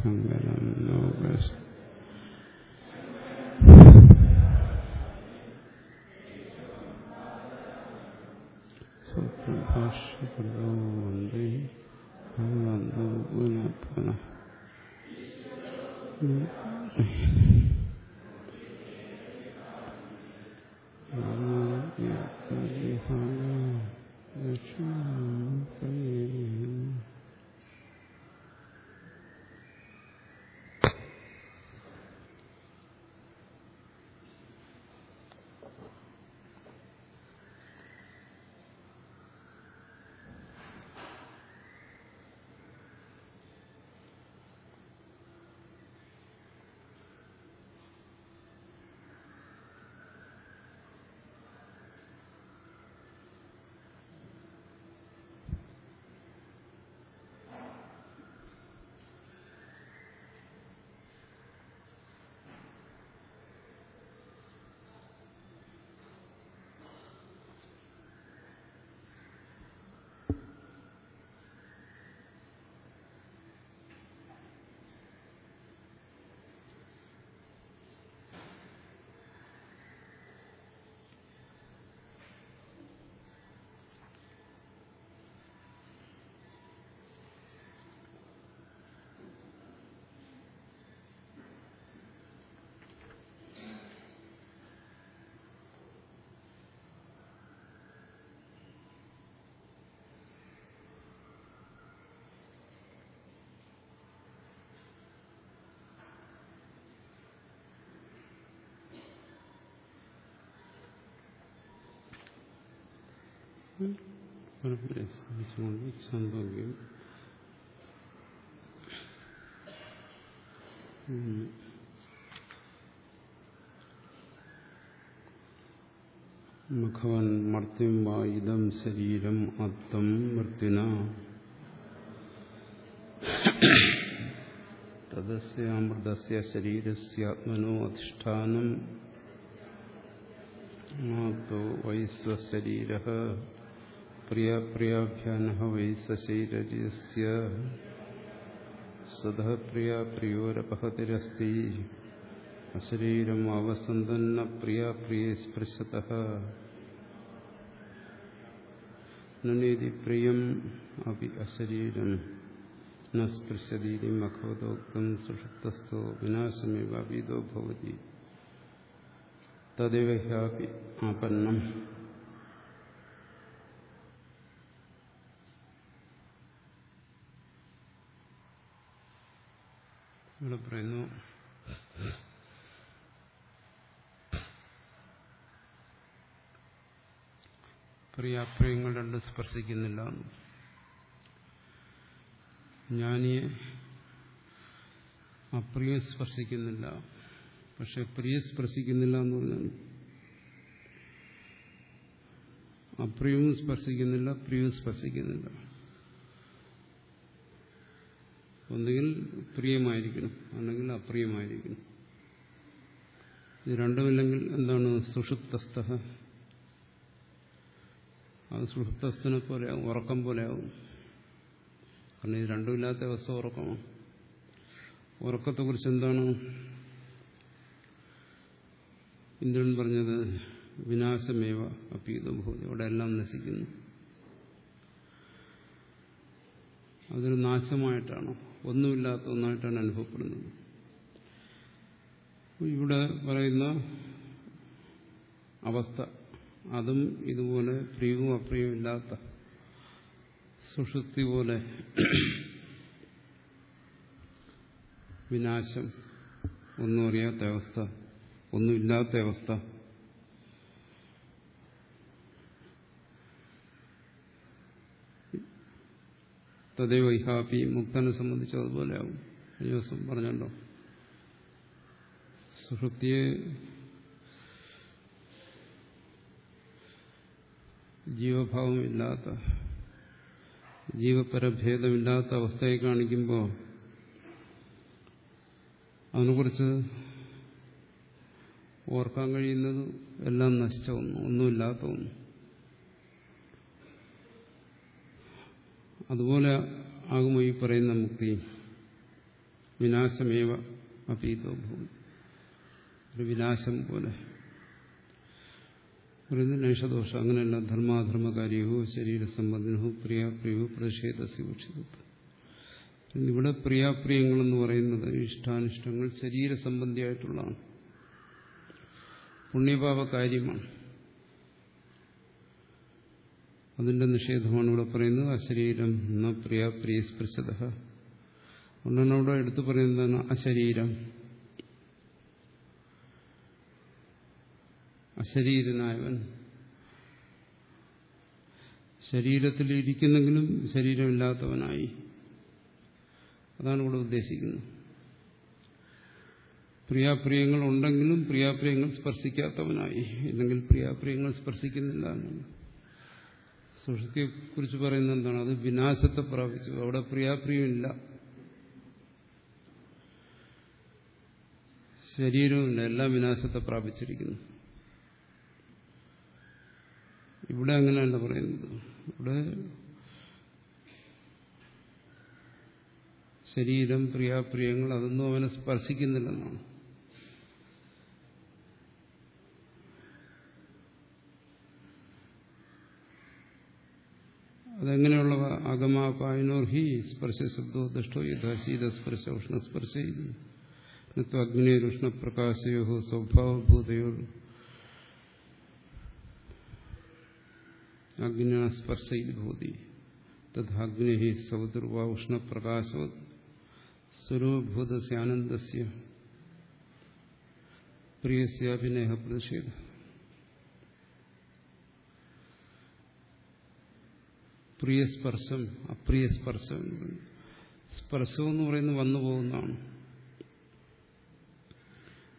സങ്കരം ലോകസ് സത്യഭാഷ്യകൃതോ വന്ദേ ഭഗവന്തോ പുനഃ പുനഃ പരമ്പരയെ സ്മരിച്ചുകൊണ്ട് ചാന്തോഗ്യം മുഖവൻ മർത്യം വായുധം ശരീരം അത്തം മൃത്യുന. തദസ്യാമൃതസ്യ ശരീരസ്യാത്മനോ അധിഷ്ഠാനം. ആത്തോ വൈശ്വശരീര പ്രിയപ്രിയാഭ്യാന വൈ സശൈരസ്യ സദ പ്രിയ പ്രിയോരപഹതിരസ്തി അശരീരം അവസന്തന്ന പ്രിയ പ്രിയ സ്പൃശത. നനേതി പ്രിയം അപി അശരീരം. ന സ്പൃശതീതി മഖവതോക്തം സുഷുപ്തസ്ഥോ വിനാശമേവ അപീതോ ഭവതി. തദൈവ ഹ്യാപി ആപന്നം. ഇവിടെ പറയുന്നു. പ്രിയാപ്രിയങ്ങൾ രണ്ടും സ്പർശിക്കുന്നില്ല. ജ്ഞാനിയെ അപ്രിയം സ്പർശിക്കുന്നില്ല. പക്ഷെ പ്രിയ സ്പർശിക്കുന്നില്ല എന്ന് പറഞ്ഞാൽ അപ്രിയവും സ്പർശിക്കുന്നില്ല പ്രിയവും സ്പർശിക്കുന്നില്ല. ഒന്നുകിൽ പ്രിയമായിരിക്കണം അല്ലെങ്കിൽ അപ്രിയമായിരിക്കണം. ഇത് രണ്ടുമില്ലെങ്കിൽ എന്താണ് സുഷുപ്തസ്ഥ? അത് സുഷുപ്തസ്ഥനെ പോലെയാവും ഉറക്കം പോലെയാവും കാരണം ഇത് രണ്ടുമില്ലാത്ത അവസ്ഥ ഉറക്കമാണ്. ഉറക്കത്തെക്കുറിച്ച് എന്താണ് ഇന്ദ്രൻ പറഞ്ഞത്? വിനാശമേവ അപ്പീതഭൂതി ഇവിടെ എല്ലാം നശിക്കുന്നു. അതൊരു നാശമായിട്ടാണ്. ഒന്നുമില്ലാത്ത ഒന്നായിട്ടാണ് അനുഭവപ്പെടുന്നത് ഇവിടെ പറയുന്ന അവസ്ഥ അതും ഇതുപോലെ പ്രിയവും അപ്രിയവും ഇല്ലാത്ത സുഷുപ്തി പോലെ വിനാശം ഒന്നും അറിയാത്ത അവസ്ഥ ഒന്നുമില്ലാത്ത അവസ്ഥ തദൈവ ഇഹാപി മുക്തനെ സംബന്ധിച്ച് അതുപോലെയാവും ദിവസം പറഞ്ഞല്ലോ. സുഷുപ്തിയെ ജീവഭാവമില്ലാത്ത ജീവപരഭേദമില്ലാത്ത അവസ്ഥയെ കാണിക്കുമ്പോൾ അതിനെക്കുറിച്ച് ഓർക്കാൻ കഴിയുന്നത് എല്ലാം നശിച്ച ഒന്ന് ഒന്നുമില്ലാത്ത ഒന്ന്. അതുപോലെ ആകുമോ ഈ പറയുന്ന മുക്തി? വിനാശമേവ അപീതോ ഭൂമി ഒരു വിനാശം പോലെ. പറയുന്നത് നേഷദോഷം അങ്ങനെയല്ല. ധർമാധർമ്മകാര്യവും ശരീരസംബന്ധനവും പ്രിയാപ്രിയവും പ്രതിഷേധസ്യൂക്ഷിതത്വം ഇവിടെ പ്രിയാപ്രിയങ്ങളെന്ന് പറയുന്നത് ഇഷ്ടാനിഷ്ടങ്ങൾ ശരീരസംബന്ധിയായിട്ടുള്ളതാണ്. പുണ്യപാപ കാര്യമാണ് അതിന്റെ നിഷേധമാണ് ഇവിടെ പറയുന്നത്. അശരീരം എന്ന പ്രിയാപ്രിയ സ്പൃശത അതുകൊണ്ടാണ് അവിടെ എടുത്തു പറയുന്നതാണ് അശരീരം. അശരീരനായവൻ. ശരീരത്തിൽ ഇരിക്കുന്നെങ്കിലും ശരീരമില്ലാത്തവനായി. അതാണ് ഇവിടെ ഉദ്ദേശിക്കുന്നത്. പ്രിയാപ്രിയങ്ങൾ ഉണ്ടെങ്കിലും പ്രിയാപ്രിയങ്ങൾ സ്പർശിക്കാത്തവനായി. ഇല്ലെങ്കിൽ പ്രിയാപ്രിയങ്ങൾ സ്പർശിക്കുന്നില്ല എന്നാണ് സുഷൃത്തിയെ കുറിച്ച് പറയുന്നത് എന്താണ്? അത് വിനാശത്തെ പ്രാപിച്ചു. അവിടെ പ്രിയാപ്രിയമില്ല. ശരീരവുമില്ല. എല്ലാം വിനാശത്തെ പ്രാപിച്ചിരിക്കുന്നു. ഇവിടെ അങ്ങനെയല്ല പറയുന്നത്. ഇവിടെ ശരീരം പ്രിയാപ്രിയങ്ങൾ അതൊന്നും അവനെ സ്പർശിക്കുന്നില്ലെന്നാണ്. അതെങ്ങനെയുള്ളവ അഗമാപായനോർ ഹി സ്പർശ ശബ്ദോ ദുഷ്ടോ യഥാ ശീതസ്പർശ ഉഷ്ണസ്പർശ അഗ്നിരുഷ്ണപ്രകാശയോ സ്വഭാവഭൂതയോ അഗ്നിസ്പർശൈഭൂതി തദ്ഗ്നി സൗദുർവ ഉഷ്ണപ്രകാശോ സ്വരൂപഭൂതസ്യാനന്ദസ്യ പ്രിയസ്യാഭിനയ പ്രതിഷേധ പ്രിയസ്പർശം അപ്രിയസ്പർശം സ്പർശം എന്ന് പറയുന്നത് വന്നു പോകുന്നതാണ്.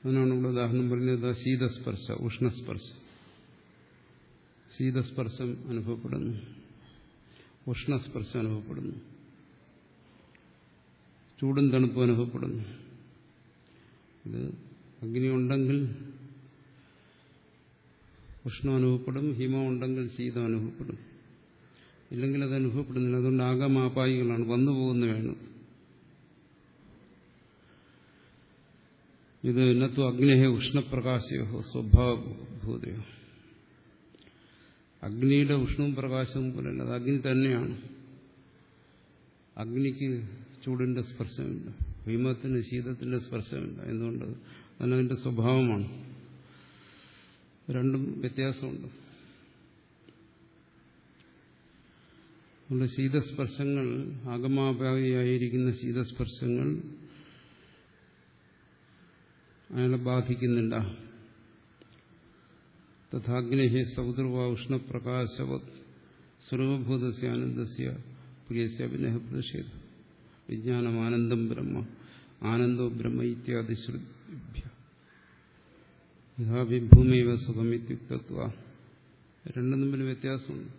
അതിനാണ് ഇവിടെ ഉദാഹരണം പറഞ്ഞത് ശീതസ്പർശ ഉഷ്ണസ്പർശം. ശീതസ്പർശം അനുഭവപ്പെടുന്നു. ഉഷ്ണസ്പർശം അനുഭവപ്പെടുന്നു. ചൂടും തണുപ്പും അനുഭവപ്പെടുന്നു. ഇത് അഗ്നി ഉണ്ടെങ്കിൽ ഉഷ്ണം അനുഭവപ്പെടും ഹിമം ഉണ്ടെങ്കിൽ ശീതം അനുഭവപ്പെടും. ഇല്ലെങ്കിൽ അത് അനുഭവപ്പെടുന്നില്ല. അതുകൊണ്ട് ആകമാപായികളാണ് വന്നു പോകുന്നവയാണ് ഇത് എന്നത്തു അഗ്നേഹ ഉഷ്ണപ്രകാശയോ സ്വഭാവഭൂതയോ അഗ്നിയുടെ ഉഷ്ണവും പ്രകാശവും പോലെയല്ല അത് അഗ്നി തന്നെയാണ്. അഗ്നിക്ക് ചൂടിന്റെ സ്പർശമില്ല. ഭീമത്തിന് ശീതത്തിന്റെ സ്പർശമില്ല. എന്തുകൊണ്ട്? അതിനതിന്റെ സ്വഭാവമാണ്. രണ്ടും വ്യത്യാസമുണ്ട്. അതുകൊണ്ട് ശീതസ്പർശങ്ങൾ ആഗമാഭാവിയായിരിക്കുന്ന ശീതസ്പർശങ്ങൾ അയാളെ ബാധിക്കുന്നില്ല തഥാഗ്നേഹി സൗദർവ ഉഷ്ണപ്രകാശവത് സർവഭൂതസ്യ ആനന്ദസ്യ പ്രിയസ്യ അഭിനയ പ്രതിഷേധ. വിജ്ഞാനം ആനന്ദം ബ്രഹ്മ ആനന്ദോ ബ്രഹ്മ ഇത്യാദി ശ്രുതിഭ്യ. യഥാപി ഭൂമിവ സുഖം ഇത്യുക്തത്വ രണ്ടും തമ്മിൽ വ്യത്യാസമുണ്ട്.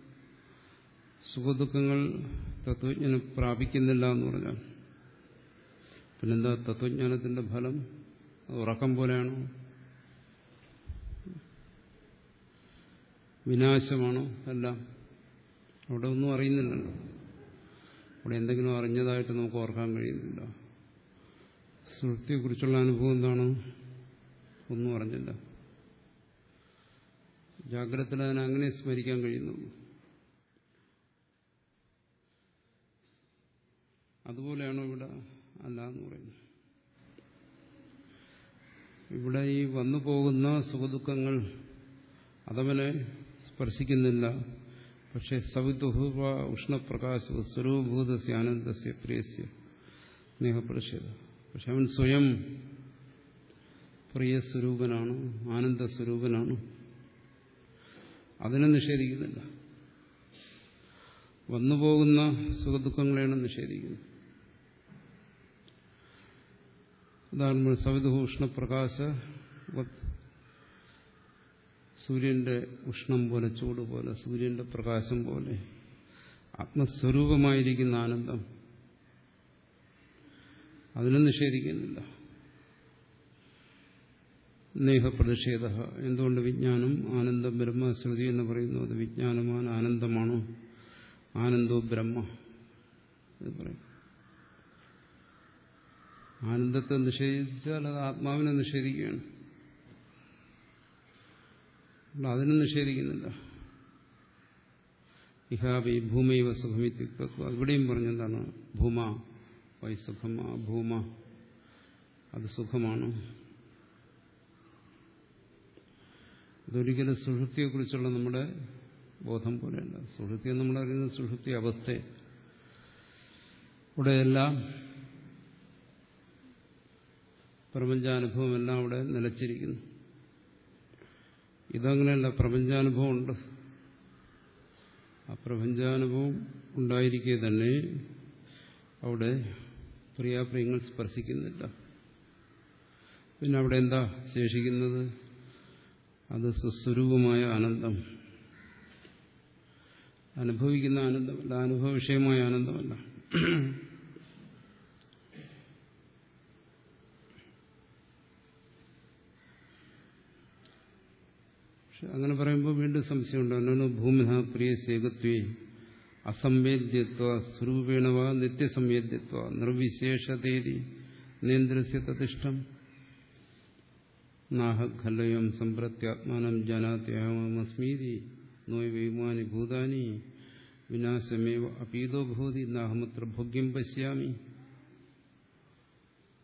സുഖദുഃഖങ്ങൾ തത്വജ്ഞാനം പ്രാപിക്കുന്നില്ല എന്ന് പറഞ്ഞാൽ പിന്നെന്താ തത്വജ്ഞാനത്തിന്റെ ഫലം? ഉറക്കം പോലെയാണോ? വിനാശമാണോ? എല്ലാം. അവിടെ ഒന്നും അറിയുന്നില്ലല്ലോ അവിടെ എന്തെങ്കിലും അറിഞ്ഞതായിട്ട് നമുക്ക് ഓർക്കാൻ കഴിയുന്നില്ല. സുഹൃത്തിയെക്കുറിച്ചുള്ള അനുഭവം എന്താണ്? ഒന്നും അറിഞ്ഞില്ല. ജാഗ്രതയിൽ അതിനെ അങ്ങനെ സ്മരിക്കാൻ കഴിയുന്നുള്ളൂ. അതുപോലെയാണോ ഇവിടെ? അല്ല എന്ന് പറയുന്നത് ഇവിടെ ഈ വന്നു പോകുന്ന സുഖദുഃഖങ്ങൾ അതവനെ സ്പർശിക്കുന്നില്ല. പക്ഷെ സവിതുഹുവ ഉഷ്ണപ്രകാശ സ്വരൂഭൂതസ്യ ആനന്ദസ്യ പ്രിയസ്യ സ്നേഹപ്രതിഷേധ പക്ഷെ അവൻ സ്വയം ആനന്ദ സ്വരൂപനാണ്. അതിനെ നിഷേധിക്കുന്നില്ല. വന്നുപോകുന്ന സുഖദുഃഖങ്ങളെയാണ് നിഷേധിക്കുന്നത്. ഉദാഹരണം സവിതുഹ ഉഷ്ണപ്രകാശ സൂര്യന്റെ ഉഷ്ണം പോലെ ചൂട് പോലെ സൂര്യന്റെ പ്രകാശം പോലെ ആത്മസ്വരൂപമായിരിക്കുന്ന ആനന്ദം. അതിനെ നിഷേധിക്കുന്നില്ല. നേഹപ്രതിഷേധ എന്തുകൊണ്ട് വിജ്ഞാനം ആനന്ദം ബ്രഹ്മശ്രുതി എന്ന് പറയുന്നു? അത് വിജ്ഞാനമാണ് ആനന്ദമാണോ? ആനന്ദോ ബ്രഹ്മ എന്ന് പറയും ആനന്ദത്തെ നിഷേധിച്ചാൽ അത് ആത്മാവിനെ നിഷേധിക്കുകയാണ്. അതിനെ നിഷേധിക്കുന്നില്ല. ഇഹാബി ഭൂമൈവ സുഖമിത്യുക്തത്വം. ഇവിടെയും പറഞ്ഞെന്താണ്? ഭൂമ വൈ ആ ഭൂമ. അത് സുഖമാണ്. ഇതൊരിക്കലും സുഷുപ്തിയെക്കുറിച്ചുള്ള നമ്മുടെ ബോധം പോലെയല്ല. സുഷുപ്തി നമ്മളറിയുന്ന സുഹൃത്തി അവസ്ഥ ഇവിടെയെല്ലാം പ്രപഞ്ചാനുഭവമെല്ലാം അവിടെ നിലച്ചിരിക്കുന്നു. ഇതങ്ങനെയല്ല പ്രപഞ്ചാനുഭവം ഉണ്ട് ആ പ്രപഞ്ചാനുഭവം ഉണ്ടായിരിക്കെ തന്നെ അവിടെ പ്രിയാപ്രിയങ്ങൾ സ്പർശിക്കുന്നില്ല. പിന്നെ അവിടെ എന്താ ശേഷിക്കുന്നത്? അത് സുസ്വരൂപമായ ആനന്ദം. അനുഭവിക്കുന്ന ആനന്ദമല്ല അനുഭവ വിഷയമായ ആനന്ദമല്ല. അങ്ങനെ പറയുമ്പോൾ വീണ്ടും സംശയമുണ്ട്. എന്നാണ് ഭൂമിന പ്രിയ സേകത്വേ അസംവേദ്യത്വ സ്വരൂപേണവ നിത്യസംവേദ്യത്വ നിർവിശേഷതേതി നേന്ദ്രസ്യ തതിഷ്ഠം. നാഹഖല്ലയം സമ്പ്രത്യാത്മാനം ജാനാത്യാമസ്മീതി നോയ് വൈമാനി ഭൂതാനി വിനാശമേവ അപീതോ ഭൂതി നാഹമത്ര ഭോഗ്യം പശ്യാമി.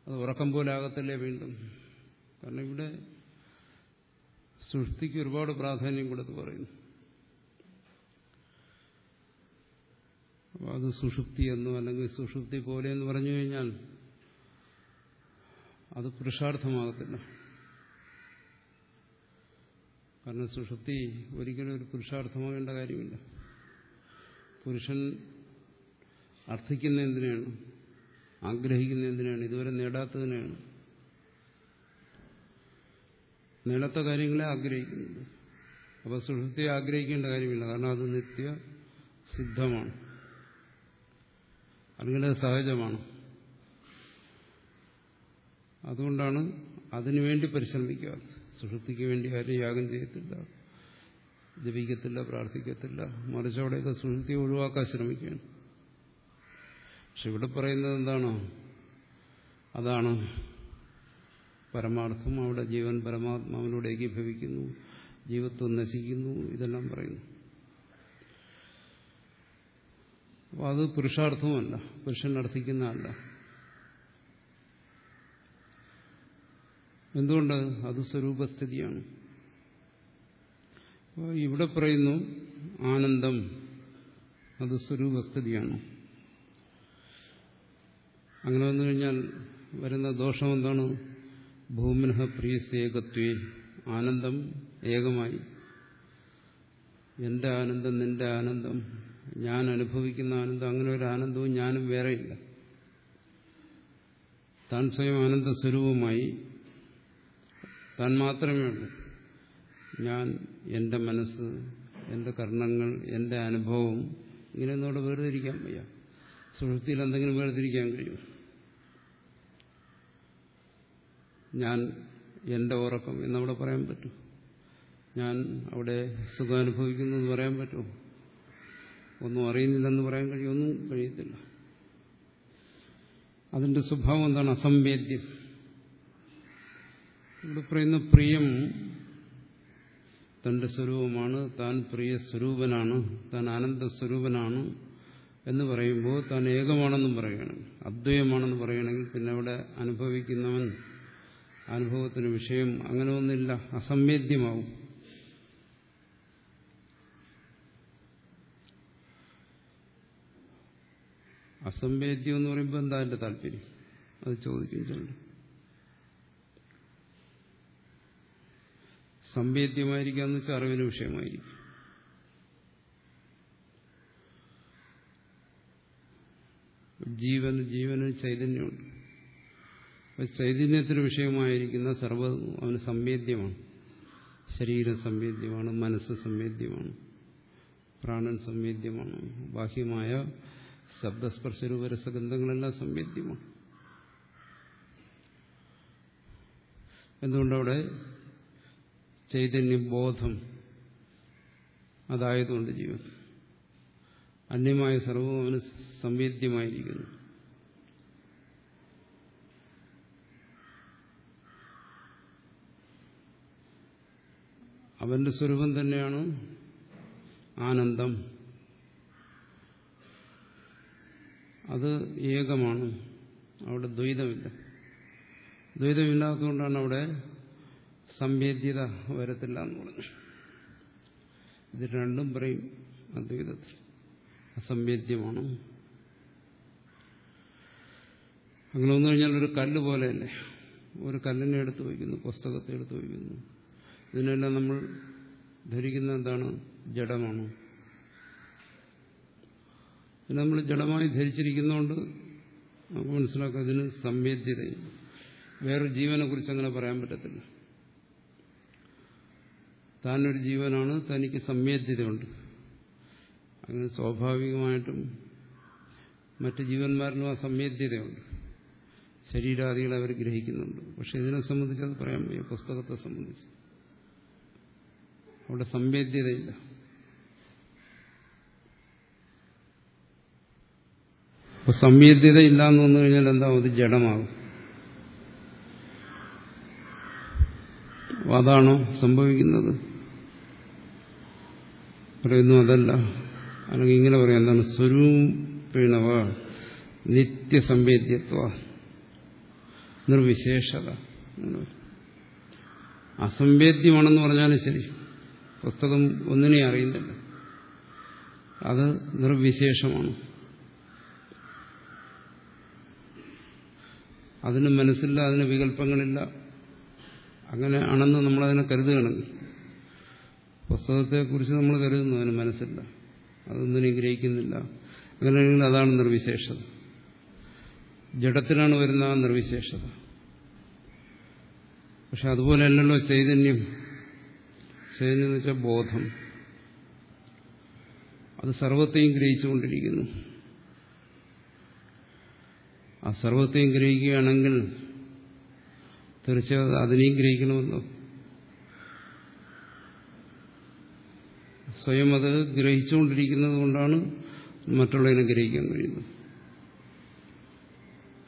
അത് ഉറക്കം പോലെ വീണ്ടും? കാരണം ഇവിടെ സൃഷ്ടിക്ക് ഒരുപാട് പ്രാധാന്യം കൊടുത്ത് പറയുന്നു. അത് സുഷുപ്തി എന്നോ അല്ലെങ്കിൽ സുഷുപ്തി പോലെ എന്ന് പറഞ്ഞു കഴിഞ്ഞാൽ അത് പുരുഷാർത്ഥമാകത്തില്ല. കാരണം സുഷുപ്തി ഒരിക്കലും ഒരു പുരുഷാർത്ഥമാകേണ്ട കാര്യമില്ല. പുരുഷൻ അർത്ഥിക്കുന്ന എന്തിനാണ് ആഗ്രഹിക്കുന്ന എന്തിനാണ് ഇതുവരെ നേടാത്തതിനാണ് നേടാത്ത കാര്യങ്ങളെ ആഗ്രഹിക്കുന്നത് അപ്പൊ സുഷുപ്തി ആഗ്രഹിക്കേണ്ട കാര്യമില്ല. കാരണം അത് നിത്യ സിദ്ധമാണ്. അല്ലെങ്കിൽ അത് സഹജമാണ്. അതുകൊണ്ടാണ് അതിനുവേണ്ടി പരിശ്രമിക്കാത്തത് സുഷുപ്തിക്ക് വേണ്ടി ആരും യാഗം ചെയ്യത്തില്ല. ജപിക്കത്തില്ല പ്രാർത്ഥിക്കത്തില്ല. മറിച്ച് അവിടെയൊക്കെ സുഷുപ്തി ഒഴിവാക്കാൻ ശ്രമിക്കുകയാണ്. പക്ഷെ ഇവിടെ പറയുന്നത് എന്താണോ? അതാണ് പരമാർത്ഥം അവിടെ ജീവൻ പരമാത്മാവിനോട് ഏകീഭവിക്കുന്നു ജീവത്വം നശിക്കുന്നു. ഇതെല്ലാം പറയുന്നു. അപ്പോൾ അത് പുരുഷാർത്ഥവുമല്ല. പുരുഷൻ അർത്ഥിക്കുന്നതല്ല എന്തുകൊണ്ട്? അത് സ്വരൂപസ്ഥിതിയാണ്. ഇവിടെ പറയുന്നു ആനന്ദം അത് സ്വരൂപസ്ഥിതിയാണ്. അങ്ങനെ വന്നു കഴിഞ്ഞാൽ വരുന്ന ദോഷം എന്താണ്? ഭൂമിനഹ പ്രിയസേകത്വേ. ആനന്ദം ഏകമായി. എന്റെ ആനന്ദം നിന്റെ ആനന്ദം. ഞാൻ അനുഭവിക്കുന്ന ആനന്ദം. അങ്ങനെ ഒരു ആനന്ദവും ഞാനും വേറെയില്ല താൻ സ്വയം ആനന്ദ സ്വരൂപമായി. താൻ മാത്രമേ ഉള്ളൂ. ഞാൻ എന്റെ മനസ്സ് എന്റെ കർണങ്ങൾ എന്റെ അനുഭവം. ഇങ്ങനെ ഒന്നുകൂടെ വേർതിരിക്കാൻ വയ്യ. സുഹൃത്തിയിൽ എന്തെങ്കിലും വേർതിരിക്കാൻ കഴിയും ഞാൻ എന്റെ ഉറക്കം എന്നവിടെ പറയാൻ പറ്റും. ഞാൻ അവിടെ സുഖം അനുഭവിക്കുന്നു എന്ന് പറയാൻ പറ്റുമോ ഒന്നും അറിയുന്നില്ലെന്ന് പറയാൻ കഴിയുമൊന്നും കഴിയത്തില്ല. അതിന്റെ സ്വഭാവം എന്താണ്? അസംവേദ്യം. ഇവിടെ പറയുന്ന പ്രിയം തന്റെ സ്വരൂപമാണ്. താൻ പ്രിയ സ്വരൂപനാണ്. താൻ ആനന്ദ സ്വരൂപനാണ് എന്ന് പറയുമ്പോൾ താൻ ഏകമാണെന്നും പറയുകയാണ്. അദ്വയമാണെന്ന് പറയുകയാണെങ്കിൽ പിന്നെ അവിടെ അനുഭവിക്കുന്നവൻ അനുഭവത്തിന് വിഷയം അങ്ങനെ ഒന്നില്ല അസംവേദ്യമാവും. അസംവേദ്യം എന്ന് പറയുമ്പോൾ എന്താ എന്റെ താല്പര്യം? അത് ചോദിക്കും ചിലർ സംവേദ്യമായിരിക്കാന്ന് വെച്ചാൽ അറിവിന് വിഷയമായിരിക്കും. ജീവന് ജീവന് ചൈതന്യമുണ്ട്. ചൈതന്യത്തിന് വിഷയമായിരിക്കുന്ന സർവ അവന് സംവേദ്യമാണ്. ശരീരം സംവേദ്യമാണ് മനസ്സ് സംവേദ്യമാണ് പ്രാണൻ സംവേദ്യമാണ് ബാഹ്യമായ ശബ്ദസ്പർശരൂപരസഗന്ധങ്ങളെല്ലാം സംവേദ്യമാണ്. എന്തുകൊണ്ടവിടെ? ചൈതന്യബോധം അതായതുകൊണ്ട് ജീവൻ. അന്യമായ സർവവും അവന് സംവേദ്യമായിരിക്കുന്നു. അവന്റെ സ്വരൂപം തന്നെയാണ് ആനന്ദം? അത് ഏകമാണ്. അവിടെ ദ്വൈതമില്ല. ദ്വൈതമില്ലാത്തതുകൊണ്ടാണ് അവിടെ സംവേദ്യത വരത്തില്ല എന്ന് പറഞ്ഞു. ഇത് രണ്ടും പറയും അദ്വൈതത്തിൽ. അസംവേദ്യമാണ്. അങ്ങനെ വന്നു കഴിഞ്ഞാൽ ഒരു കല്ല് പോലെ പോലെയല്ലേ? ഒരു കല്ലിനെ എടുത്തു വയ്ക്കുന്നു പുസ്തകത്തെ എടുത്തു വയ്ക്കുന്നു. ഇതിനെല്ലാം നമ്മൾ ധരിക്കുന്ന എന്താണ്? ജഡമാണ്. നമ്മൾ ജഡമായി ധരിച്ചിരിക്കുന്നതുകൊണ്ട് നമുക്ക് മനസ്സിലാക്കാം ഇതിന് സംവേദ്യതയില്ല വേറൊരു ജീവനെ കുറിച്ച് അങ്ങനെ പറയാൻ പറ്റത്തില്ല. താനൊരു ജീവനാണ് തനിക്ക് സംവേദ്യതയുണ്ട്. അങ്ങനെ സ്വാഭാവികമായിട്ടും മറ്റ് ജീവന്മാരിലും ആ സംവേദ്യതയുണ്ട്. ശരീരാദികളെ അവർ ഗ്രഹിക്കുന്നുണ്ട്. പക്ഷെ ഇതിനെ സംബന്ധിച്ച് അത് പറയാൻ വയ്യ. പുസ്തകത്തെ സംബന്ധിച്ച്. അവിടെ സംവേദ്യതയില്ല. അപ്പൊ സംവേദ്യത ഇല്ലാന്ന് വന്നു കഴിഞ്ഞാൽ എന്താ അത് ജഡമാകും. അതാണോ സംഭവിക്കുന്നത്? പറയുന്നു അതല്ല. അല്ലെങ്കിൽ ഇങ്ങനെ പറയാം എന്താണ് സ്വരൂപിണവ നിത്യസംവേദ്യത്വ നിർവിശേഷത. അസംവേദ്യമാണെന്ന് പറഞ്ഞാലും ശരി. പുസ്തകം ഒന്നിനെ അറിയുന്നില്ല. അത് നിർവിശേഷമാണ്. അതിന് മനസ്സില്ല അതിന് വികല്പങ്ങളില്ല അങ്ങനെ ആണെന്ന് നമ്മളതിനെ കരുതുകയാണെങ്കിൽ പുസ്തകത്തെക്കുറിച്ച് നമ്മൾ കരുതുന്നു അതിന് മനസ്സില്ല. അതൊന്നിനെ ഗ്രഹിക്കുന്നില്ല. അങ്ങനെയാണെങ്കിൽ അതാണ് നിർവിശേഷത. ജഡത്തിനാണ് വരുന്ന നിർവിശേഷത. പക്ഷെ അതുപോലെയല്ലല്ലോ ചൈതന്യം. ചൈതന്യം എന്ന് വെച്ചാൽ ബോധം. അത് സർവത്തെയും ഗ്രഹിച്ചുകൊണ്ടിരിക്കുന്നു. ആ സർവത്തെയും ഗ്രഹിക്കുകയാണെങ്കിൽ തീർച്ചയായും അതിനെയും ഗ്രഹിക്കണമല്ലോ. സ്വയം അത് ഗ്രഹിച്ചുകൊണ്ടിരിക്കുന്നത് കൊണ്ടാണ് മറ്റുള്ളതിനെ ഗ്രഹിക്കാൻ കഴിയുന്നത്.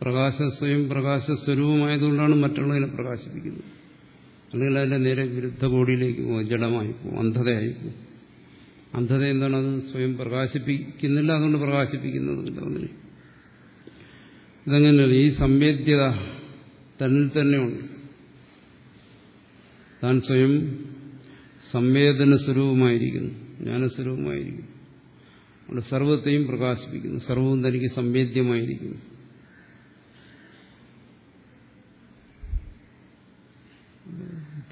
പ്രകാശ സ്വയം പ്രകാശ സ്വരൂപമായതുകൊണ്ടാണ് മറ്റുള്ളതിനെ പ്രകാശിപ്പിക്കുന്നത്. അല്ലെങ്കിൽ അതിന്റെ നേരെ വിരുദ്ധ കോടിയിലേക്ക് പോകും ജഡമായി പോകും അന്ധതയായി പോകും അന്ധത എന്താണ് അത് സ്വയം പ്രകാശിപ്പിക്കുന്നില്ല അതുകൊണ്ട് പ്രകാശിപ്പിക്കുന്നതുമില്ല ഒന്നിനെ ഇതങ്ങനെയല്ല ഈ സംവേദ്യത തന്നിൽ തന്നെയുണ്ട് താൻ സ്വയം സംവേദന സ്വരൂപമായിരിക്കുന്നു ജ്ഞാനസ്വരൂപമായിരിക്കുന്നു അവിടെ സർവത്തെയും പ്രകാശിപ്പിക്കുന്നു. സർവവും തനിക്ക് സംവേദ്യമായിരിക്കുന്നു.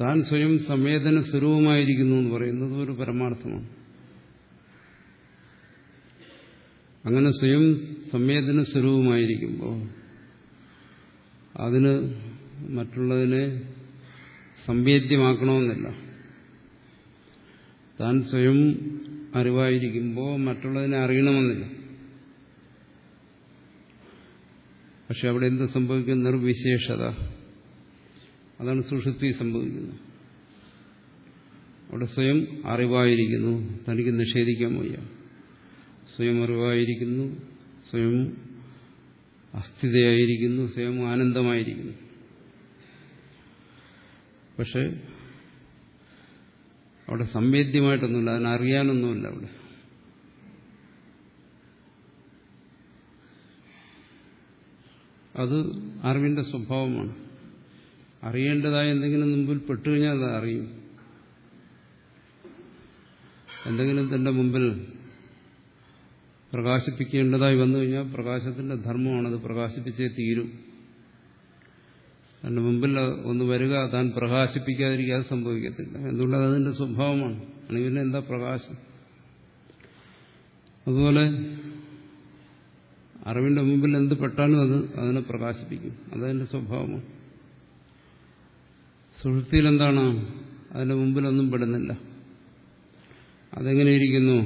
താൻ സ്വയം സംവേദന സ്വരൂപമായിരിക്കുന്നു എന്ന് പറയുന്നത് ഒരു പരമാർത്ഥമാണ്. അങ്ങനെ സ്വയം സംവേദന സ്വരൂപമായിരിക്കുമ്പോൾ അതിന് മറ്റുള്ളതിനെ സംവേദ്യമാക്കണമെന്നില്ല. താൻ സ്വയം അറിവായിരിക്കുമ്പോൾ മറ്റുള്ളതിനെ അറിയണമെന്നില്ല. പക്ഷെ അവിടെ എന്ത് സംഭവിക്കും? നിർവിശേഷത. അതാണ് സുഷുപ്തി സംഭവിക്കുന്നത്. അവിടെ സ്വയം അറിവായിരിക്കുന്നു. തനിക്ക് നിഷേധിക്കാൻ വയ്യ. സ്വയം അറിവായിരിക്കുന്നു. സ്വയം അസ്ഥിതയായിരിക്കുന്നു. സ്വയം ആനന്ദമായിരിക്കുന്നു. പക്ഷെ അവിടെ സംവേദ്യമായിട്ടൊന്നുമില്ല. അതിനറിയാനൊന്നുമില്ല അവിടെ. അത് അറിവിന്റെ സ്വഭാവമാണ്. അറിയേണ്ടതായ എന്തെങ്കിലും മുമ്പിൽ പെട്ടുകഴിഞ്ഞാൽ അത് അറിയും. എന്തെങ്കിലും തന്റെ മുമ്പിൽ പ്രകാശിപ്പിക്കേണ്ടതായി വന്നു കഴിഞ്ഞാൽ പ്രകാശത്തിന്റെ ധർമ്മമാണത്. പ്രകാശിപ്പിച്ചേ തീരും. തന്റെ മുമ്പിൽ ഒന്ന് വരിക താൻ പ്രകാശിപ്പിക്കാതിരിക്കാതെ സംഭവിക്കത്തില്ല. എന്തുകൊണ്ടത് അതിന്റെ സ്വഭാവമാണ്? പിന്നെ എന്താ പ്രകാശം? അതുപോലെ അറിവിന്റെ മുമ്പിൽ എന്ത് പെട്ടാലും അത് അതിനെ പ്രകാശിപ്പിക്കും. അതതിന്റെ സ്വഭാവമാണ്. സുഹൃത്തിയിൽ എന്താണ് അതിന്റെ മുമ്പിലൊന്നും പെടുന്നില്ല. അതെങ്ങനെ ഇരിക്കുന്നു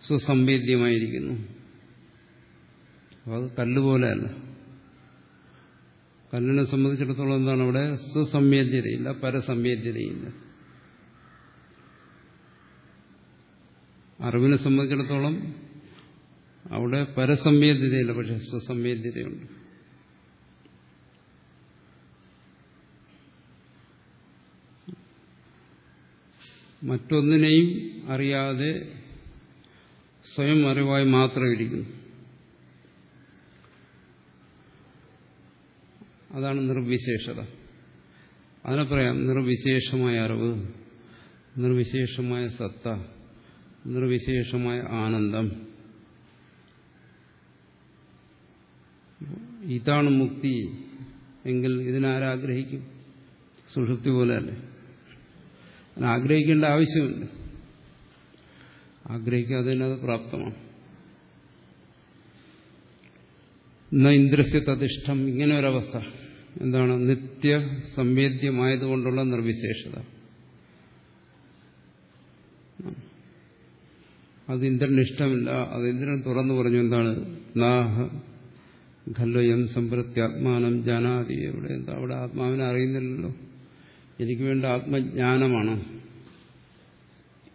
സുസംവേദ്യമായിരിക്കുന്നു. അത് കല്ലുപോലെയല്ല. കല്ലിനെ സംബന്ധിച്ചിടത്തോളം എന്താണ് അവിടെ? സുസംവേദ്യതയില്ല പരസംവേദ്യതയില്ല. അറിവിനെ സംബന്ധിച്ചിടത്തോളം അവിടെ പരസംവേദ്യതയില്ല പക്ഷെ സുസംവേദ്യതയുണ്ട്. മറ്റൊന്നിനെയും അറിയാതെ സ്വയം അറിവായി മാത്രം ഇരിക്കുന്നു. അതാണ് നിർവിശേഷത. അതിനെ പറയാം നിർവിശേഷമായ അറിവ് നിർവിശേഷമായ സത്ത നിർവിശേഷമായ ആനന്ദം. ഇതാണ് മുക്തി എങ്കിൽ ഇതിനാരാഗ്രഹിക്കും? സുഷുപ്തി പോലെയല്ലേ ആഗ്രഹിക്കേണ്ട ആവശ്യമില്ല. ആഗ്രഹിക്കാതെ തന്നെ അത് പ്രാപ്തമാണ്. ഇന്ദ്രസ്യ തതിഷ്ഠം ഇങ്ങനെ ഒരവസ്ഥ. എന്താണ്? നിത്യ സംവേദ്യമായതുകൊണ്ടുള്ള നിർവിശേഷത. അത് ഇന്ദ്രന് ഇഷ്ടമില്ല. അത് ഇന്ദ്രൻ തുറന്നു പറഞ്ഞു എന്താണ്? നാഹ ഖല്ലയം സംപ്രത്യാത്മാനം ജാനാതി. എവിടെ? എന്താ അവിടെ ആത്മാവിനെ അറിയുന്നില്ലല്ലോ. എനിക്ക് വേണ്ട ആത്മജ്ഞാനമാണ്.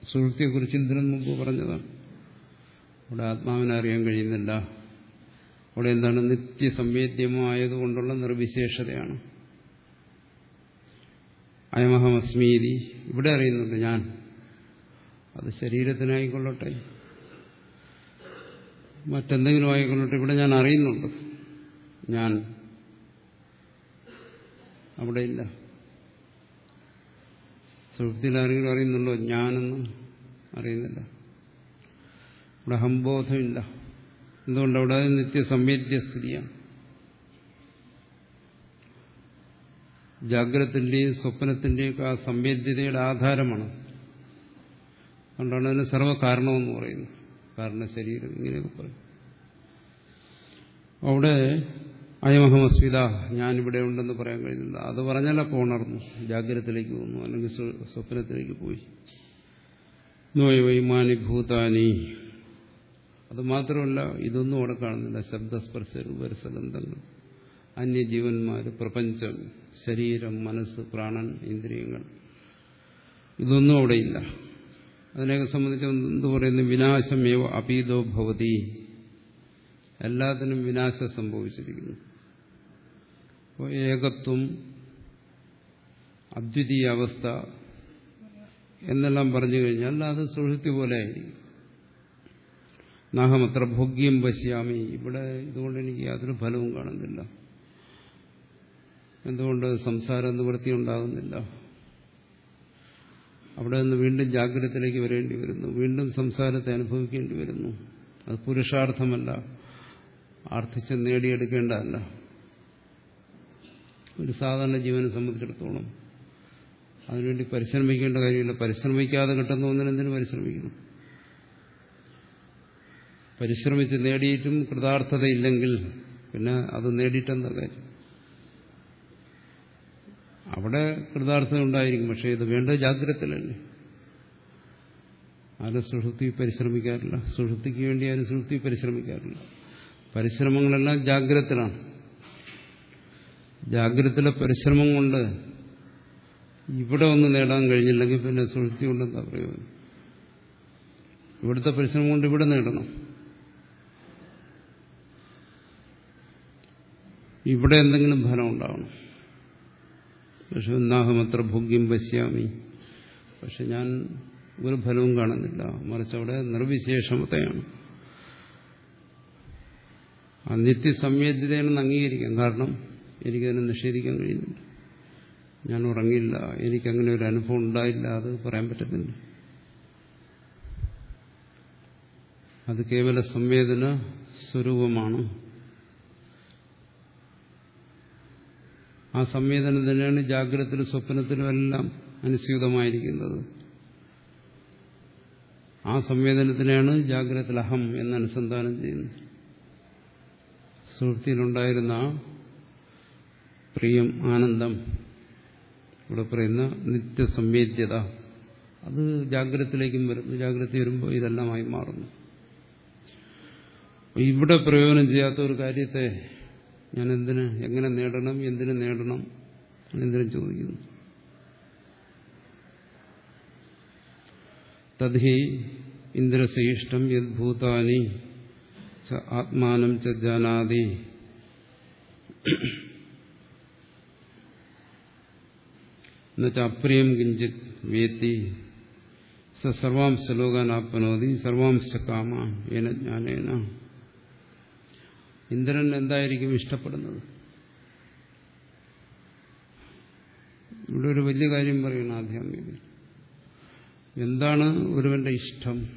സുഹൃത്തിയെക്കുറിച്ച് ഇന്ദ്രൻ മുമ്പ് പറഞ്ഞതാണ്. അവിടെ ആത്മാവിനെ അറിയാൻ കഴിയുന്നില്ല. അവിടെ എന്താണ് നിത്യസംവേദ്യമായതുകൊണ്ടുള്ള നിർവിശേഷതയാണ്. അയമഹമസ്മീതി. ഇവിടെ അറിയുന്നുണ്ട് ഞാൻ. അത് ശരീരത്തിനായിക്കൊള്ളട്ടെ. മറ്റെന്തെങ്കിലും ആയിക്കൊള്ളട്ടെ. ഇവിടെ ഞാൻ അറിയുന്നുണ്ട്. ഞാൻ. അവിടെയില്ല സുഹൃത്തിൽ ആരെങ്കിലും അറിയുന്നുണ്ടോ? ഞാനെന്നും അറിയുന്നില്ല. ഇവിടെ ഹംബോധമില്ല എന്തുകൊണ്ട്? അവിടെ നിത്യസംവേദ്യ സ്ഥിതിയാണ്. ജാഗ്രതത്തിന്റെയും സ്വപ്നത്തിന്റെയും ആ സംവേദ്യതയുടെ ആധാരമാണ്. അതുകൊണ്ടാണ് അതിന് സർവകാരണമെന്ന് പറയുന്നത്. കാരണ ശരീരം ഇങ്ങനെയൊക്കെ പറയും. അവിടെ അയമഹമസ്വിത ഞാനിവിടെ ഉണ്ടെന്ന് പറയാൻ കഴിയുന്നില്ല അത് പറഞ്ഞാൽ അപ്പോൾ ഉണർന്നു. ജാഗ്രതത്തിലേക്ക് വന്നു അല്ലെങ്കിൽ സ്വപ്നത്തിലേക്ക് പോയി. നോയ് വൈമാനി ഭൂതാനി. അത് മാത്രമല്ല ഇതൊന്നും അവിടെ കാണുന്നില്ല. ശബ്ദസ്പർശ രൂപരസഗന്ധങ്ങൾ അന്യജീവന്മാർ പ്രപഞ്ചം ശരീരം മനസ്സ് പ്രാണൻ ഇന്ദ്രിയങ്ങൾ. ഇതൊന്നും അവിടെയില്ല. അതിനെയൊക്കെ സംബന്ധിച്ച് എന്ത് പറയുന്നു? വിനാശമേവ അപീതോ ഭവതി. എല്ലാത്തിനും വിനാശം സംഭവിച്ചിരിക്കുന്നു. അപ്പോൾ ഏകത്വം അദ്വിതീയ അവസ്ഥ എന്നെല്ലാം പറഞ്ഞു കഴിഞ്ഞാൽ അത് സുഹൃത്തി പോലെ ആയിരിക്കും. നാഹമത്ര ഭോഗ്യം പശ്യാമി ഇവിടെ ഇതുകൊണ്ട് എനിക്ക് യാതൊരു ഫലവും കാണുന്നില്ല. എന്തുകൊണ്ട് സംസാരം നിവൃത്തി ഉണ്ടാകുന്നില്ല അവിടെ നിന്ന് വീണ്ടും ജാഗ്രതത്തിലേക്ക് വരേണ്ടി വരുന്നു. വീണ്ടും സംസാരത്തെ അനുഭവിക്കേണ്ടി വരുന്നു. അത് പുരുഷാർത്ഥമല്ല. ആർത്ഥിച്ച് നേടിയെടുക്കേണ്ടതല്ല. ഒരു സാധാരണ ജീവനെ സംബന്ധിച്ചിടത്തോളം അതിനുവേണ്ടി പരിശ്രമിക്കേണ്ട കാര്യമില്ല. പരിശ്രമിക്കാതെ കിട്ടുന്ന ഒന്നിനെന്തിനു പരിശ്രമിക്കുന്നു പരിശ്രമിച്ച് നേടിയിട്ടും കൃതാർത്ഥതയില്ലെങ്കിൽ പിന്നെ അത് നേടിയിട്ടെന്താ കാര്യം? അവിടെ കൃതാർത്ഥത ഉണ്ടായിരിക്കും പക്ഷെ ഇത് വേണ്ട ജാഗ്രതയിലല്ലേ? ആരും സുഹൃത്തി പരിശ്രമിക്കാറില്ല. സുഹൃത്തിക്ക് വേണ്ടി ആരും സുഹൃത്തി പരിശ്രമിക്കാറില്ല. പരിശ്രമങ്ങളെല്ലാം ജാഗ്രതത്തിലാണ് ജാഗ്രതത്തിലെ പരിശ്രമം കൊണ്ട് ഇവിടെ ഒന്ന് നേടാൻ കഴിഞ്ഞില്ലെങ്കിൽ പിന്നെ സുഹൃത്തി കൊണ്ട് എന്താ പ്രയോജനം ഇവിടുത്തെ പരിശ്രമം കൊണ്ട് ഇവിടെ നേടണം. ഇവിടെ എന്തെങ്കിലും ഫലം ഉണ്ടാവണം. പക്ഷെ ഒന്നാഹമത്ര ഭോഗ്യം പശ്യാമി. പക്ഷെ ഞാൻ ഒരു ഫലവും കാണുന്നില്ല. മറിച്ച് അവിടെ നിർവിശേഷമതയാണ്. ആ നിത്യസംവേദ്യതയാണെന്ന് അംഗീകരിക്കാം കാരണം എനിക്കതിനെ നിഷേധിക്കാൻ കഴിയുന്നില്ല. ഞാൻ ഉറങ്ങില്ല എനിക്കങ്ങനെ ഒരു അനുഭവം ഉണ്ടായില്ല. അത് പറയാൻ പറ്റത്തില്ല. അത് കേവല സംവേദന സ്വരൂപമാണ്. ആ സംവേദനം തന്നെയാണ് ജാഗ്രതത്തിലും സ്വപ്നത്തിലും എല്ലാം അനുസ്യൂതമായിരിക്കുന്നത്. ആ സംവേദനത്തിനെയാണ് ജാഗ്രതത്തിൽ അഹം എന്ന് അനുസന്ധാനം ചെയ്യുന്നത്. സുഹൃത്തിയിലുണ്ടായിരുന്ന പ്രിയം ആനന്ദം. ഇവിടെ പറയുന്ന നിത്യസംവേദ്യത. അത് ജാഗ്രതത്തിലേക്കും വരുന്നു ജാഗ്രത വരുമ്പോൾ ഇതെല്ലാമായി മാറുന്നു. ഇവിടെ പ്രയോജനം ചെയ്യാത്ത ഒരു കാര്യത്തെ ഞാൻ എന്തിന് എങ്ങനെ നേടണം എന്തിനു നേടണം എന്തിനും ചോദിക്കുന്നു. തദ്ഹി ഇന്ദ്രശ്രേഷ്ഠം യദ്ഭൂതാനി ആത്മാനം ച എന്നുവെച്ചാൽ അപ്രിയം കിഞ്ചിത് വേത്തി. സ സർവാംശ ലോകാനാപ്നോതി സർവാംശ കാമ ഏന ജ്ഞാനേന. ഇന്ദ്രൻ എന്തായിരിക്കും ഇഷ്ടപ്പെടുന്നത്? ഇവിടെ ഒരു വലിയ കാര്യം പറയണം ആധ്യാത്മിക എന്താണ് ഒരുവന്റെ ഇഷ്ടം?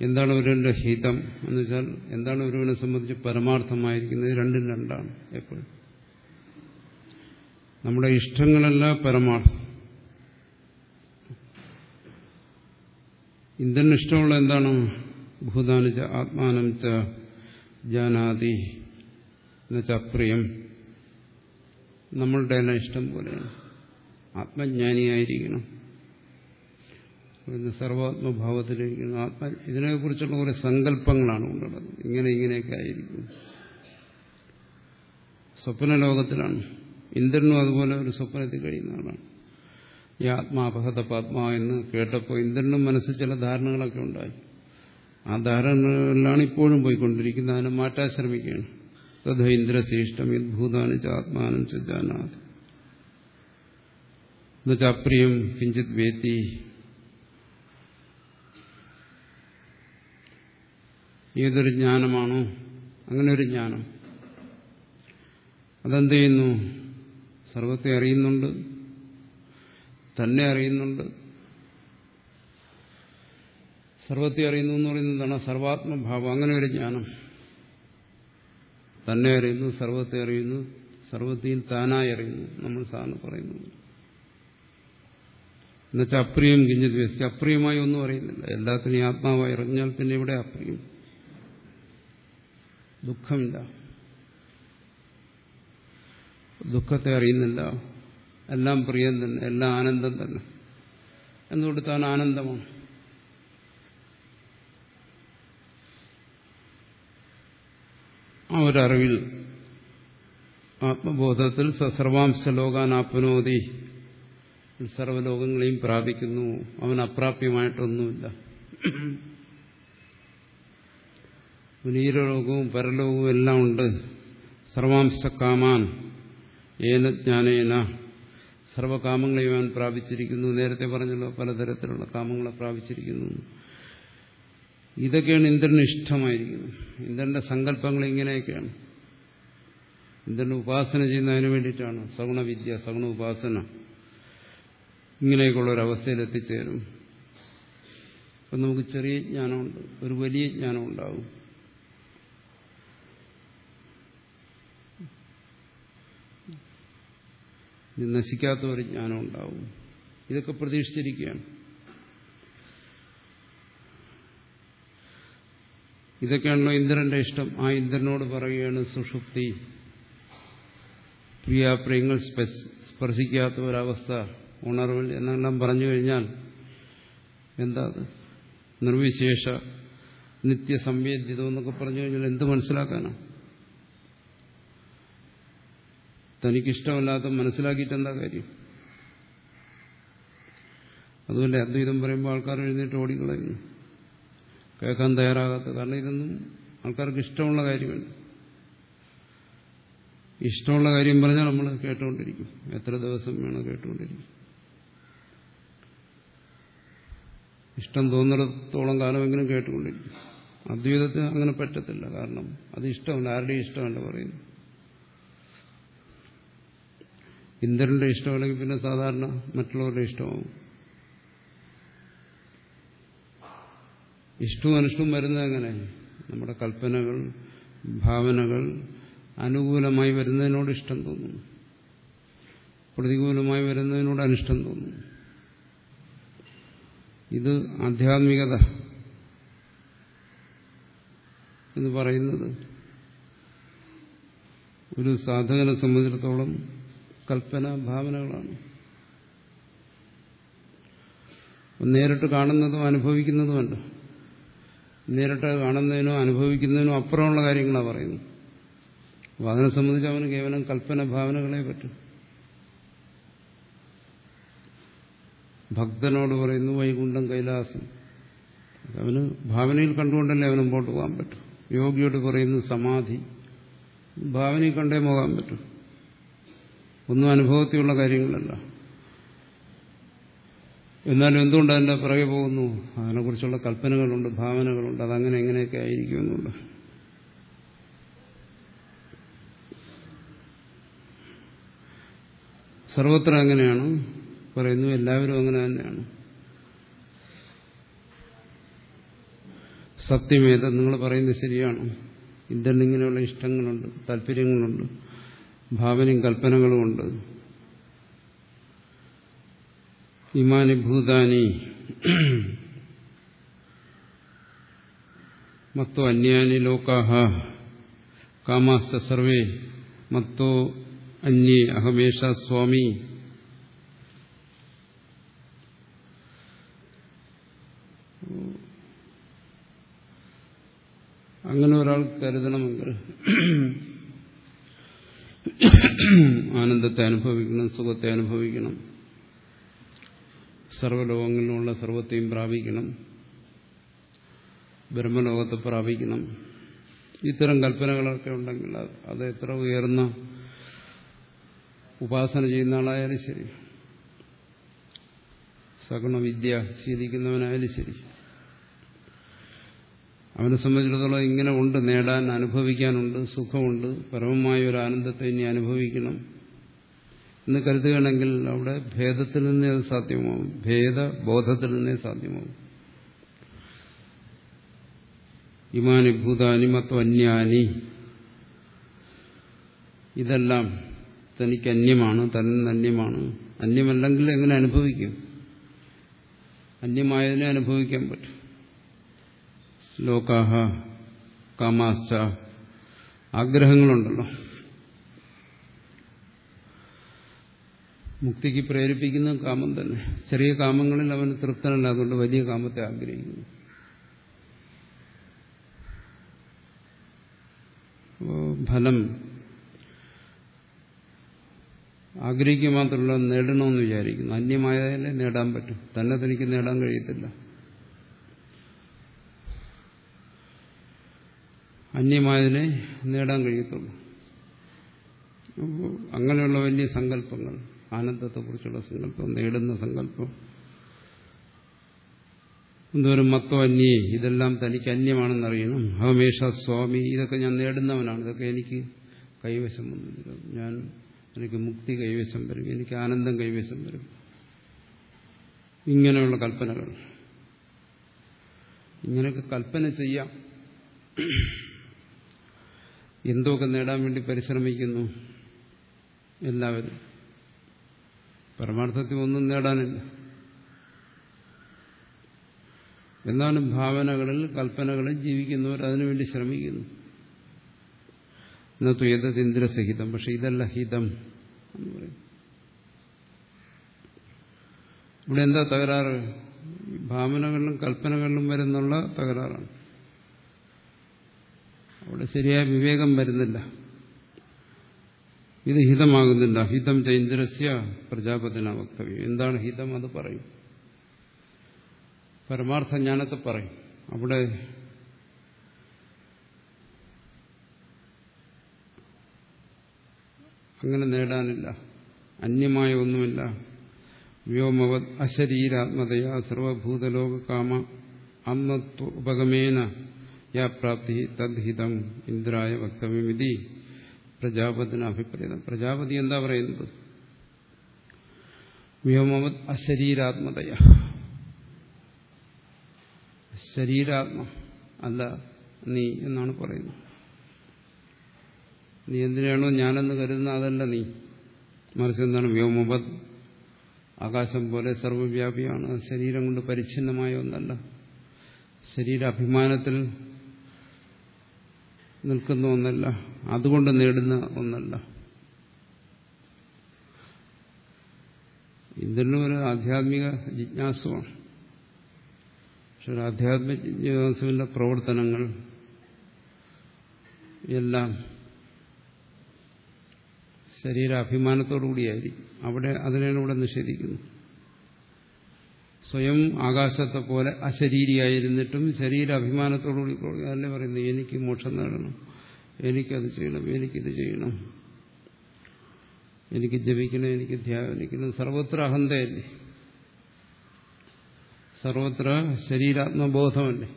എന്താണ് ഒരുവന്റെ ഹിതം? എന്ന് വെച്ചാൽ എന്താണ് ഒരുവനെ സംബന്ധിച്ച് പരമാർത്ഥമായിരിക്കുന്നത്? രണ്ടും രണ്ടാണ് എപ്പോഴും. നമ്മുടെ ഇഷ്ടങ്ങളല്ല പരമാർത്ഥം ഇന്ദ്രന് ഇഷ്ടമുള്ള എന്താണ്? ഭൂതാനിച്ച ആത്മാനം ച ജാനാതി അപ്രിയം നമ്മളുടെ എല്ലാം ഇഷ്ടം പോലെയാണ്. ആത്മജ്ഞാനിയായിരിക്കണം. സർവാത്മഭാവത്തിലിരിക്കുന്ന. ആത്മ ഇതിനെക്കുറിച്ചുള്ള കുറെ സങ്കല്പങ്ങളാണ് കൊണ്ടുള്ളത്. ഇങ്ങനെ ഇങ്ങനെയൊക്കെ ആയിരിക്കും. സ്വപ്ന ലോകത്തിലാണ് ഇന്ദ്രനും അതുപോലെ ഒരു സ്വപ്നത്തിൽ കഴിയുന്ന ആളാണ് ഈ ആത്മാപഹത പാത്മാ എന്ന് കേട്ടപ്പോൾ ഇന്ദ്രനും മനസ്സിൽ ചില ധാരണകളൊക്കെ ഉണ്ടായി. ആ ധാരണകളിലാണ് ഇപ്പോഴും പോയിക്കൊണ്ടിരിക്കുന്നത്. അതിനെ മാറ്റാൻ ശ്രമിക്കുകയാണ്. തഥ ഇന്ദ്രശ്രേഷ്ഠം യദ്ഭൂതാനി ചാത്മാനം ചാനാഥ് എന്നുവെച്ചാൽ അപ്രിയം കിഞ്ചിത് വേത്തി. ഏതൊരു ജ്ഞാനമാണോ അങ്ങനെ ഒരു ജ്ഞാനം. അതെന്ത് ചെയ്യുന്നു? സർവത്തെ അറിയുന്നുണ്ട് തന്നെ അറിയുന്നുണ്ട്. സർവത്തെ അറിയുന്നു എന്ന് പറയുന്നത് എന്താണ്? സർവാത്മഭാവം. അങ്ങനെ ഒരു ജ്ഞാനം. തന്നെ അറിയുന്നു സർവത്തെ അറിയുന്നു സർവത്തെയും താനായി അറിയുന്നു നമ്മൾ സാധാരണ പറയുന്നു എന്നുവെച്ചാൽ അപ്രിയം കിഞ്ഞത് വെച്ച് അപ്രിയമായി ഒന്നും അറിയുന്നില്ല. എല്ലാത്തിനെയും ആത്മാവായി അറിഞ്ഞാൽ പിന്നെ ഇവിടെ അപ്രിയം. ദുഃഖമില്ല. ദുഃഖത്തെ അറിയുന്നില്ല. എല്ലാം പ്രിയം തന്നെ എല്ലാം ആനന്ദം തന്നെ. എന്നുകൊണ്ട് താൻ ആനന്ദമാണ്. ആ ഒരറിവിൽ ആത്മബോധത്തിൽ സസർവാംശ ലോകാനാപ്നോതി സർവലോകങ്ങളെയും പ്രാപിക്കുന്നു. അവൻ അപ്രാപ്യമായിട്ടൊന്നുമില്ല. പുനീരലോകവും പരലോകവും എല്ലാം ഉണ്ട്. സർവാംശ കാമാൻ ഏന ജ്ഞാനേന. സർവകാമങ്ങളെയും പ്രാപിച്ചിരിക്കുന്നു. നേരത്തെ പറഞ്ഞല്ലോ പലതരത്തിലുള്ള കാമങ്ങളെ പ്രാപിച്ചിരിക്കുന്നു. ഇതൊക്കെയാണ് ഇന്ദ്രന് ഇഷ്ടമായിരിക്കുന്നത്. ഇന്ദ്രന്റെ സങ്കല്പങ്ങൾ ഇങ്ങനെയൊക്കെയാണ്. ഇന്ദ്രന് ഉപാസന ചെയ്യുന്നതിന് വേണ്ടിയിട്ടാണ്. സഗുണവിദ്യ സഗുണ ഉപാസന ഇങ്ങനെയൊക്കെയുള്ള ഒരു അവസ്ഥയിൽ എത്തിച്ചേരും. അപ്പം നമുക്ക് ചെറിയ ജ്ഞാനമുണ്ട്. ഒരു വലിയ ജ്ഞാനം ഉണ്ടാവും നശിക്കാത്ത ഒരു ജ്ഞാനം ഉണ്ടാവും. ഇതൊക്കെ പ്രതീക്ഷിച്ചിരിക്കുകയാണ്. ഇതൊക്കെയാണല്ലോ ഇന്ദ്രന്റെ ഇഷ്ടം. ആ ഇന്ദ്രനോട് പറയുകയാണ് സുഷുപ്തി പ്രിയാപ്രിയങ്ങൾ സ്പർശിക്കാത്ത ഒരവസ്ഥ ഉണർവിൽ എന്നെല്ലാം പറഞ്ഞു കഴിഞ്ഞാൽ എന്താ നിർവിശേഷ നിത്യസംവേദ്യതം എന്നൊക്കെ പറഞ്ഞു കഴിഞ്ഞാൽ എന്ത് മനസ്സിലാക്കാനാണ് തനിക്കിഷ്ടമല്ലാത്ത മനസ്സിലാക്കിയിട്ട് എന്താ കാര്യം? അതുപോലെ അദ്വൈതം പറയുമ്പോൾ ആൾക്കാർ എഴുന്നേറ്റ് ഓടിക്കളയുന്നു. കേൾക്കാൻ തയ്യാറാകാത്ത കാരണം ഇതൊന്നും ആൾക്കാർക്ക് ഇഷ്ടമുള്ള കാര്യമല്ല. ഇഷ്ടമുള്ള കാര്യം പറഞ്ഞാൽ നമ്മൾ കേട്ടുകൊണ്ടിരിക്കും. എത്ര ദിവസം വേണം കേട്ടുകൊണ്ടിരിക്കും ഇഷ്ടം തോന്നിടത്തോളം കാലമെങ്കിലും കേട്ടുകൊണ്ടിരിക്കും. അദ്വൈതത്തിന് അങ്ങനെ പറ്റത്തില്ല. കാരണം അത് ഇഷ്ടമല്ല ആരുടെയും ഇഷ്ടമല്ല പറയുന്നു ഇന്ദ്രന്റെ ഇഷ്ടമല്ലെങ്കിൽ പിന്നെ സാധാരണ മറ്റുള്ളവരുടെ ഇഷ്ടമാവും ഇഷ്ടവും അനിഷ്ടവും വരുന്നത് എങ്ങനെ? നമ്മുടെ കൽപ്പനകൾ ഭാവനകൾ അനുകൂലമായി വരുന്നതിനോട് ഇഷ്ടം തോന്നുന്നു പ്രതികൂലമായി വരുന്നതിനോട് അനിഷ്ടം തോന്നുന്നു ഇത് ആധ്യാത്മികത എന്ന് പറയുന്നത് ഒരു സാധകനെ സംബന്ധിച്ചിടത്തോളം കൽപ്പന ഭാവനകളാണ്. നേരിട്ട് കാണുന്നതും അനുഭവിക്കുന്നതുമല്ല നേരിട്ട് കാണുന്നതിനോ അനുഭവിക്കുന്നതിനോ അപ്പുറമുള്ള കാര്യങ്ങളാണ് പറയുന്നത്. അപ്പോൾ അതിനെ സംബന്ധിച്ച് അവന് കേവലം കൽപ്പന ഭാവനകളെ പറ്റും. ഭക്തനോട് പറയുന്നു വൈകുണ്ഠം കൈലാസം. അവന് ഭാവനയിൽ കണ്ടുകൊണ്ടല്ലേ അവന് മുമ്പോട്ട് പോകാൻ പറ്റും. യോഗിയോട് പറയുന്നു സമാധി. ഭാവനയിൽ കണ്ടേ പോകാൻ പറ്റും. ഒന്നും അനുഭവത്തിലുള്ള കാര്യങ്ങളല്ല. എന്നാലും എന്തുകൊണ്ട് അതിന്റെ പിറകെ പോകുന്നു? അതിനെക്കുറിച്ചുള്ള കൽപ്പനകളുണ്ട് ഭാവനകളുണ്ട്. അതങ്ങനെ എങ്ങനെയൊക്കെ എന്നുണ്ട്. സർവത്ര അങ്ങനെയാണ്. പറയുന്നു എല്ലാവരും അങ്ങനെ തന്നെയാണ്. സത്യമേത നിങ്ങൾ പറയുന്നത് ശരിയാണ്. ഇന്ത്യൻ ഇഷ്ടങ്ങളുണ്ട് താല്പര്യങ്ങളുണ്ട്. ഭാവനയും കൽപ്പനകളുമുണ്ട് ഇമാനി ഭൂതാനി മത്തോ അന്യാനി ലോകാഹ കാമാസ്ത സർവേ മത്തോ അന്യേ അഹമേഷ സ്വാമി. അങ്ങനെ ഒരാൾ കരുതണമെങ്കിൽ ആനന്ദത്തെ അനുഭവിക്കണം സുഖത്തെ അനുഭവിക്കണം. സർവലോകങ്ങളിലുള്ള സർവത്തെയും പ്രാപിക്കണം. ബ്രഹ്മലോകത്തെ പ്രാപിക്കണം. ഇത്തരം കൽപ്പനകളൊക്കെ ഉണ്ടെങ്കിൽ അത് എത്ര ഉയർന്ന ഉപാസന ചെയ്യുന്ന ആളായാലും ശരി. സഗുണവിദ്യ ശീലിക്കുന്നവനായാലും ശരി. അവനെ സംബന്ധിച്ചിടത്തോളം ഇങ്ങനെ ഉണ്ട് നേടാൻ അനുഭവിക്കാനുണ്ട് സുഖമുണ്ട് പരമമായ ഒരു ആനന്ദത്തെ ഇനി അനുഭവിക്കണം. എന്ന് കരുതുകയാണെങ്കിൽ അവിടെ ഭേദത്തിൽ നിന്നേ അത് സാധ്യമാവും. ഭേദബോധത്തിൽ നിന്നേ സാധ്യമാവും. ഇമാനി ഭൂതാനി മത്വന്യാനി ഇതെല്ലാം തനിക്ക് അന്യമാണ് തന്നെ അന്യമാണ്. അന്യമല്ലെങ്കിൽ എങ്ങനെ അനുഭവിക്കും? അന്യമായതിനെ അനുഭവിക്കാൻ പറ്റും. ലോകാഹ കാമാശ്ച ആഗ്രഹങ്ങളുണ്ടല്ലോ. മുക്തിക്ക് പ്രേരിപ്പിക്കുന്ന കാമം തന്നെ. ചെറിയ കാമങ്ങളിൽ അവന് തൃപ്തനല്ല അതുകൊണ്ട് വലിയ കാമത്തെ ആഗ്രഹിക്കുന്നു. ഫലം ആഗ്രഹിക്കുക മാത്രമല്ല നേടണമെന്ന് വിചാരിക്കുന്നു. അന്യമായാലേ നേടാൻ പറ്റും. തന്നെ തനിക്ക് നേടാൻ കഴിയത്തില്ല. അന്യമായതിനെ നേടാൻ കഴിയത്തുള്ളൂ. അങ്ങനെയുള്ള വലിയ സങ്കല്പങ്ങൾ ആനന്ദത്തെക്കുറിച്ചുള്ള സങ്കല്പം നേടുന്ന സങ്കല്പം എന്തോരം മത്തോ അന്യേ ഇതെല്ലാം തനിക്ക് അന്യമാണെന്നറിയണം. ഹമേഷ സ്വാമി ഇതൊക്കെ ഞാൻ നേടുന്നവനാണ്. ഇതൊക്കെ എനിക്ക് കൈവശം വന്നില്ല ഞാൻ എനിക്ക് മുക്തി കൈവശം വരും. എനിക്ക് ആനന്ദം കൈവശം വരും. ഇങ്ങനെയുള്ള കൽപ്പനകൾ. ഇങ്ങനെയൊക്കെ കൽപ്പന ചെയ്യാം. എന്തൊക്കെ നേടാൻ വേണ്ടി പരിശ്രമിക്കുന്നു? എല്ലാവരും. പരമാർത്ഥത്തിൽ ഒന്നും നേടാനില്ല. എന്നാലും ഭാവനകളിൽ കൽപ്പനകളിൽ ജീവിക്കുന്നവർ അതിനുവേണ്ടി ശ്രമിക്കുന്നു. എന്നത്തു ഏതത് ഇന്ദ്രസഹിതം? പക്ഷെ ഇതല്ല ഹിതം എന്ന് പറയും. ഇവിടെ എന്താ തകരാറ്? ഭാവനകളിലും കൽപ്പനകളിലും വരുന്നുള്ള തകരാറാണ്. അവിടെ ശരിയായ വിവേകം വരുന്നില്ല. ഇത് ഹിതമാകുന്നില്ല. ഹിതം ചൈന്ദ്രസ്യ പ്രജാപതിന വക്തവ്യം. എന്താണ് ഹിതം അത് പറയും? പരമാർത്ഥ ജ്ഞാനത്തെ പറയും. അവിടെ അങ്ങനെ നേടാനില്ല. അന്യമായ ഒന്നുമില്ല. വ്യോമവ അശരീരാത്മതയാ സർവഭൂതലോക കാമ അന്നത്വ ഉപഗമേന യാ പ്രാപ്തി തദ്ഹിതം ഇന്ദ്രായ വക്തവ്യമിതി പ്രജാപതിന് അഭിപ്രായം പ്രജാപതി എന്താ പറയുന്നത്? വ്യോമവത് അശരീരാത്മതയ. ശരീരാത്മ അല്ല നീ എന്നാണ് പറയുന്നത്. നീ എന്തിനാണോ ഞാനെന്ന് കരുതുന്ന അതല്ല നീ. മറിച്ച് എന്താണ്? വ്യോമവത് ആകാശം പോലെ സർവവ്യാപിയാണ്. ശരീരം കൊണ്ട് പരിച്ഛിന്നമായ ഒന്നല്ല. ശരീരാഭിമാനത്തിൽ നിൽക്കുന്ന ഒന്നല്ല അതുകൊണ്ട് നേടുന്ന ഒന്നല്ല. ഇന്ദ്രനും ഒരു ആധ്യാത്മിക ജിജ്ഞാസമാണ്. പക്ഷെ ഒരു ആധ്യാത്മിക ജിജ്ഞാസുവിന്റെ പ്രവർത്തനങ്ങൾ എല്ലാം ശരീരാഭിമാനത്തോടുകൂടിയായിരിക്കും. അവിടെ അതിനെ ഇവിടെ നിഷേധിക്കുന്നത് സ്വയം ആകാശത്തെ പോലെ അശരീരിയായിരുന്നിട്ടും ശരീരാഭിമാനത്തോടുകൂടി അതല്ലേ പറയുന്നു എനിക്ക് മോക്ഷം നേടണം. എനിക്കത് ചെയ്യണം. എനിക്കിത് ചെയ്യണം. എനിക്ക് ജപിക്കണം. എനിക്ക് ധ്യാനിക്കണം. സർവത്ര അഹന്തയല്ലേ സർവത്ര ശരീരാത്മബോധമല്ലേ?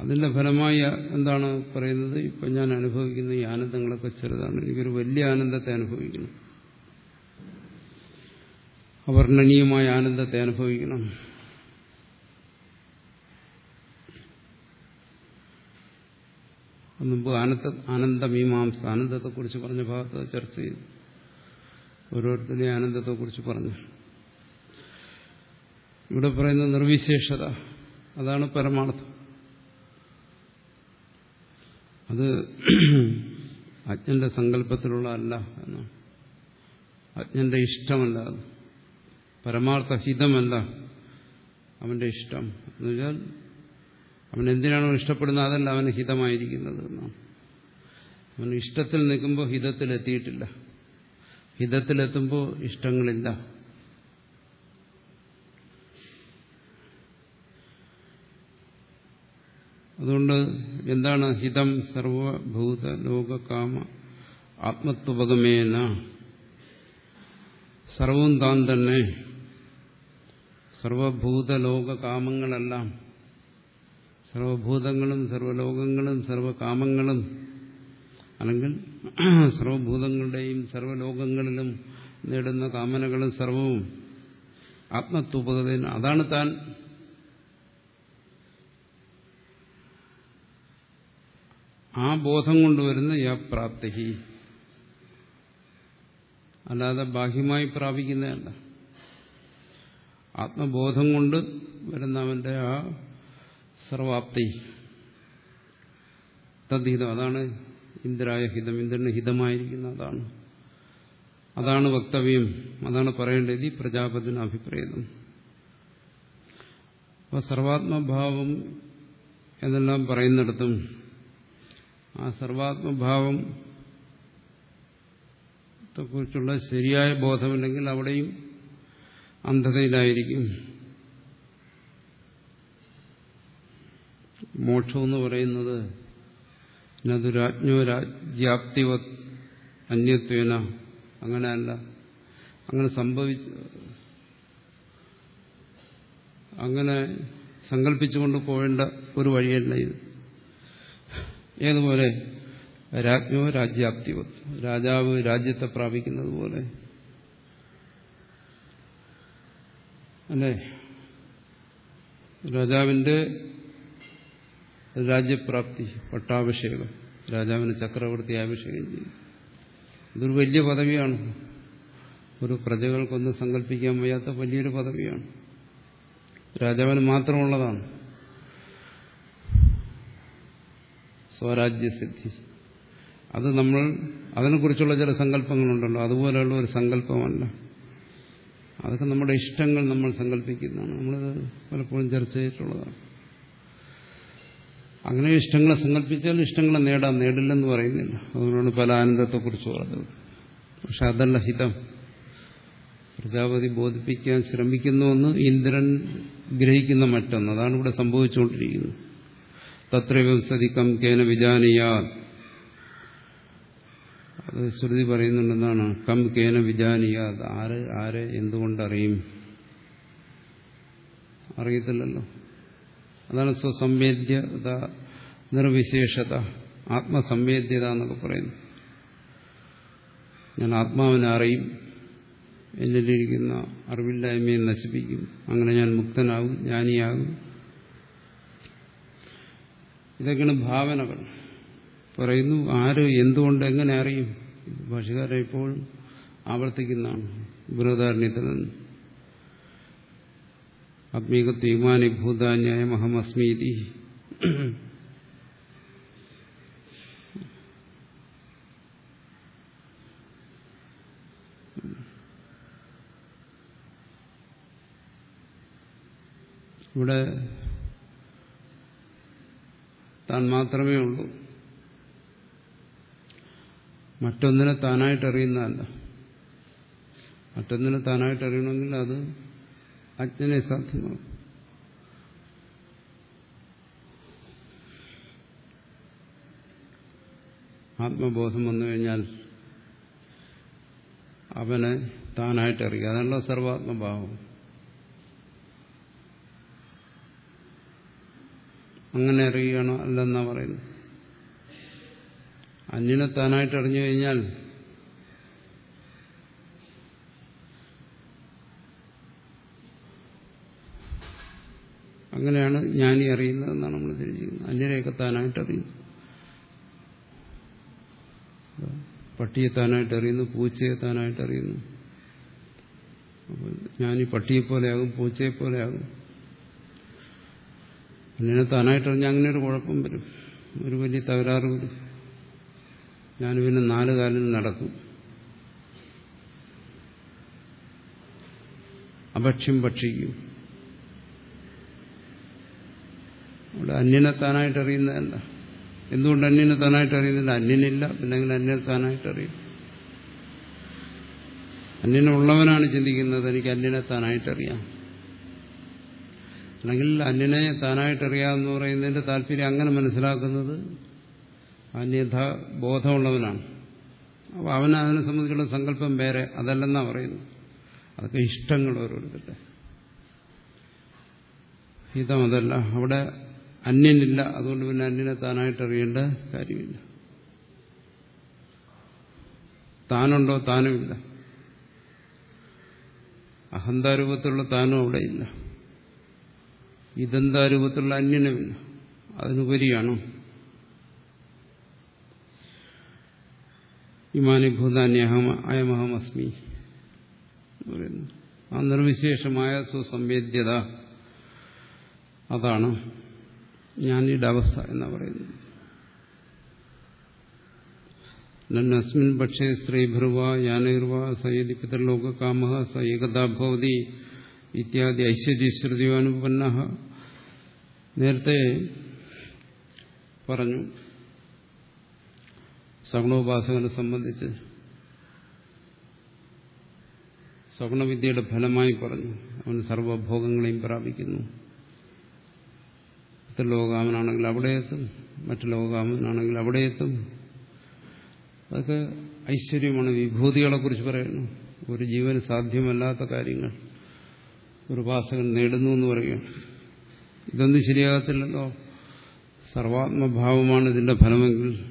അതിന്റെ ഫലമായി എന്താണ് പറയുന്നത്? ഇപ്പൊ ഞാൻ അനുഭവിക്കുന്ന ഈ ആനന്ദങ്ങളൊക്കെ ചെറുതാണ്. എനിക്കൊരു വലിയ ആനന്ദത്തെ അനുഭവിക്കണം അവർണനീയമായ ആനന്ദത്തെ അനുഭവിക്കണം. മുമ്പ് ആനന്ദ ആനന്ദമീമാംസ ആനന്ദത്തെക്കുറിച്ച് പറഞ്ഞ ഭാഗത്ത് ചർച്ച ചെയ്തു. ഓരോരുത്തരുടെ ആനന്ദത്തെക്കുറിച്ച് പറഞ്ഞു. ഇവിടെ പറയുന്ന നിർവിശേഷത അതാണ് പരമാർത്ഥം. അത് അജ്ഞന്റെ സങ്കല്പത്തിലുള്ള അല്ല എന്നാണ്. അജ്ഞന്റെ ഇഷ്ടമല്ല അത്. പരമാർത്ഥ ഹിതമല്ല അവന്റെ ഇഷ്ടം. എന്ന് വെച്ചാൽ അവൻ എന്തിനാണോ ഇഷ്ടപ്പെടുന്നത്? അതല്ല അവന് ഹിതമായിരിക്കുന്നത് എന്നാണ് അവൻ ഇഷ്ടത്തിൽ നിൽക്കുമ്പോൾ ഹിതത്തിലെത്തിയിട്ടില്ല ഹിതത്തിലെത്തുമ്പോൾ ഇഷ്ടങ്ങളില്ല. അതുകൊണ്ട് എന്താണ് ഹിതം? സർവഭൂത ലോകകാമ ആത്മത്വപകമേന. സർവവും താൻ തന്നെ. സർവഭൂത ലോകകാമങ്ങളെല്ലാം സർവഭൂതങ്ങളും സർവലോകങ്ങളും സർവകാമങ്ങളും അല്ലെങ്കിൽ സർവഭൂതങ്ങളുടെയും സർവലോകങ്ങളിലും നേടുന്ന കാമനകളും സർവവും ആത്മത്വപകതയും അതാണ് താൻ ആ ബോധം കൊണ്ടുവരുന്ന യാ പ്രാപ്തി അല്ലാതെ ബാഹ്യമായി പ്രാപിക്കുന്നതല്ല. ആത്മബോധം കൊണ്ട് വരുന്ന അവന്റെ ആ സർവാപ്തി. തദ്ഹിതം. അതാണ് ഇന്ദ്രായ ഹിതം. ഇന്ദ്രന് ഹിതമായിരിക്കുന്ന അതാണ്. അതാണ് വക്തവ്യം. അതാണ് പറയേണ്ടത്. ഈ പ്രജാപതിന് അഭിപ്രേതം അപ്പൊ സർവാത്മഭാവം എന്നെല്ലാം പറയുന്നിടത്തും ആ സർവാത്മഭാവം കുറിച്ചുള്ള ശരിയായ ബോധമില്ലെങ്കിൽ അവിടെയും അന്ധതയിലായിരിക്കും. മോക്ഷം എന്ന് പറയുന്നത് അത് രാജ്ഞോ രാജ്യാപ്തിവ അന്യത്വേന. അങ്ങനെയല്ല. അങ്ങനെ സംഭവിച്ച അങ്ങനെ സങ്കല്പിച്ചുകൊണ്ട് പോകേണ്ട ഒരു വഴിയല്ല ഇത്. ഏതുപോലെ? രാജ്ഞോ രാജ്യാപ്തിവത് രാജാവ് രാജ്യത്തെ പ്രാപിക്കുന്നത് പോലെ അല്ലേ? രാജാവിന്റെ രാജ്യപ്രാപ്തി പട്ടാഭിഷേകം. രാജാവിന് ചക്രവർത്തി അഭിഷേകം ചെയ്യും ഇതൊരു വലിയ പദവിയാണ്. ഒരു പ്രജകൾക്കൊന്നും സങ്കല്പിക്കാൻ വയ്യാത്ത വലിയൊരു പദവിയാണ്. രാജാവിന് മാത്രമുള്ളതാണ്. സ്വരാജ്യസിദ്ധി. അത് നമ്മൾ അതിനെക്കുറിച്ചുള്ള ചില സങ്കല്പങ്ങളുണ്ടല്ലോ. അതുപോലെയുള്ള ഒരു സങ്കല്പമല്ല. അതൊക്കെ നമ്മുടെ ഇഷ്ടങ്ങൾ നമ്മൾ സങ്കല്പിക്കുന്നതാണ്. നമ്മളത് പലപ്പോഴും ചർച്ച ചെയ്തിട്ടുള്ളതാണ്. അങ്ങനെ ഇഷ്ടങ്ങളെ സങ്കല്പിച്ചാൽ ഇഷ്ടങ്ങളെ നേടാൻ നേടില്ലെന്ന് പറയുന്നില്ല. അതുകൊണ്ടാണ് പല ആനന്ദത്തെക്കുറിച്ച് പറഞ്ഞത്. പക്ഷെ അതല്ല ഹിതം. പ്രജാപതി ബോധിപ്പിക്കാൻ ശ്രമിക്കുന്നുവെന്ന് ഇന്ദ്രൻ ഗ്രഹിക്കുന്ന മറ്റൊന്ന്. അതാണ് ഇവിടെ സംഭവിച്ചുകൊണ്ടിരിക്കുന്നത്. തത്രൈവം സതിക്കം കേന വിജാനിയാ അത് ശ്രുതി പറയുന്നുണ്ടെന്നാണ്. കം കേന വിജാനിയാ. ആര് ആരെ എന്തുകൊണ്ടറിയും? അറിയത്തില്ലല്ലോ. അതാണ് സ്വസംവേദ്യത നിർവിശേഷത ആത്മസംവേദ്യത എന്നൊക്കെ പറയുന്നു ഞാൻ ആത്മാവിനെ അറിയും എന്നിലിരിക്കുന്ന അറിവില്ലായ്മയെ നശിപ്പിക്കും. അങ്ങനെ ഞാൻ മുക്തനാകും ജ്ഞാനിയാകും. ഇതൊക്കെയാണ് ഭാവനകൾ. പറയുന്നു ആര് എന്തുകൊണ്ട് എങ്ങനെ അറിയും? ഭാഷകാരൻ ഇപ്പോൾ ആവർത്തിക്കുന്നതാണ്. ബൃഹദാരണ്യത്തിൽ നിന്ന് ആത്മീകത്വ യുമാനി ഭൂതാന്യായം അഹമസ്മീതി ഇവിടെ താൻ മാത്രമേ ഉള്ളൂ. മറ്റൊന്നിനെ താനായിട്ട് അറിയുന്നതല്ല മറ്റൊന്നിനെ താനായിട്ട് അറിയണമെങ്കിൽ അത് അജ്ഞനെ സാധ്യമാകും. ആത്മബോധം വന്നു കഴിഞ്ഞാൽ അവനെ താനായിട്ട് അറിയുക അതാണല്ലോ സർവാത്മഭാവം. അങ്ങനെ അറിയുകയാണോ അല്ലെന്നാ പറയുന്നത്? അന്യനെ താനായിട്ട് അറിഞ്ഞു കഴിഞ്ഞാൽ അങ്ങനെയാണ് ജ്ഞാനി അറിയുന്നതെന്നാണ് നമ്മൾ തിരിച്ചിരിക്കുന്നത് അന്യരെയൊക്കെ താനായിട്ട് അറിയുന്നു. പട്ടിയെ താനായിട്ട് അറിയുന്നു പൂച്ചയെ താനായിട്ട് അറിയുന്നു. ജ്ഞാനി പട്ടിയെ പോലെയാകും പൂച്ചയെ പോലെയാകും അന്യനെ താനായിട്ട് അറിഞ്ഞാൽ അങ്ങനെ ഒരു കുഴപ്പം വരും. ഒരു വലിയ തകരാറ് വരും. ഞാൻ പിന്നെ നാല് കാലിൽ നടക്കും. അഭക്ഷ്യം ഭക്ഷിക്കും. അവിടെ അന്യനെ താനായിട്ട് അറിയുന്നതല്ല എന്തുകൊണ്ട് അന്യനെ താനായിട്ട് അറിയുന്നില്ല അന്യനില്ല പിന്നെങ്കിൽ അന്യനെ താനായിട്ട് അറിയും അന്യനുള്ളവനാണ് ചിന്തിക്കുന്നത് എനിക്ക് അന്യനെ താനായിട്ട് അറിയാം അല്ലെങ്കിൽ അന്യനെ താനായിട്ട് അറിയാമെന്ന് പറയുന്നതിന്റെ താല്പര്യം അങ്ങനെ മനസ്സിലാക്കുന്നത് അന്യഥ ബോധമുള്ളവനാണ്. അപ്പോൾ അവന് അതിനെ സംബന്ധിച്ചുള്ള സങ്കല്പം വേറെ അതല്ലെന്നാ പറയുന്നത്. അതൊക്കെ ഇഷ്ടങ്ങൾ ഓരോരുത്തരുടെ. ഹിതം അതല്ല. അവിടെ അന്യനില്ല. അതുകൊണ്ട് പിന്നെ അന്യനെ താനായിട്ട് അറിയേണ്ട കാര്യമില്ല. താനുണ്ടോ? താനുമില്ല. അഹന്താരൂപത്തിലുള്ള താനും അവിടെ അവിടെയില്ല. ഇതെന്താരൂപത്തിലുള്ള അന്യനുമില്ല. അതിനുപരിയാണോ ഇമാനി ഭൂതാന്യഹം അയമഹമസ്മി പറയുന്നു ആ നിർവിശേഷമായ സുസംവേദ്യത അതാണ് ജ്ഞാനിയുടെ അവസ്ഥ എന്ന് പറയുന്നത് നന്നസ്മിൻ പക്ഷേ സ്ത്രീഭർവ യാനൈർവ സയതി പിതർലോക കാമ സ ഏകതാ ഭവതി ഇത്യാദി ഐശ്വര്യശ്രുതിയോനുപന്ന നേരത്തെ പറഞ്ഞു സഗുണോപാസകനെ സംബന്ധിച്ച് സ്വപ്നവിദ്യയുടെ ഫലമായി പറഞ്ഞു. അവൻ സർവഭോഗങ്ങളെയും പ്രാപിക്കുന്നു. ലോകാമനാണെങ്കിൽ അവിടെ എത്തും മറ്റു ലോകാമനാണെങ്കിൽ അവിടെ എത്തും. അതൊക്കെ ഐശ്വര്യമാണ്. വിഭൂതികളെ കുറിച്ച് പറയുന്നു. ഒരു ജീവന് സാധ്യമല്ലാത്ത കാര്യങ്ങൾ ഒരു ഉപാസകൻ നേടുന്നു എന്ന് പറയുകയാണ് ഇതൊന്നും ശരിയാകത്തില്ലല്ലോ. സർവാത്മഭാവമാണ് ഇതിന്റെ ഫലമെങ്കിൽ.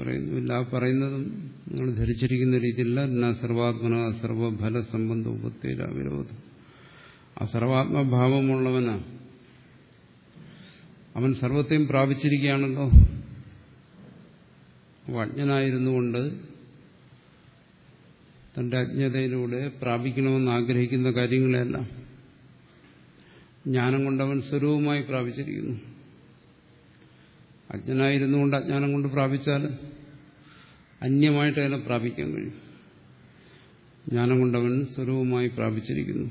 പറയുന്നുമില്ല ആ പറയുന്നതും നിങ്ങൾ ധരിച്ചിരിക്കുന്ന രീതിയിലല്ല. എന്നാ സർവാത്മന സർവഫല സംബന്ധ ഉപത്തിയില്ല വിരോധം. ആ സർവാത്മഭാവമുള്ളവന്. അവൻ സർവത്തെയും പ്രാപിച്ചിരിക്കുകയാണല്ലോ. അജ്ഞനായിരുന്നുകൊണ്ട് തന്റെ അജ്ഞതയിലൂടെ പ്രാപിക്കണമെന്ന് ആഗ്രഹിക്കുന്ന കാര്യങ്ങളെല്ലാം ജ്ഞാനം കൊണ്ട് അവൻ സ്വരൂപമായി പ്രാപിച്ചിരിക്കുന്നു. അജ്ഞനായിരുന്നുകൊണ്ട് അജ്ഞാനം കൊണ്ട് പ്രാപിച്ചാൽ അന്യമായിട്ട് അതിനെ പ്രാപിക്കാൻ കഴിയും. ജ്ഞാനം കൊണ്ടവൻ സ്വരൂപമായി പ്രാപിച്ചിരിക്കുന്നു.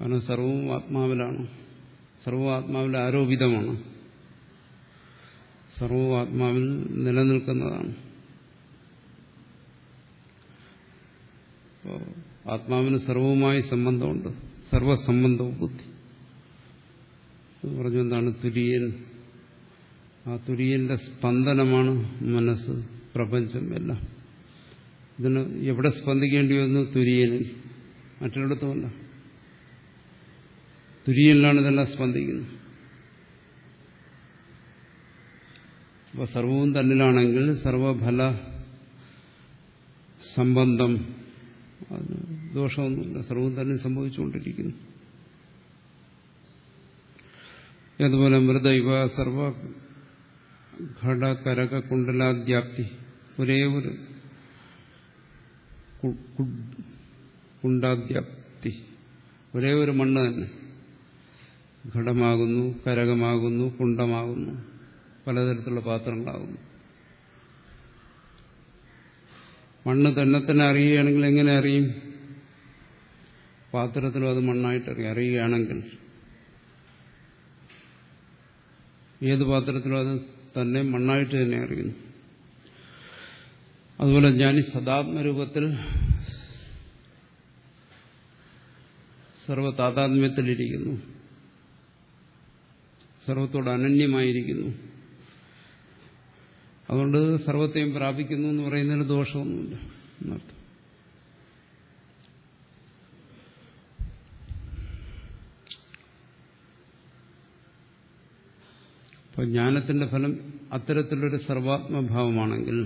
കാരണം സർവവും ആത്മാവിലാണ്. സർവവും ആത്മാവിൽ ആരോപിതമാണ്. സർവവും ആത്മാവിൽ നിലനിൽക്കുന്നതാണ്. ആത്മാവിന് സർവവുമായി സംബന്ധമുണ്ട്. സർവസംബന്ധവും ബുദ്ധി. പറഞ്ഞു എന്താണ് തുര്യൻ ആ തുരിയന്റെ സ്പന്ദനമാണ് മനസ്സ് പ്രപഞ്ചം എല്ലാം. ഇതിന് എവിടെ സ്പന്ദിക്കേണ്ടി വന്നു? തുര്യനിൽ. മറ്റൊരിടത്തുമല്ല. തുര്യനിലാണ് ഇതെല്ലാം സ്പന്ദിക്കുന്നത്. അപ്പോൾ സർവവും തന്നിലാണെങ്കിൽ സർവഫല സംബന്ധം അത് ദോഷമൊന്നുമില്ല. സർവവും തന്നെ സംഭവിച്ചുകൊണ്ടിരിക്കുന്നു. അതുപോലെ മൃദൈവ സർവ ഘടകരക കുണ്ടലാദ്യാപ്തി ഒരേ ഒരു കുണ്ടാദ്യാപ്തി. ഒരേ ഒരു മണ്ണ് തന്നെ. ഘടമാകുന്നു കരകമാകുന്നു കുണ്ടമാകുന്നു പലതരത്തിലുള്ള പാത്രങ്ങളാകുന്നു. മണ്ണ് തന്നെ തന്നെ അറിയുകയാണെങ്കിൽ എങ്ങനെ അറിയും? പാത്രത്തിലും അത് മണ്ണായിട്ട് അറിയാം. അറിയുകയാണെങ്കിൽ. ഏത് പാത്രത്തിലും അത് തന്നെ മണ്ണായിട്ട് തന്നെ അറിയുന്നു. അതുപോലെ ജ്ഞാനി സദാത്മരൂപത്തിൽ സർവതാതാത്മ്യത്തിലിരിക്കുന്നു. സർവത്തോട് അനന്യമായിരിക്കുന്നു. അതുകൊണ്ട് സർവത്തെയും പ്രാപിക്കുന്നു എന്ന് പറയുന്നതിന് ദോഷമൊന്നുമില്ല. എന്നർത്ഥം. അപ്പോൾ ജ്ഞാനത്തിന്റെ ഫലം അത്തരത്തിലൊരു സർവാത്മഭാവമാണെങ്കിൽ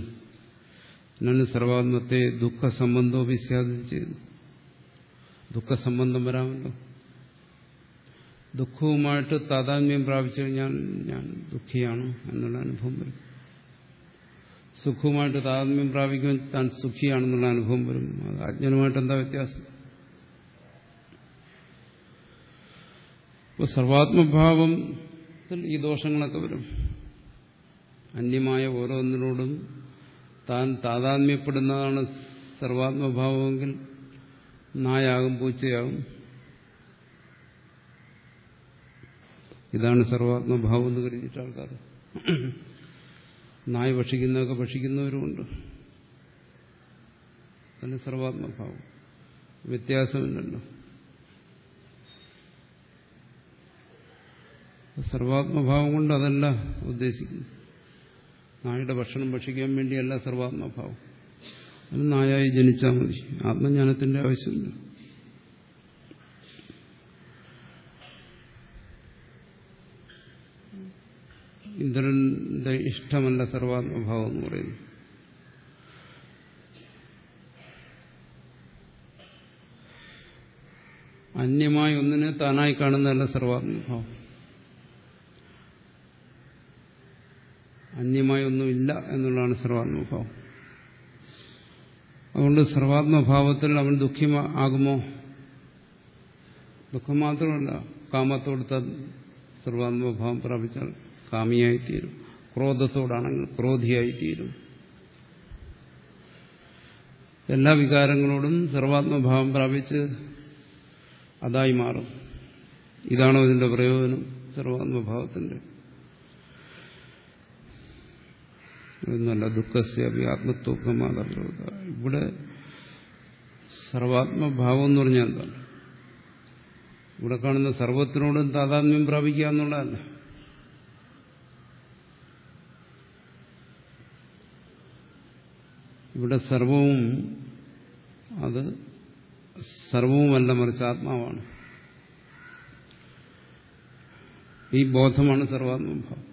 ഞാൻ സർവാത്മത്തെ ദുഃഖസംബന്ധവും വിസ്യാദിച്ച് ദുഃഖസംബന്ധം വരാമല്ലോ. ദുഃഖവുമായിട്ട് താതാത്മ്യം പ്രാപിച്ചു കഴിഞ്ഞാൽ ഞാൻ ദുഃഖിയാണ് എന്നുള്ള അനുഭവം വരും. സുഖവുമായിട്ട് താതാത്മ്യം പ്രാപിക്കുമ്പോൾ താൻ സുഖിയാണെന്നുള്ള അനുഭവം വരും. അത് അജ്ഞനുമായിട്ട് എന്താ വ്യത്യാസം? ഇപ്പോൾ സർവാത്മഭാവത്തിൽ ഈ ദോഷങ്ങളൊക്കെ വരും. അന്യമായ ഓരോന്നിനോടും താൻ താതാത്മ്യപ്പെടുന്നതാണ് സർവാത്മഭാവമെങ്കിൽ നായാകും പൂച്ചയാകും. ഇതാണ് സർവാത്മഭാവം എന്ന് കരുതിയിട്ട് ആൾക്കാർ നായ് ഭക്ഷിക്കുന്നതൊക്കെ ഭക്ഷിക്കുന്നവരുമുണ്ട്. അതിന് സർവാത്മഭാവം. വ്യത്യാസമില്ലല്ലോ. സർവാത്മഭാവം കൊണ്ട് അതല്ല ഉദ്ദേശിക്കുന്നു നായുടെ ഭക്ഷണം ഭക്ഷിക്കാൻ വേണ്ടിയല്ല സർവാത്മഭാവം. അത് നായായി ജനിച്ചാൽ മതി. ആത്മജ്ഞാനത്തിന്റെ ആവശ്യമില്ല. ഇന്ദ്രന്റെ ഇഷ്ടമല്ല സർവാത്മഭാവം എന്ന് പറയുന്നു. അന്യമായി ഒന്നിനെ താനായി കാണുന്നതല്ല സർവാത്മഭാവം. അന്യമായ ഒന്നുമില്ല എന്നുള്ളതാണ് സർവാത്മഭാവം. അതുകൊണ്ട് സർവാത്മഭാവത്തിൽ അവൻ ദുഃഖം ആകുമോ? ദുഃഖം മാത്രമല്ല കാമത്തോട് സർവാത്മഭാവം പ്രാപിച്ചാൽ കാമിയായിത്തീരും. ക്രോധത്തോടാണെങ്കിൽ ക്രോധിയായിത്തീരും. എല്ലാ വികാരങ്ങളോടും സർവാത്മഭാവം പ്രാപിച്ച് അതായി മാറും. ഇതാണോ ഇതിന്റെ പ്രയോജനം? സർവാത്മഭാവത്തിന്റെ എന്നല്ല ദുഃഖസ്യ ആത്മത്വമാതൃത ഇവിടെ സർവാത്മഭാവം എന്ന് പറഞ്ഞാൽ എന്താണ്? ഇവിടെ കാണുന്ന സർവത്തിനോടും താതാത്മ്യം പ്രാപിക്കുക എന്നുള്ളതല്ല. ഇവിടെ സർവവും അത് സർവവുമല്ല മറിച്ച് ആത്മാവാണ്. ഈ ബോധമാണ് സർവാത്മഭാവം.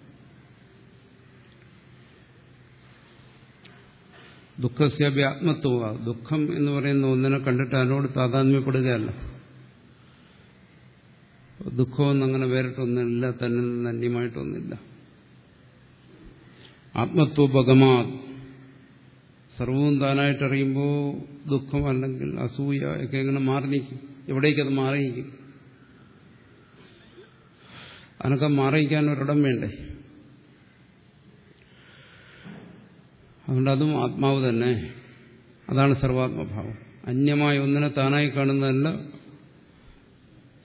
ദുഃഖസ്യാപി ആത്മത്വ ദുഃഖം എന്ന് പറയുന്ന ഒന്നിനെ കണ്ടിട്ട് അതിനോട് താതാത്മ്യപ്പെടുകയല്ല ദുഃഖമൊന്നും അങ്ങനെ വേറിട്ടൊന്നുമില്ല തന്നെ അന്യമായിട്ടൊന്നുമില്ല. ആത്മത്വപകമാ സർവവും താനായിട്ടറിയുമ്പോൾ ദുഃഖം അല്ലെങ്കിൽ അസൂയ ഒക്കെ എങ്ങനെ മാറി നിൽക്കും. എവിടേക്കത് മാറി നിൽക്കും അതിനൊക്കെ മാറിയിക്കാൻ ഒരിടം വേണ്ടേ? അതുകൊണ്ട് അതും ആത്മാവ് തന്നെ. അതാണ് സർവാത്മഭാവം. അന്യമായ ഒന്നിനെ താനായി കാണുന്നതല്ല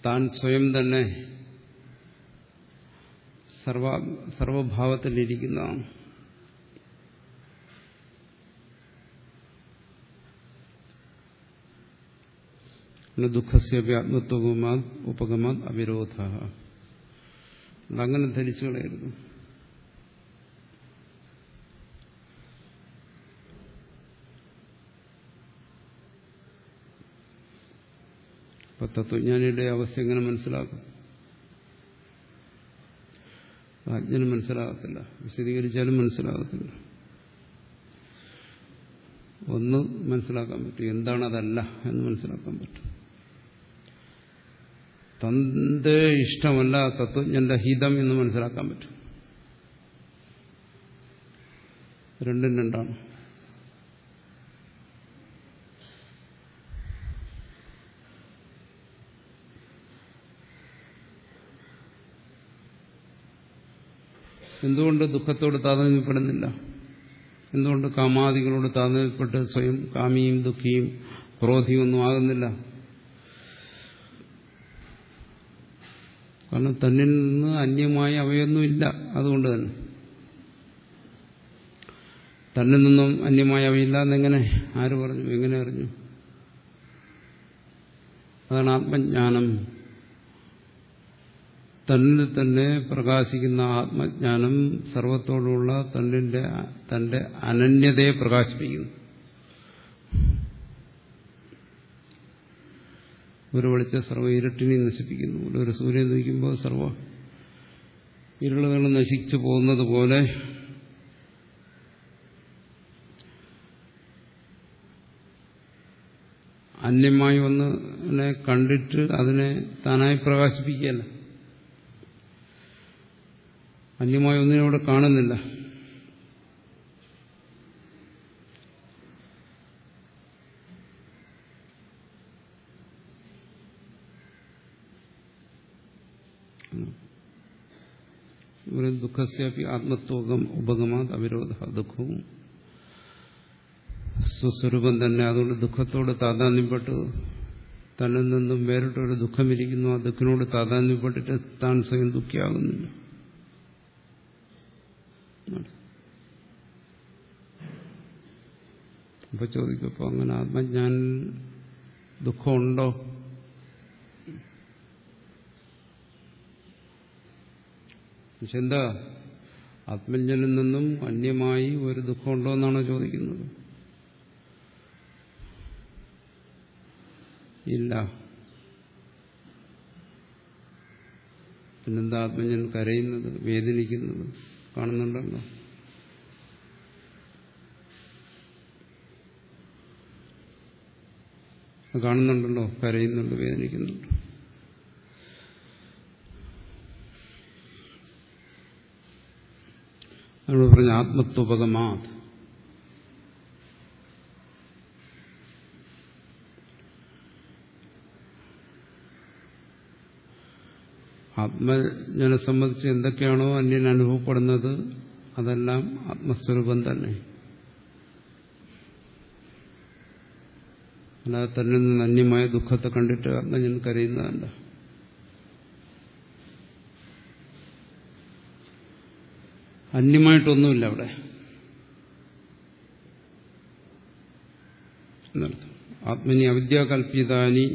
താൻ സ്വയം തന്നെ സർവ സർവഭാവത്തിലിരിക്കുന്നതാണ് ദുഃഖസ്യപി ആത്മത്വകുമാത് ഉപഗമാത് അവിരോധ. അങ്ങനെ ധരിച്ചു അപ്പൊ തത്വജ്ഞാനിയുടെ അവസ്ഥ എങ്ങനെ മനസ്സിലാക്കും? അജ്ഞനും മനസ്സിലാകത്തില്ല. വിശദീകരിച്ചാലും മനസ്സിലാകത്തില്ല. ഒന്ന് മനസ്സിലാക്കാൻ പറ്റും. എന്താണതല്ല എന്ന് മനസ്സിലാക്കാൻ പറ്റും. തന്റെ ഇഷ്ടമല്ല തത്വജ്ഞന്റെ ഹിതം എന്ന് മനസ്സിലാക്കാൻ പറ്റും. രണ്ടും രണ്ടാണ്. എന്തുകൊണ്ട് ദുഃഖത്തോട് താതാത്മ്യപ്പെടുന്നില്ല? എന്തുകൊണ്ട് കാമാദികളോട് താതാത്മ്യപ്പെട്ട് സ്വയം കാമിയും ദുഃഖിയും ക്രോധിയും ഒന്നും ആകുന്നില്ല? കാരണം തന്നിൽ നിന്ന് അന്യമായ അവയൊന്നുമില്ല അതുകൊണ്ട് തന്നെ. തന്നിൽ നിന്നും അന്യമായ അവയില്ല എന്നെങ്ങനെ ആര് പറഞ്ഞു? എങ്ങനെ അറിഞ്ഞു? അതാണ് ആത്മജ്ഞാനം. തന്നിൽ തന്നെ പ്രകാശിക്കുന്ന ആത്മജ്ഞാനം സർവത്തോടുള്ള തന്നിന്റെ തന്റെ അനന്യതയെ പ്രകാശിപ്പിക്കുന്നു. ഒരു വെളിച്ച സർവ ഇരുട്ടിനെ നശിപ്പിക്കുന്നു. ഒരു സൂര്യൻ നിൽക്കുമ്പോൾ സർവ ഇരുളുകൾ നശിച്ചു പോകുന്നത് പോലെ അന്യമായി ഒന്നിനെ കണ്ടിട്ട് അതിനെ താനായി പ്രകാശിപ്പിക്കുകയല്ല. അന്യമായ ഒന്നിനെ അവിടെ കാണുന്നില്ല. ദുഃഖസ്യാപി ആത്മത്വകം ഉപഗമാത് അവിരോധ ദുഃഖവും സ്വസ്വരൂപം തന്നെ. അതുകൊണ്ട് ദുഃഖത്തോട് താതാന്യപ്പെട്ട് തന്നിൽ നിന്നും വേറിട്ടൊരു ദുഃഖമിരിക്കുന്നു. ആ ദുഃഖിനോട് താതാന്യപ്പെട്ടിട്ട് താൻ സ്വയം ദുഃഖിയാകുന്നില്ല. അപ്പൊ ചോദിക്കപ്പോ അങ്ങനെ ആത്മജ്ഞാനിൽ ദുഃഖമുണ്ടോ? പക്ഷെ എന്താ? ആത്മജ്ഞനിൽ നിന്നും അന്യമായി ഒരു ദുഃഖമുണ്ടോ എന്നാണോ ചോദിക്കുന്നത്. ഇല്ല. പിന്നെന്താ ആത്മജ്ഞൻ കരയുന്നത് വേദനിക്കുന്നത് കാണുന്നുണ്ടല്ലോ. കാണുന്നുണ്ടല്ലോ കരയുന്നുണ്ട് വേദനിക്കുന്നുണ്ട്. നമ്മൾ പറഞ്ഞ ആത്മത്വപകമാ ആത്മജ്ഞനെ സംബന്ധിച്ച് എന്തൊക്കെയാണോ അന്യൻ അനുഭവപ്പെടുന്നത് അതെല്ലാം ആത്മസ്വരൂപം തന്നെ. അല്ലാതെ തന്നിൽ നിന്ന് അന്യമായ ദുഃഖത്തെ കണ്ടിട്ട് ആത്മജ്ഞൻ കരയുന്നതല്ല. അന്യമായിട്ടൊന്നുമില്ല അവിടെ. ആത്മനി അവിദ്യാകൽപിതാനി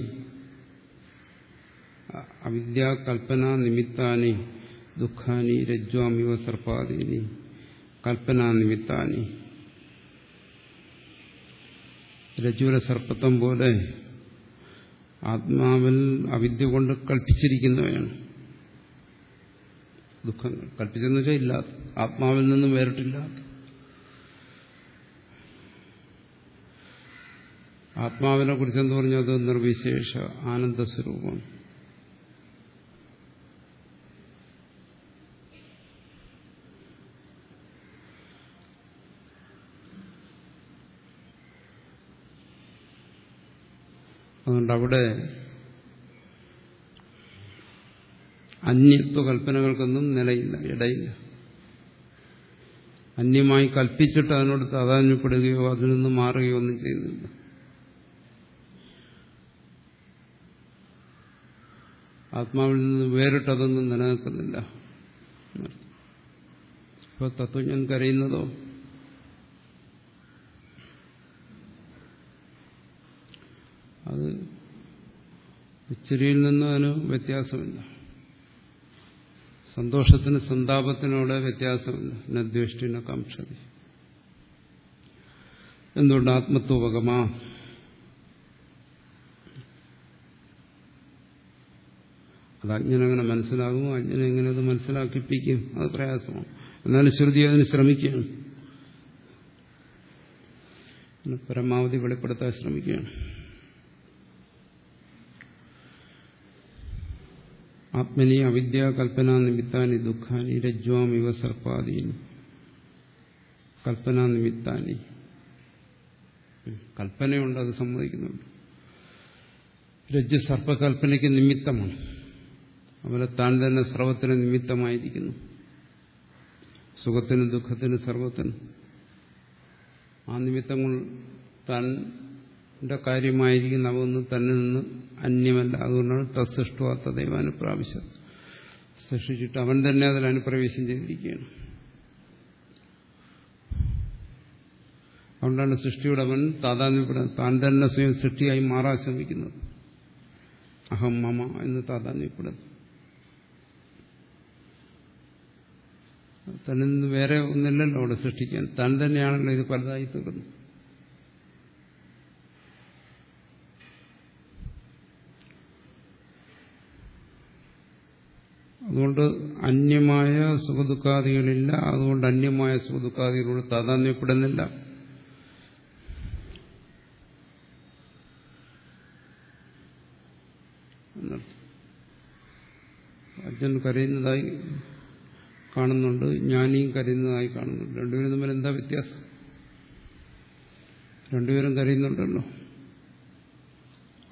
അവിദ്യാകൽപ്പന നിമിത്താനി ദുഃഖാനി രജ്വാമിവ സർപ്പാദീനി കൽപ്പനാ നിമിത്താനി. രജ്ജുവിലെ സർപ്പത്വം പോലെ ആത്മാവിൽ അവിദ്യ കൊണ്ട് കൽപ്പിച്ചിരിക്കുന്നവയാണ് ദുഃഖങ്ങൾ. കൽപ്പിച്ചെന്ന് വെച്ചാൽ ഇല്ലാത്ത ആത്മാവിൽ നിന്നും വേറിട്ടില്ലാത്ത ആത്മാവിനെ കുറിച്ച് എന്ത് പറഞ്ഞാൽ അത് നിർവിശേഷ ആനന്ദസ്വരൂപം അതുകൊണ്ട് അവിടെ അന്യത്വ കൽപ്പനകൾക്കൊന്നും നിലയില്ല ഇടയില്ല. അന്യമായി കൽപ്പിച്ചിട്ട് അതിനോട് താതാന്യപ്പെടുകയോ അതിൽ നിന്ന് മാറുകയോ ഒന്നും ചെയ്യുന്നില്ല. ആത്മാവിൽ നിന്ന് വേറിട്ടതൊന്നും നിലനിൽക്കുന്നില്ല. ഇപ്പൊ തത്വജ്ഞൻ കരയുന്നതോ അത് ഉച്ചരിയിൽ നിന്ന് അതിന് വ്യത്യാസമില്ല. സന്തോഷത്തിന് സന്താപത്തിനോട് വ്യത്യാസമില്ല. നദ്വേഷ്ടിന കാംക്ഷതി. എന്തുകൊണ്ട് ആത്മത്വപകമാ അത് അജ്ഞനങ്ങനെ മനസ്സിലാകും അജ്ഞനെ എങ്ങനെ അത് മനസ്സിലാക്കിപ്പിക്കും? അത് പ്രയാസമാണ്. എന്നാലും ശ്രുതി അതിന് ശ്രമിക്കുകയാണ്. പരമാവധി വെളിപ്പെടുത്താൻ ശ്രമിക്കുകയാണ്. ആത്മനി അവിദ്യ കൽപ്പന നിമിത്താനി ദുഃഖാനി രജ്വാം ഇവ സർപ്പാദീനി. കൽപ്പന നിമിത്താനി. കൽപ്പനയുണ്ട് അത് സമ്മതിക്കുന്നുണ്ട്. രജ്ജു സർപ്പകൽപ്പനയ്ക്ക് നിമിത്തമാണ്. അതുപോലെ താൻ തന്നെ സ്രവത്തിന് നിമിത്തമായിരിക്കുന്നു. സുഖത്തിനും ദുഃഖത്തിനും സർവത്തിനും. ആ നിമിത്തങ്ങൾ തന്റെ കാര്യമായിരിക്കുന്ന അവന്ന് തന്നെ നിന്ന് അന്യമല്ല. അതുകൊണ്ടാണ് തത്സൃഷ്ടുവാത്ത ദൈവം അനുപ്രാവശ്യം സൃഷ്ടിച്ചിട്ട് അവൻ തന്നെ അതിൽ അനുപ്രവേശം ചെയ്തിരിക്കുകയാണ്. അതുകൊണ്ടാണ് സൃഷ്ടിയുടെ അവൻ താതാന്യപ്പെടാൻ താൻ തന്നെ സ്വയം സൃഷ്ടിയായി മാറാൻ ശ്രമിക്കുന്നത്. അഹം മമ എന്ന് താതാന്യപ്പെടുന്നു നിന്ന് വേറെ ഒന്നില്ലല്ലോ അവിടെ സൃഷ്ടിക്കാൻ. താൻ തന്നെയാണല്ലോ ഇത് പലതായി തീർന്നു അതുകൊണ്ട് അന്യമായ സുഖദുഃഖാദികളില്ല അതുകൊണ്ട് അന്യമായ സുഖദുഃഖാദികളോട് താതാന്യപ്പെടുന്നില്ല അച്ഛൻ കരയുന്നതായി കാണുന്നുണ്ട് ഞാനീ കരയുന്നതായി കാണുന്നുണ്ട്. രണ്ടുപേരും തമ്മിൽ എന്താ വ്യത്യാസം? രണ്ടുപേരും കരയുന്നുണ്ടല്ലോ.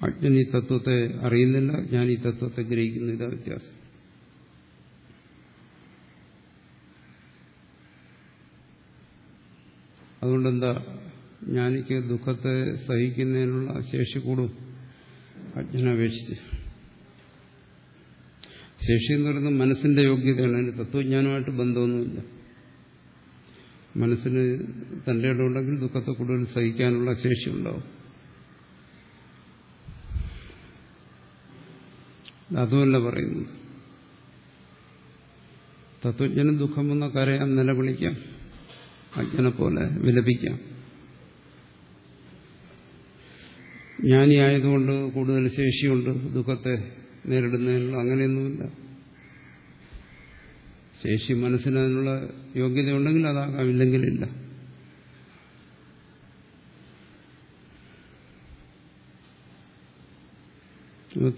അജ്ഞൻ ഈ തത്വത്തെ അറിയുന്നില്ല ഞാൻ ഈ തത്വത്തെ ഗ്രഹിക്കുന്നില്ല വ്യത്യാസം. അതുകൊണ്ടെന്താ ജ്ഞാനിക്ക് ദുഃഖത്തെ സഹിക്കുന്നതിനുള്ള ശേഷി കൂടും? അജ്ഞനപേക്ഷിച്ച്. ശേഷി എന്ന് പറയുന്നത് മനസ്സിന്റെ യോഗ്യതയാണ്. അതിന് തത്വജ്ഞാനമായിട്ട് ബന്ധമൊന്നുമില്ല. മനസ്സിന് തന്റെ ഇടമുണ്ടെങ്കിൽ ദുഃഖത്തെ കൂടുതൽ സഹിക്കാനുള്ള ശേഷി ഉണ്ടാവും. അതുമല്ല പറയുന്നു തത്വജ്ഞനും ദുഃഖം വന്ന കരയാൻ നിലവിളിക്കാം. അജ്ഞനെ പോലെ വിലപിക്കാം. ജ്ഞാനിയായതുകൊണ്ട് കൂടുതൽ ശേഷിയുണ്ട്. ദുഃഖത്തെ നേരിടുന്നതിനുള്ള അങ്ങനെയൊന്നുമില്ല. ശേഷി മനസ്സിന് മനസ്സിനതിനുള്ള യോഗ്യതയുണ്ടെങ്കിൽ അതാകാം ഇല്ലെങ്കിലില്ല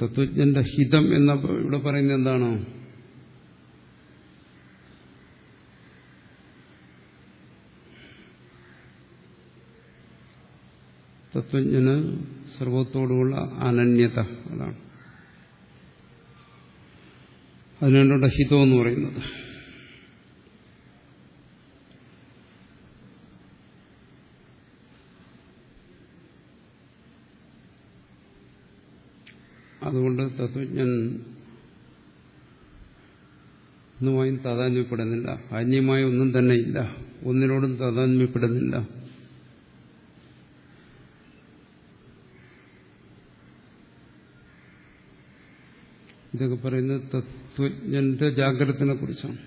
തത്വജ്ഞന്റെ ഹിതം എന്ന ഇവിടെ പറയുന്നത് എന്താണോ? തത്വജ്ഞന് സർവത്തോടുമുള്ള അനന്യത അതാണ്. അതിനാണ് ഹിതം എന്ന് പറയുന്നത്. അതുകൊണ്ട് തത്വജ്ഞൻ ഒന്നുമായും താതാന്യപ്പെടുന്നില്ല അന്യമായ ഒന്നും തന്നെ ഇല്ല. ഒന്നിനോടും താതാന്യപ്പെടുന്നില്ല ഇതൊക്കെ പറയുന്നത് തത്വജ്ഞന്റെ ജാഗ്രതത്തിനെ കുറിച്ചാണ്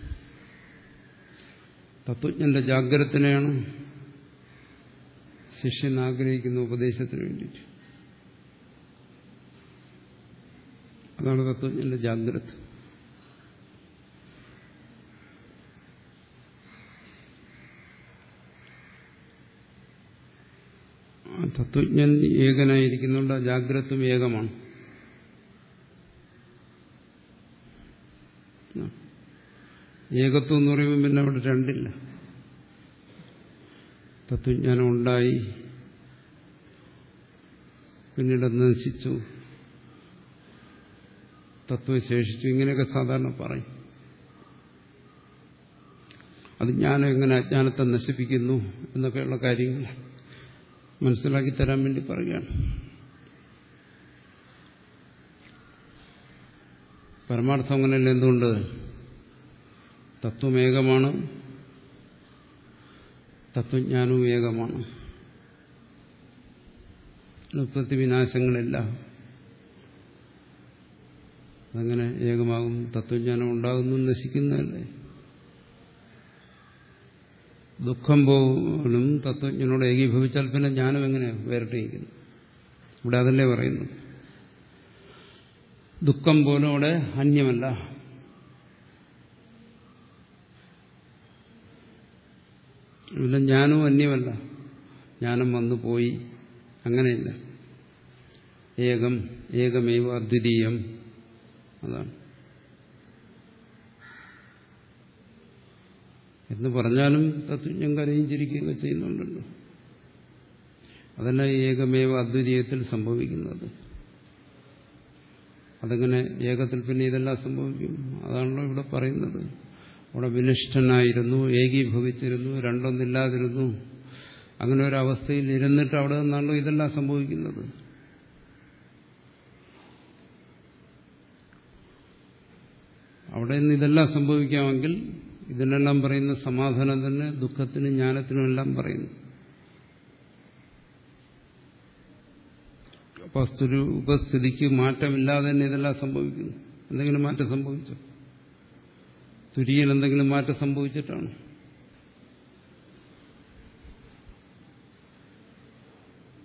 തത്വജ്ഞന്റെ ജാഗ്രതത്തിനെയാണ് ശിഷ്യൻ ആഗ്രഹിക്കുന്ന ഉപദേശത്തിന് വേണ്ടിയിട്ട്. അതാണ് തത്വജ്ഞന്റെ ജാഗ്രത. തത്വജ്ഞൻ ഏകനായിരിക്കുന്നുണ്ട് ആ ജാഗ്രതും ഏകമാണ്. ഏകത്വം എന്ന് പറയുമ്പോൾ പിന്നെ അവിടെ രണ്ടില്ല. തത്വജ്ഞാനം ഉണ്ടായി. പിന്നീട് നശിച്ചു. തത്വം ശേഷിച്ചു ഇങ്ങനെയൊക്കെ സാധാരണ പറയും. അത് ജ്ഞാനം എങ്ങനെ അജ്ഞാനത്തെ നശിപ്പിക്കുന്നു എന്നൊക്കെയുള്ള കാര്യങ്ങൾ മനസ്സിലാക്കി തരാൻ വേണ്ടി പറയുകയാണ്. പരമാർത്ഥം അങ്ങനെയല്ല എന്തുകൊണ്ട്? തത്വമേകമാണ്. തത്വജ്ഞാനവും ഏകമാണ്. ഉത്പത്തി വിനാശങ്ങളില്ല അതങ്ങനെ ഏകമാകും. തത്വജ്ഞാനം ഉണ്ടാകുന്നു നശിക്കുന്നതല്ലേ? ദുഃഖം പോലും തത്വജ്ഞനോട് ഏകീഭവിച്ചാൽ പിന്നെ ജ്ഞാനം എങ്ങനെയാണ് വേറിട്ടിരിക്കുന്നു? ഇവിടെ അതല്ലേ പറയുന്നു ദുഃഖം പോലും അവിടെ അന്യമല്ല. ഇവിടെ ജ്ഞാനവും അന്യമല്ല. ജ്ഞാനം വന്നു പോയി. അങ്ങനെയില്ല. ഏകം ഏകമേവ അദ്വിതീയം അതാണ്. എന്ന് പറഞ്ഞാലും തത്വജ്ഞം കരയും ചിരിക്കുകയൊക്കെ ചെയ്യുന്നുണ്ടല്ലോ. അതല്ല ഏകമേവ അദ്വിതീയത്തിൽ സംഭവിക്കുന്നത്. അതങ്ങനെ ഏകത്തിൽ പിന്നെ ഇതെല്ലാം സംഭവിക്കും. അതാണല്ലോ ഇവിടെ പറയുന്നത്. അവിടെ വിനിഷ്ഠനായിരുന്നു ഏകീഭവിച്ചിരുന്നു രണ്ടൊന്നില്ലാതിരുന്നു. അങ്ങനെ ഒരു അവസ്ഥയിൽ ഇരുന്നിട്ട് അവിടെ നിന്നാണല്ലോ ഇതെല്ലാം സംഭവിക്കുന്നത്. അവിടെ നിന്ന് ഇതെല്ലാം സംഭവിക്കാമെങ്കിൽ ഇതിനെല്ലാം പറയുന്ന സമാധാനം തന്നെ ദുഃഖത്തിനും ജ്ഞാനത്തിനും എല്ലാം പറയുന്നു. വസ്തുരൂപസ്ഥിതിക്ക് മാറ്റമില്ലാതെ തന്നെ ഇതെല്ലാം സംഭവിക്കുന്നു. എന്തെങ്കിലും മാറ്റം സംഭവിച്ചോ? തുരിയിൽ എന്തെങ്കിലും മാറ്റം സംഭവിച്ചിട്ടാണ്.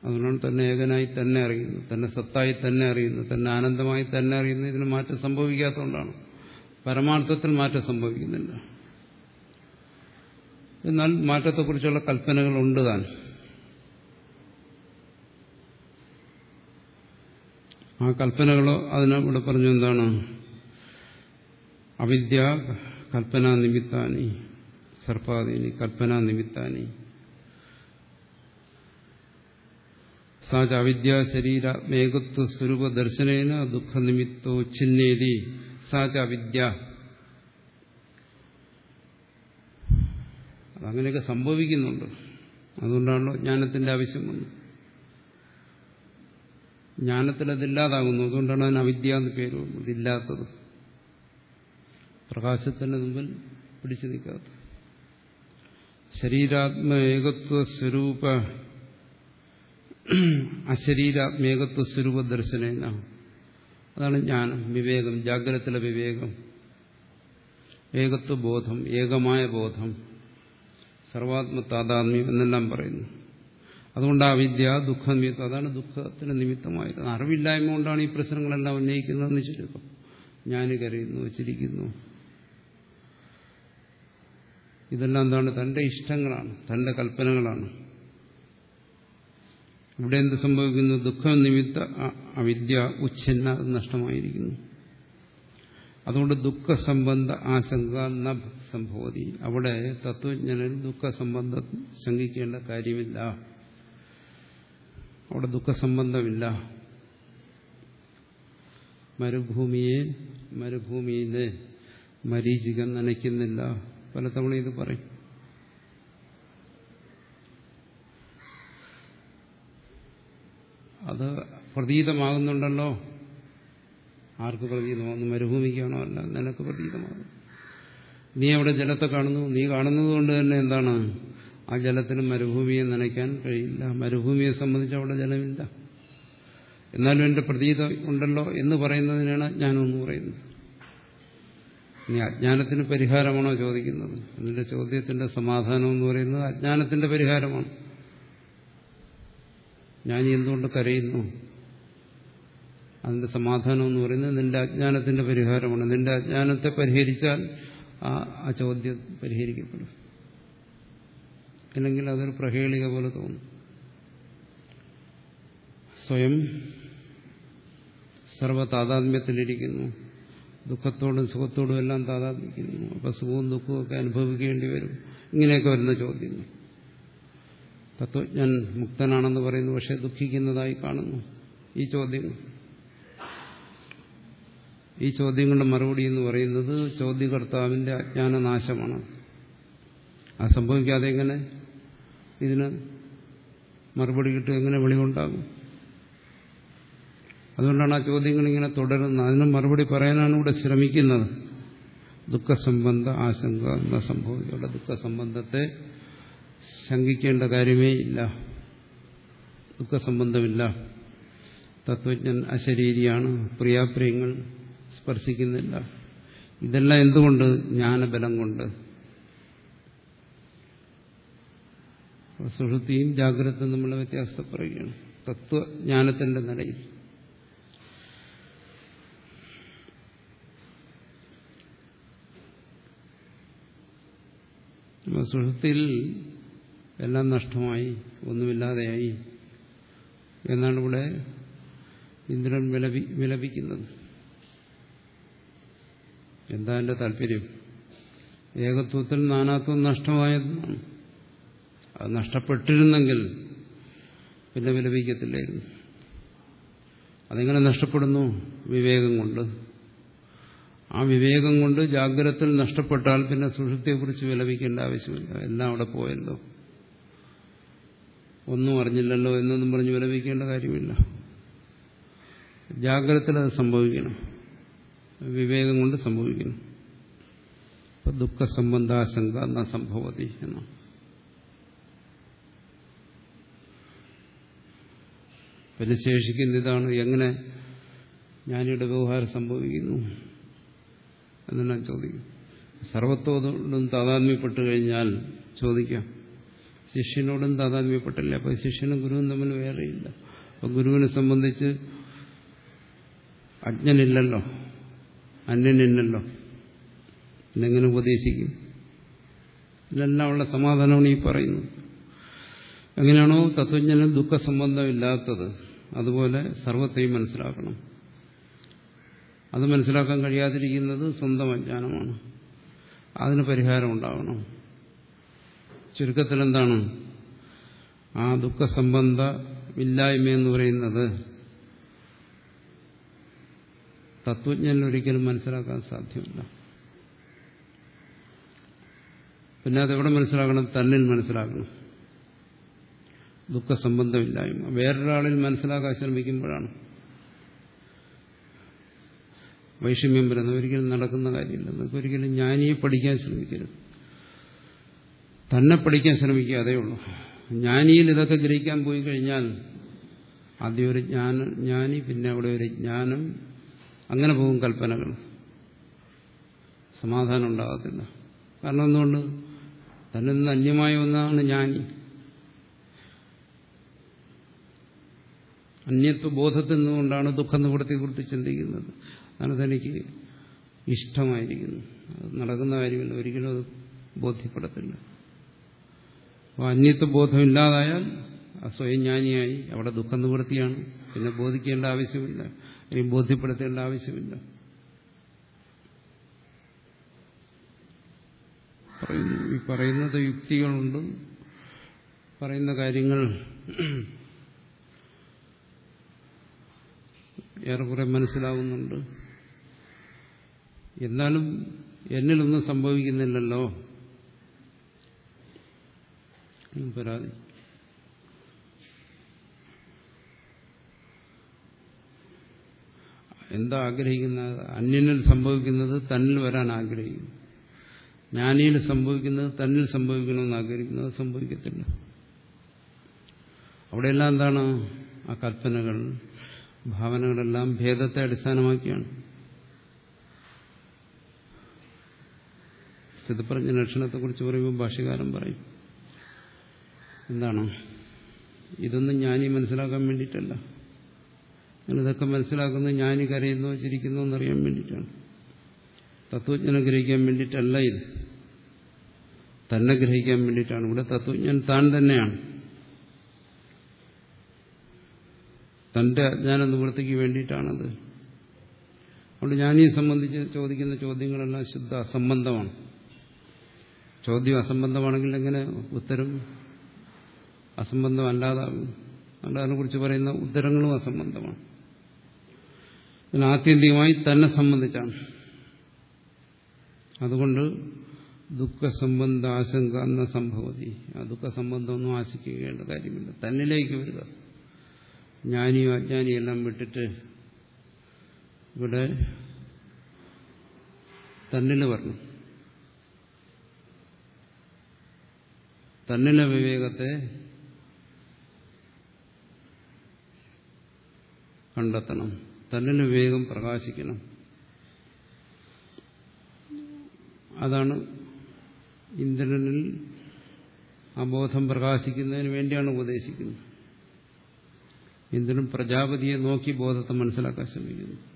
അതുകൊണ്ടാണ് തന്നെ ഏകനായി തന്നെ അറിയുന്നു തന്നെ സത്തായി തന്നെ അറിയുന്നു തന്നെ ആനന്ദമായി തന്നെ അറിയുന്നു ഇതിന് മാറ്റം സംഭവിക്കാത്തതുകൊണ്ടാണ്. പരമാർത്ഥത്തിൽ മാറ്റം സംഭവിക്കുന്നില്ല. എന്നാൽ മാറ്റത്തെക്കുറിച്ചുള്ള കൽപ്പനകൾ ഉണ്ട് താൻ. ആ കൽപ്പനകളോ അതിനൂടെ പറഞ്ഞു എന്താണ്? അവിദ്യ കൽപ്പനാ നിമിത്താനി സർപ്പാദീനി കൽപ്പനാ നിമിത്താനി. സാച അവിദ്യ ശരീരാത്മേകത്വ സ്വരൂപ ദർശനേന ദുഃഖനിമിത്തോ ഛിന്നേതി. സാച അവിദ്യ. അതങ്ങനെയൊക്കെ സംഭവിക്കുന്നുണ്ട്. അതുകൊണ്ടാണല്ലോ ജ്ഞാനത്തിന്റെ ആവശ്യം വന്നത്. ജ്ഞാനത്തിൽ അതില്ലാതാകുന്നു അതുകൊണ്ടാണ് അതിന് അവിദ്യ എന്ന് പേര് വന്നത്. ഇല്ലാത്തത് പ്രകാശത്തിന്റെ മുമ്പിൽ പിടിച്ചു നിൽക്കാത്ത ശരീരാത്മ ഏകത്വ സ്വരൂപ അശരീരാത്മേകത്വ സ്വരൂപ ദർശന അതാണ് ജ്ഞാനം വിവേകം ജാഗ്രതത്തിലെ വിവേകം. ഏകത്വ ബോധം ഏകമായ ബോധം. സർവാത്മ താതാത്മ്യം എന്നെല്ലാം പറയുന്നു. അതുകൊണ്ട് ആ വിദ്യ ദുഃഖ നിമിത്തം അതാണ് ദുഃഖത്തിന് നിമിത്തമായത്. അറിവില്ലായ്മ കൊണ്ടാണ് ഈ പ്രശ്നങ്ങളെല്ലാം ഉന്നയിക്കുന്നതെന്ന് ചുരുക്കം. ഞാൻ കരയുന്നു ചിരിക്കുന്നു. ഇതെല്ലാം എന്താണ്? തന്റെ ഇഷ്ടങ്ങളാണ് തന്റെ കൽപ്പനകളാണ്. ഇവിടെ എന്ത് സംഭവിക്കുന്നു? ദുഃഖം നിമിത്ത അവിദ്യ ഉച്ഛന്ന നഷ്ടമായിരിക്കുന്നു. അതുകൊണ്ട് ദുഃഖസംബന്ധ ആശങ്ക ന സംഭവതി. അവിടെ തത്വജ്ഞനിൽ ദുഃഖസംബന്ധം ശങ്കിക്കേണ്ട കാര്യമില്ല. അവിടെ ദുഃഖസംബന്ധമില്ല. മരുഭൂമിയെ മരുഭൂമിയിലെ മരീചിക നനയ്ക്കുന്നില്ല. പലതവണ ഇത് പറയും. അത് പ്രതീതമാകുന്നുണ്ടല്ലോ. ആർക്ക് പ്രതീതമാകുന്നു മരുഭൂമിക്കാണോ? അല്ല നിനക്ക് പ്രതീതമാകുന്നു നീ അവിടെ ജലത്തെ കാണുന്നു. നീ കാണുന്നത് കൊണ്ട് തന്നെ എന്താണ്? ആ ജലത്തിന് മരുഭൂമിയെ നനയ്ക്കാൻ കഴിയില്ല. മരുഭൂമിയെ സംബന്ധിച്ച് അവിടെ ജലമില്ല. എന്നാലും എന്റെ പ്രതീത ഉണ്ടല്ലോ എന്ന് പറയുന്നതിനാണ് ഞാനൊന്ന് പറയുന്നത്. നീ അജ്ഞാനത്തിന് പരിഹാരമാണോ ചോദിക്കുന്നത്? അതിന്റെ ചോദ്യത്തിന്റെ സമാധാനം എന്ന് പറയുന്നത് അജ്ഞാനത്തിന്റെ പരിഹാരമാണ്. ഞാൻ എന്തുകൊണ്ട് കരയുന്നു? അതിന്റെ സമാധാനം എന്ന് പറയുന്നത് നിന്റെ അജ്ഞാനത്തിന്റെ പരിഹാരമാണ്. നിന്റെ അജ്ഞാനത്തെ പരിഹരിച്ചാൽ ആ ആ ചോദ്യം പരിഹരിക്കപ്പെടും. അല്ലെങ്കിൽ അതൊരു പ്രഹേളിക പോലെ തോന്നും. സ്വയം സർവതാതാത്മ്യത്തിലിരിക്കുന്നു ദുഃഖത്തോടും സുഖത്തോടും എല്ലാം താതാത്മിക്കുന്നു അപ്പൊ സുഖവും ദുഃഖവും ഒക്കെ അനുഭവിക്കേണ്ടി വരും. ഇങ്ങനെയൊക്കെ വരുന്ന ചോദ്യങ്ങൾ. തത്വജ്ഞൻ മുക്തനാണെന്ന് പറയുന്നു പക്ഷെ ദുഃഖിക്കുന്നതായി കാണുന്നു. ഈ ചോദ്യങ്ങൾ. ഈ ചോദ്യങ്ങളുടെ മറുപടി എന്ന് പറയുന്നത് ചോദ്യകർത്താവിന്റെ അജ്ഞാനനാശമാണ്. അത് സംഭവിക്കാതെ എങ്ങനെ ഇതിന് മറുപടി കിട്ടും? എങ്ങനെ വെളിവുണ്ടാകും? അതുകൊണ്ടാണ് ആ ചോദ്യങ്ങൾ ഇങ്ങനെ തുടരുന്നത്. അതിന് മറുപടി പറയാനാണ് ഇവിടെ ശ്രമിക്കുന്നത്. ദുഃഖസംബന്ധ ആശങ്ക എന്ന സംഭവിച്ചുള്ള ദുഃഖസംബന്ധത്തെ ശങ്കിക്കേണ്ട കാര്യമേ ഇല്ല. ദുഃഖസംബന്ധമില്ല. തത്വജ്ഞൻ അശരീരിയാണ്. പ്രിയാപ്രിയങ്ങൾ സ്പർശിക്കുന്നില്ല. ഇതെല്ലാം എന്തുകൊണ്ട്? ജ്ഞാനബലം കൊണ്ട്. സുഷുതിയും ജാഗ്രതയും തമ്മിലുള്ള വ്യത്യാസത്തെ പറയുകയാണ്. തത്വജ്ഞാനത്തിന്റെ നിലയിൽ. സുഷുതിയിൽ എല്ലാം നഷ്ടമായി ഒന്നുമില്ലാതെയായി എന്നാണ് ഇവിടെ ഇന്ദ്രൻ വിലപി വിലപിക്കുന്നത്. എന്താ എന്റെ താല്പര്യം? ഏകത്വത്തിൽ നാനാത്വം നഷ്ടമായതാണ് അത് നഷ്ടപ്പെട്ടിരുന്നെങ്കിൽ പിന്നെ വിലപിക്കത്തില്ലായിരുന്നു. അതെങ്ങനെ നഷ്ടപ്പെടുന്നു? വിവേകം കൊണ്ട്. ആ വിവേകം കൊണ്ട് ജാഗ്രതത്തിൽ നഷ്ടപ്പെട്ടാൽ പിന്നെ സുഷുപ്തിയെക്കുറിച്ച് വിലപിക്കേണ്ട ആവശ്യമില്ല. എല്ലാം അവിടെ പോയല്ലോ ഒന്നും അറിഞ്ഞില്ലല്ലോ എന്നൊന്നും പറഞ്ഞ് വിലപിക്കേണ്ട കാര്യമില്ല. ജാഗ്രതത്തിൽ അത് സംഭവിക്കണം. വിവേകം കൊണ്ട് സംഭവിക്കണം. അപ്പൊ ദുഃഖ സംബന്ധാശങ്ക എന്ന സംഭവതി എന്നാണ് പിന്നെ ശേഷിക്കുന്ന ഇതാണ് എങ്ങനെ ജ്ഞാനിയുടെ വ്യവഹാരം സംഭവിക്കുന്നു. എന്നെല്ലാം ചോദിക്കും. സർവത്തോടും താതാത്മ്യപ്പെട്ട് കഴിഞ്ഞാൽ ചോദിക്കാം. ശിഷ്യനോടും താതാത്മ്യപ്പെട്ടില്ല. അപ്പൊ ശിഷ്യനും ഗുരുവും തമ്മിൽ വേറെയില്ല. അപ്പൊ ഗുരുവിനെ സംബന്ധിച്ച് അജ്ഞനില്ലല്ലോ. അന്യനില്ലല്ലോ. എന്നെങ്ങനെ ഉപദേശിക്കും? ഇതെല്ലാം ഉള്ള സമാധാനമാണ് ഈ പറയുന്നത്. എങ്ങനെയാണോ തത്വജ്ഞനും ദുഃഖസംബന്ധമില്ലാത്തത്. അതുപോലെ സർവത്തെയും മനസ്സിലാക്കണം. അത് മനസ്സിലാക്കാൻ കഴിയാതിരിക്കുന്നത് സ്വന്തം അജ്ഞാനമാണ്. അതിന് പരിഹാരം ഉണ്ടാവണം. ചുരുക്കത്തിൽ എന്താണ്? ആ ദുഃഖസംബന്ധമില്ലായ്മ എന്ന് പറയുന്നത് തത്വജ്ഞനിൽ ഒരിക്കലും മനസ്സിലാക്കാൻ സാധ്യമല്ല. പിന്നെ അതെവിടെ മനസ്സിലാക്കണം? തന്നിൽ മനസ്സിലാക്കണം. ദുഃഖസംബന്ധമില്ലായ്മ. വേറൊരാളിൽ മനസ്സിലാക്കാൻ ശ്രമിക്കുമ്പോഴാണ്. വൈഷമ്യം വരുന്നത്. ഒരിക്കലും നടക്കുന്ന കാര്യമില്ല. നിങ്ങൾക്ക് ഒരിക്കലും ജ്ഞാനിയെ പഠിക്കാൻ ശ്രമിക്കരുത്. തന്നെ പഠിക്കാൻ ശ്രമിക്കുക അതേ ഉള്ളൂ. ജ്ഞാനിയിൽ ഇതൊക്കെ ഗ്രഹിക്കാൻ പോയി കഴിഞ്ഞാൽ ആദ്യം ഒരു ജ്ഞാന ജ്ഞാനി പിന്നെ അവിടെ ഒരു ജ്ഞാനം. അങ്ങനെ പോകും കൽപ്പനകൾ. സമാധാനം ഉണ്ടാകത്തില്ല. കാരണം എന്തുകൊണ്ട്? തന്നെ നിന്ന് അന്യമായ ഒന്നാണ് ജ്ഞാനി. അന്യത്വ ബോധത്തിൽ നിന്നുകൊണ്ടാണ് ദുഃഖ നിവൃത്തിയെക്കുറിച്ച് ചിന്തിക്കുന്നത്. അതാണ് തനിക്ക് ഇഷ്ടമായിരിക്കുന്നു. അത് നടക്കുന്ന കാര്യമില്ല. ഒരിക്കലും അത് ബോധ്യപ്പെടത്തില്ല. അപ്പോൾ അന്യത്വ ബോധമില്ലാതായാൽ സ്വയം ജ്ഞാനിയായി അവിടെ ദുഃഖം നിവൃത്തിയാണ് പിന്നെ ബോധിക്കേണ്ട ആവശ്യമില്ല. ഇനി ബോധ്യപ്പെടുത്തേണ്ട ആവശ്യമില്ല. ഈ പറയുന്നത് യുക്തികളുണ്ട് പറയുന്ന കാര്യങ്ങൾ ഏറെക്കുറെ മനസ്സിലാവുന്നുണ്ട്. എന്നാലും എന്നിലൊന്നും സംഭവിക്കുന്നില്ലല്ലോ. പരാതി. എന്താ ആഗ്രഹിക്കുന്നത്? അന്യനിൽ സംഭവിക്കുന്നത് തന്നിൽ വരാൻ ആഗ്രഹിക്കുന്നു. ജ്ഞാനിയിൽ സംഭവിക്കുന്നത് തന്നിൽ സംഭവിക്കണമെന്ന് ആഗ്രഹിക്കുന്നത് സംഭവിക്കത്തില്ല. അവിടെയെല്ലാം എന്താണ്? ആ കൽപ്പനകൾ ഭാവനകളെല്ലാം ഭേദത്തെ അടിസ്ഥാനമാക്കിയാണ്. സ്ഥിതിപ്രജ്ഞ ലക്ഷണത്തെക്കുറിച്ച് പറയുമ്പോൾ ഭാഷകാരം പറയും. എന്താണ്? ഇതൊന്നും ഞാനി മനസ്സിലാക്കാൻ വേണ്ടിയിട്ടല്ല. ഞാനിതൊക്കെ മനസ്സിലാക്കുന്നത് ഞാനി കരയുന്നോ ചിരിക്കുന്നോ എന്നറിയാൻ വേണ്ടിയിട്ടാണ്. തത്വജ്ഞനെ ഗ്രഹിക്കാൻ വേണ്ടിയിട്ടല്ല ഇത്. തന്നെ ഗ്രഹിക്കാൻ വേണ്ടിയിട്ടാണ്. ഇവിടെ തത്വജ്ഞൻ താൻ തന്നെയാണ്. തന്റെ അജ്ഞാന നിവൃത്തിക്ക് വേണ്ടിയിട്ടാണത്. അതുകൊണ്ട് ഞാനീ സംബന്ധിച്ച് ചോദിക്കുന്ന ചോദ്യങ്ങളെല്ലാം ശുദ്ധ അസംബന്ധമാണ്. ചോദ്യം അസംബന്ധമാണെങ്കിൽ എങ്ങനെ ഉത്തരം? അസംബന്ധമല്ലാതാകും അതുകൊണ്ട് അതിനെക്കുറിച്ച് പറയുന്ന ഉത്തരങ്ങളും അസംബന്ധമാണ്. ഇതിന് ആത്യന്തികമായി തന്നെ സംബന്ധിച്ചാണ്. അതുകൊണ്ട് ദുഃഖസംബന്ധ ആശങ്ക എന്ന സംഭവതി. ആ ദുഃഖസംബന്ധമൊന്നും ആശിക്കേണ്ട കാര്യമില്ല. തന്നിലേക്ക് വരിക. ജ്ഞാനിയും അജ്ഞാനിയും എല്ലാം വിട്ടിട്ട് ഇവിടെ തന്നിൽ വരണം. തന്നിലെ വിവേകത്തെ. കണ്ടെത്തണം. തന്നിലെ വിവേകം പ്രകാശിക്കണം. അതാണ് ഇന്ദ്രനിൽ അബോധം പ്രകാശിക്കുന്നതിന് വേണ്ടിയാണ് ഉപദേശിക്കുന്നത്. ഇന്ദ്രൻ പ്രജാപതിയെ നോക്കി ബോധത്തെ മനസ്സിലാക്കാൻ ശ്രമിക്കുന്നു.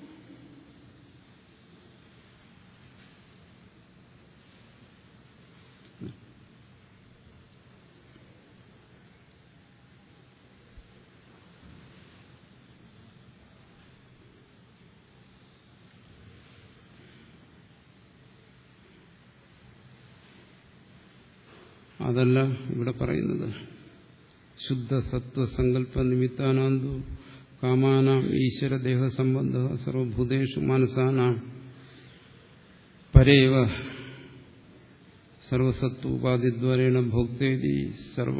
അതല്ല ഇവിടെ പറയുന്നത്. ശുദ്ധ സത്വസങ്കല്പ നിമിത്താനാന്തു കാമാനാം ഈശ്വരദേഹ സംബന്ധ സർവഭൂതേഷു മനസാനാം പരേവ സർവസത്വോപാധിദ്വാരേണ ഭോക്തേതി സർവ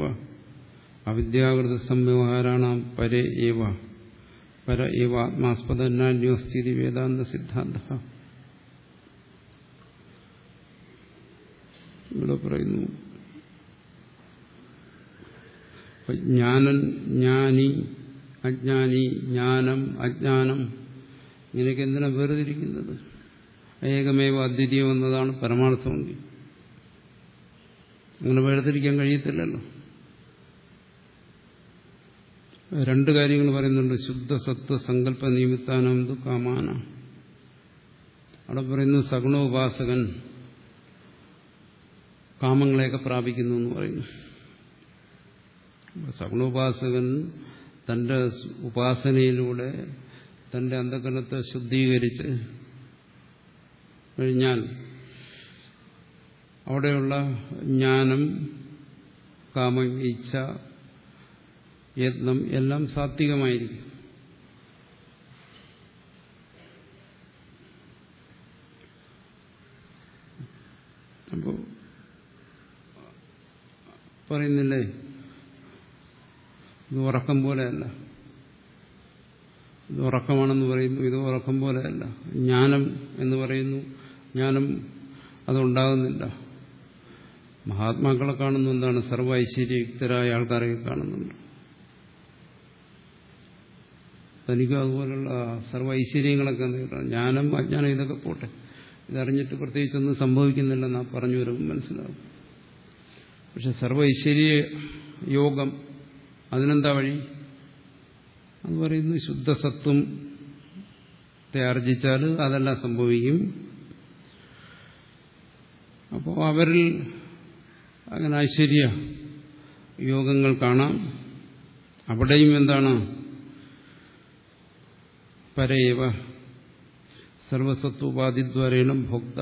അവിദ്യാകൃത സംവ്യവഹാരാണാം പരേ ഏവ. പര ഏവ ആത്മാസ്പദന്യോസ്ഥിതി വേദാന്ത സിദ്ധാന്ത. ഇവിടെ പറയുന്നു ജ്ഞാനൻ ജ്ഞാനി അജ്ഞാനി ജ്ഞാനം അജ്ഞാനം. ഇങ്ങനെയൊക്കെ എന്തിനാണ് വേർതിരിക്കുന്നത്? ഏകമേവ അദ്വിതീയം എന്നതാണ് പരമാർത്ഥമെങ്കിൽ. അങ്ങനെ വേർതിരിക്കാൻ കഴിയത്തില്ലല്ലോ. രണ്ട് കാര്യങ്ങൾ പറയുന്നുണ്ട്. ശുദ്ധ സത്വ സങ്കല്പ നിമിത്താനന്ദു കാമാന അവിടെ പറയുന്നു സഗുണോപാസകൻ കാമങ്ങളെയൊക്കെ പ്രാപിക്കുന്നു എന്ന് പറയുന്നു. സഗുണോപാസകൻ തന്റെ ഉപാസനയിലൂടെ തന്റെ അന്ധകരണത്തെ ശുദ്ധീകരിച്ച് കഴിഞ്ഞാൽ അവിടെയുള്ള ജ്ഞാനം കാമം ഇച്ഛ യത്നം എല്ലാം സാത്വികമായിരിക്കും. അപ്പോൾ പറയുന്നില്ലേ? ഇത് ഉറക്കം പോലെയല്ല. ഇത് ഉറക്കമാണെന്ന് പറയുന്നു. ഇത് ഉറക്കം പോലെയല്ല. ജ്ഞാനം എന്ന് പറയുന്നു. ജ്ഞാനം അതുണ്ടാകുന്നില്ല. മഹാത്മാക്കളെ കാണുന്നു എന്താണ്? സർവ ഐശ്വര്യയുക്തരായ ആൾക്കാരെ കാണുന്നുണ്ട്. തനിക്കും അതുപോലുള്ള സർവ ഐശ്വര്യങ്ങളൊക്കെ എന്തെങ്കിലും ജ്ഞാനം അജ്ഞാനം ഇതൊക്കെ പോട്ടെ. ഇതറിഞ്ഞിട്ട് പ്രത്യേകിച്ചൊന്നും സംഭവിക്കുന്നില്ലെന്നാ പറഞ്ഞു വരുമ്പോൾ മനസ്സിലാവും. പക്ഷെ സർവ ഐശ്വര്യ യോഗം അതിനെന്താ വഴി? അത് പറയുന്നു ശുദ്ധസത്വം ആർജിച്ചാൽ അതെല്ലാം സംഭവിക്കും. അപ്പോൾ അവരിൽ അങ്ങനെ ഐശ്വര്യ യോഗങ്ങൾ കാണാം. അവിടെയും എന്താണ്? പരയവ സർവസത്വോപാധിദ്വാരേണം ഭോക്ത.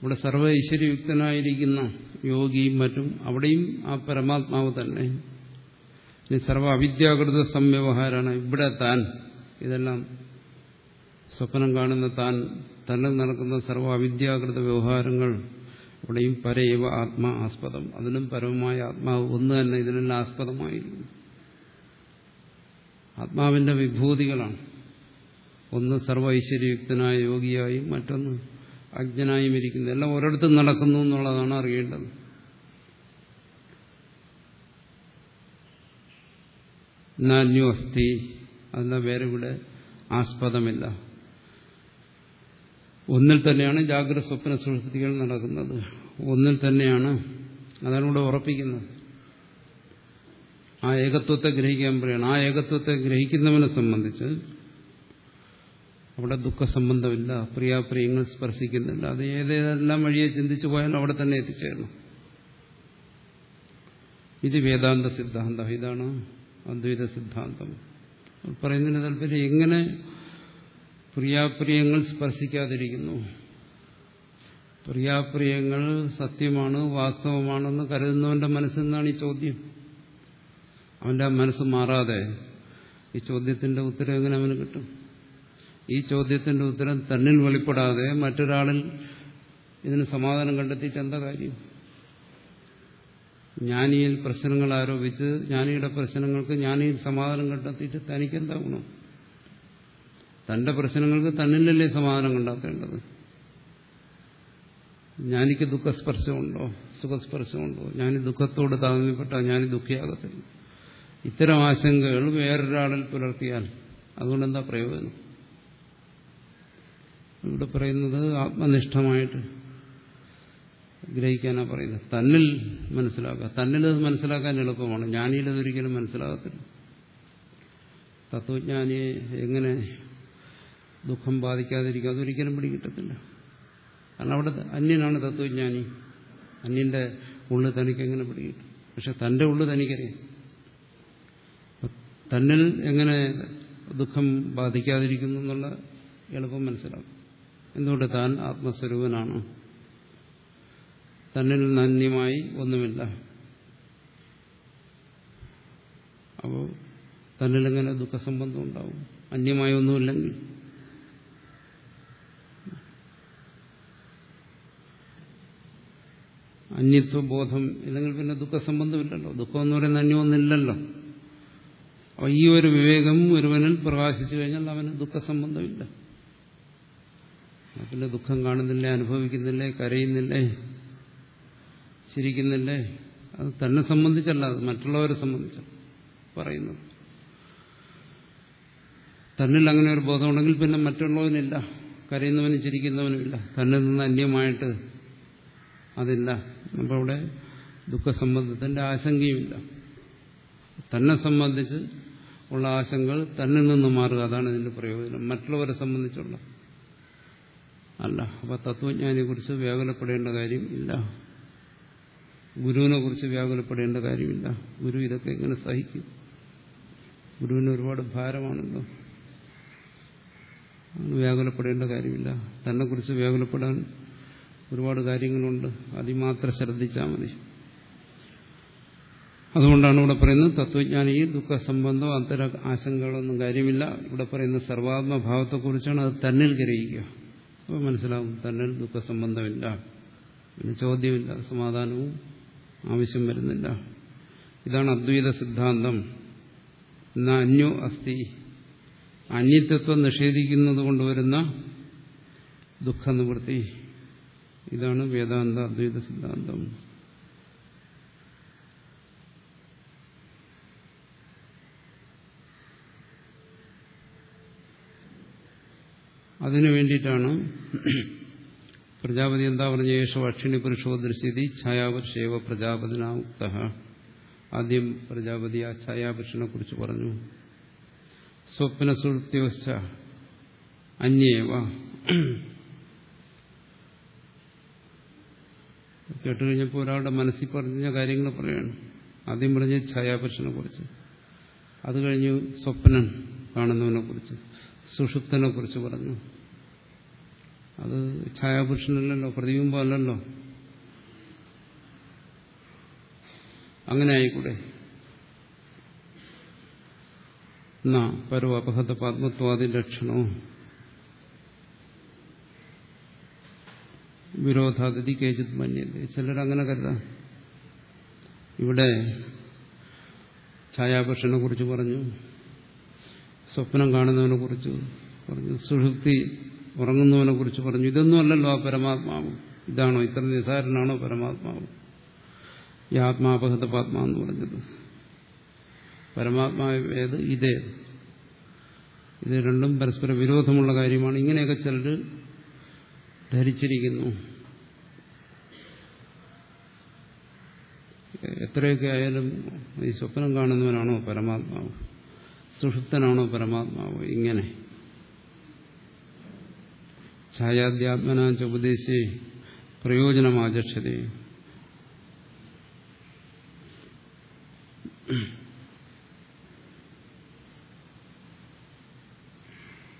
ഇവിടെ സർവ ഐശ്വര്യയുക്തനായിരിക്കുന്ന യോഗിയും മറ്റും അവിടെയും ആ പരമാത്മാവ് തന്നെ. ഇനി സർവ അവിദ്യാകൃത സംവ്യവഹാരമാണ് ഇവിടെ താൻ ഇതെല്ലാം സ്വപ്നം കാണുന്ന താൻ തന്നെ നടക്കുന്ന സർവ അവിദ്യാകൃത വ്യവഹാരങ്ങൾ ഇവിടെയും പരയവ ആത്മാ ആസ്പദം അതിനും പരമമായ ആത്മാവ് ഒന്ന് തന്നെ ഇതിനെല്ലാം ആസ്പദമായിരിക്കുന്നു ആത്മാവിന്റെ വിഭൂതികളാണ്. ഒന്ന് സർവ ഐശ്വര്യയുക്തനായ യോഗിയായും മറ്റൊന്ന് അജ്ഞനായും ഇരിക്കുന്നു. എല്ലാം ഒരിടത്തും നടക്കുന്നു എന്നുള്ളതാണ് അറിയേണ്ടത്. നാന്യോ അസ്ഥി അതിന് വേറെ ഇവിടെ ആസ്പദമില്ല. ഒന്നിൽ തന്നെയാണ് ജാഗ്രത സ്വപ്ന സുഹൃത്തികൾ നടക്കുന്നത്. ഒന്നിൽ തന്നെയാണ് അതാണ് ഇവിടെ ഉറപ്പിക്കുന്നത്. ആ ഏകത്വത്തെ ഗ്രഹിക്കാൻ പറയുകയാണ് ആ ഏകത്വത്തെ ഗ്രഹിക്കുന്നവനെ സംബന്ധിച്ച് അവിടെ ദുഃഖസംബന്ധമില്ല പ്രിയാപ്രിയങ്ങൾ സ്പർശിക്കുന്നില്ല. അത് ഏതേതെല്ലാം വഴിയെ ചിന്തിച്ചു പോയാലും അവിടെ തന്നെ എത്തിച്ചേരണം. ഇത് വേദാന്ത സിദ്ധാന്തം. ഇതാണ് അദ്വൈത സിദ്ധാന്തം. പറയുന്നതിന് താല്പര്യം എങ്ങനെ പ്രിയാപ്രിയങ്ങൾ സ്പർശിക്കാതിരിക്കുന്നു? പ്രിയാപ്രിയങ്ങൾ സത്യമാണ് വാസ്തവമാണെന്ന് കരുതുന്നവന്റെ മനസ്സിൽ നിന്നാണ് ഈ ചോദ്യം. അവന്റെ മനസ്സ് മാറാതെ ഈ ചോദ്യത്തിന്റെ ഉത്തരം എങ്ങനെ അവന് കിട്ടും? ഈ ചോദ്യത്തിന്റെ ഉത്തരം തന്നിൽ വെളിപ്പെടാതെ മറ്റൊരാളിൽ ഇതിന് സമാധാനം കണ്ടെത്തിയിട്ട് എന്താ കാര്യം? ജ്ഞാനിയിൽ പ്രശ്നങ്ങൾ ആരോപിച്ച് ജ്ഞാനിയുടെ പ്രശ്നങ്ങൾക്ക് ജ്ഞാനിയിൽ സമാധാനം കണ്ടെത്തിയിട്ട് തനിക്കെന്താ ഗുണം? തന്റെ പ്രശ്നങ്ങൾക്ക് തന്നിലല്ലേ സമാധാനം കണ്ടെത്തേണ്ടത്? ജ്ഞാനിക്ക് ദുഃഖസ്പർശമുണ്ടോ? സുഖസ്പർശമുണ്ടോ? ഞാൻ ദുഃഖത്തോട് താഴ്ന്നപ്പെട്ട ഞാൻ ദുഃഖിയാകത്തില്ല. ഇത്തരം ആശങ്കകൾ വേറൊരാളിൽ പുലർത്തിയാൽ അതുകൊണ്ട് എന്താ പ്രയോജനം? ഇവിടെ പറയുന്നത് ആത്മനിഷ്ഠമായിട്ട് ഗ്രഹിക്കാനാണ് പറയുന്നത്. തന്നിൽ മനസ്സിലാക്കുക. തന്നിൽ അത് മനസ്സിലാക്കാൻ എളുപ്പമാണ്. ജ്ഞാനിയിൽ അതൊരിക്കലും മനസ്സിലാകത്തില്ല. തത്വജ്ഞാനിയെ എങ്ങനെ ദുഃഖം ബാധിക്കാതിരിക്കുക അതൊരിക്കലും പിടികിട്ടത്തില്ല. കാരണം അവിടെ അന്യനാണ് തത്വജ്ഞാനി. അന്യന്റെ ഉള്ളു തനിക്ക് എങ്ങനെ പിടികിട്ടും? പക്ഷെ തന്റെ ഉള്ളു തനിക്കറിയാം. തന്നിൽ എങ്ങനെ ദുഃഖം ബാധിക്കാതിരിക്കുന്നു എന്നുള്ള എളുപ്പം മനസ്സിലാക്കും. എന്തുകൊണ്ട് താൻ ആത്മസ്വരൂപനാണ്? തന്നിൽ നന്യമായി ഒന്നുമില്ല. അപ്പോൾ തന്നിലെങ്ങനെ ദുഃഖസംബന്ധം ഉണ്ടാവും. അന്യമായി ഒന്നുമില്ലെങ്കിൽ. അന്യത്വബോധം ഇല്ലെങ്കിൽ പിന്നെ ദുഃഖസംബന്ധമില്ലല്ലോ. ദുഃഖം എന്ന് പറയുന്ന അന്യമൊന്നില്ലല്ലോ അപ്പൊ ഈ ഒരു വിവേകം ഒരുവനിൽ പ്രകാശിച്ചു കഴിഞ്ഞാൽ അവന് ദുഃഖസംബന്ധമില്ല. പിന്നെ ദുഃഖം കാണുന്നില്ലേ അനുഭവിക്കുന്നില്ലേ കരയുന്നില്ലേ ചിരിക്കുന്നില്ലേ? അത് തന്നെ സംബന്ധിച്ചല്ല അത് മറ്റുള്ളവരെ സംബന്ധിച്ച പറയുന്നത്. തന്നിൽ അങ്ങനെ ഒരു ബോധമുണ്ടെങ്കിൽ പിന്നെ മറ്റുള്ളവനില്ല. കരയുന്നവനും ചിരിക്കുന്നവനുമില്ല തന്നിൽ നിന്ന് അന്യമായിട്ട് അതില്ല. അപ്പോൾ അവിടെ ദുഃഖസംബന്ധത്തിന്റെ ആശങ്കയുമില്ല. തന്നെ സംബന്ധിച്ച് ഉള്ള ആശങ്കകൾ തന്നിൽ നിന്ന് മാറുക. അതാണ് ഇതിന്റെ പ്രയോജനം. മറ്റുള്ളവരെ സംബന്ധിച്ചുള്ള അല്ല. അപ്പൊ തത്വജ്ഞാനിയെ കുറിച്ച് വ്യാകുലപ്പെടേണ്ട കാര്യം ഇല്ല. ഗുരുവിനെ കുറിച്ച് വ്യാകുലപ്പെടേണ്ട കാര്യമില്ല. ഗുരു ഇതൊക്കെ എങ്ങനെ സഹിക്കും. ഗുരുവിന് ഒരുപാട് ഭാരമാണല്ലോ. വ്യാകുലപ്പെടേണ്ട കാര്യമില്ല. തന്നെ കുറിച്ച് വ്യാകുലപ്പെടാൻ ഒരുപാട് കാര്യങ്ങളുണ്ട്. അതിമാത്രം ശ്രദ്ധിച്ചാൽ മതി. അതുകൊണ്ടാണ് ഇവിടെ പറയുന്നത് തത്വജ്ഞാനി ദുഃഖ സംബന്ധം അത്തര ആശങ്കകളൊന്നും കാര്യമില്ല. ഇവിടെ പറയുന്ന സർവാത്മഭാവത്തെക്കുറിച്ചാണ് അത് തന്നിൽ ഗ്രഹിക്കുക. അപ്പോൾ മനസ്സിലാവും തന്നിൽ ദുഃഖ സംബന്ധമില്ല. പിന്നെ ചോദ്യമില്ല സമാധാനവും ആവശ്യം വരുന്നില്ല. ഇതാണ് അദ്വൈത സിദ്ധാന്തം. എന്നാ അന്യോ അസ്ഥി അന്യത്വം നിഷേധിക്കുന്നത് കൊണ്ടുവരുന്ന ദുഃഖനിവൃത്തി. ഇതാണ് വേദാന്ത അദ്വൈത സിദ്ധാന്തം. അതിനു വേണ്ടിയിട്ടാണ് പ്രജാപതി എന്താ പറഞ്ഞ? യേശോ അക്ഷിണി പുരുഷോ ദൃശ്യതി ഛായാപുരുഷേവ പ്രജാപതിനാമുക്ത. ആദ്യം പ്രജാപതി ആ ഛായാപുരുഷനെ കുറിച്ച് പറഞ്ഞു. സ്വപ്ന സുഹൃത്യോശ്ച അന്യേവ കേട്ടുകഴിഞ്ഞപ്പോൾ ഒരാളുടെ മനസ്സിൽ പറഞ്ഞ കാര്യങ്ങൾ പറയാണ്. ആദ്യം പറഞ്ഞ ഛായാപുരുഷനെ കുറിച്ച്. അത് കഴിഞ്ഞു സ്വപ്നൻ കാണുന്നവനെ കുറിച്ച് സുഷുപ്തനെ കുറിച്ച് പറഞ്ഞു. അത് ഛായാപുരുഷനല്ലല്ലോ പ്രതിബിംബം അല്ലല്ലോ അങ്ങനെ ആയിക്കൂടെ എന്നാ പരോ അപഹത പാത്മത്വാദി ലക്ഷണോ. വിരോധാതിഥി കേജിത് മന്യല്ലേ ചിലരങ്ങനെ കരുതാം. ഇവിടെ ഛായാപുരുഷനെ കുറിച്ച് പറഞ്ഞു. സ്വപ്നം കാണുന്നവനെ കുറിച്ച് പറഞ്ഞു. സുഷുപ്തി ഉറങ്ങുന്നവനെ കുറിച്ച് പറഞ്ഞു. ഇതൊന്നും അല്ലല്ലോ ആ പരമാത്മാവ്. ഇതാണോ ഇത്ര നിസാരനാണോ പരമാത്മാവ്? ഈ ആത്മാപഹത പാത്മ എന്ന് പറഞ്ഞത് പരമാത്മാവേത് ഇതേ. ഇത് രണ്ടും പരസ്പര വിരോധമുള്ള കാര്യമാണ്. ഇങ്ങനെയൊക്കെ ചിലർ ധരിച്ചിരിക്കുന്നു. എത്രയൊക്കെ ആയാലും ഈ സ്വപ്നം കാണുന്നവനാണോ പരമാത്മാവ്? സുഷുപ്തനാണോ പരമാത്മാവ്? ഇങ്ങനെ. ഛായാദ്യാത്മനാച്ച ഉപദേശി പ്രയോജനമാചക്ഷതേ.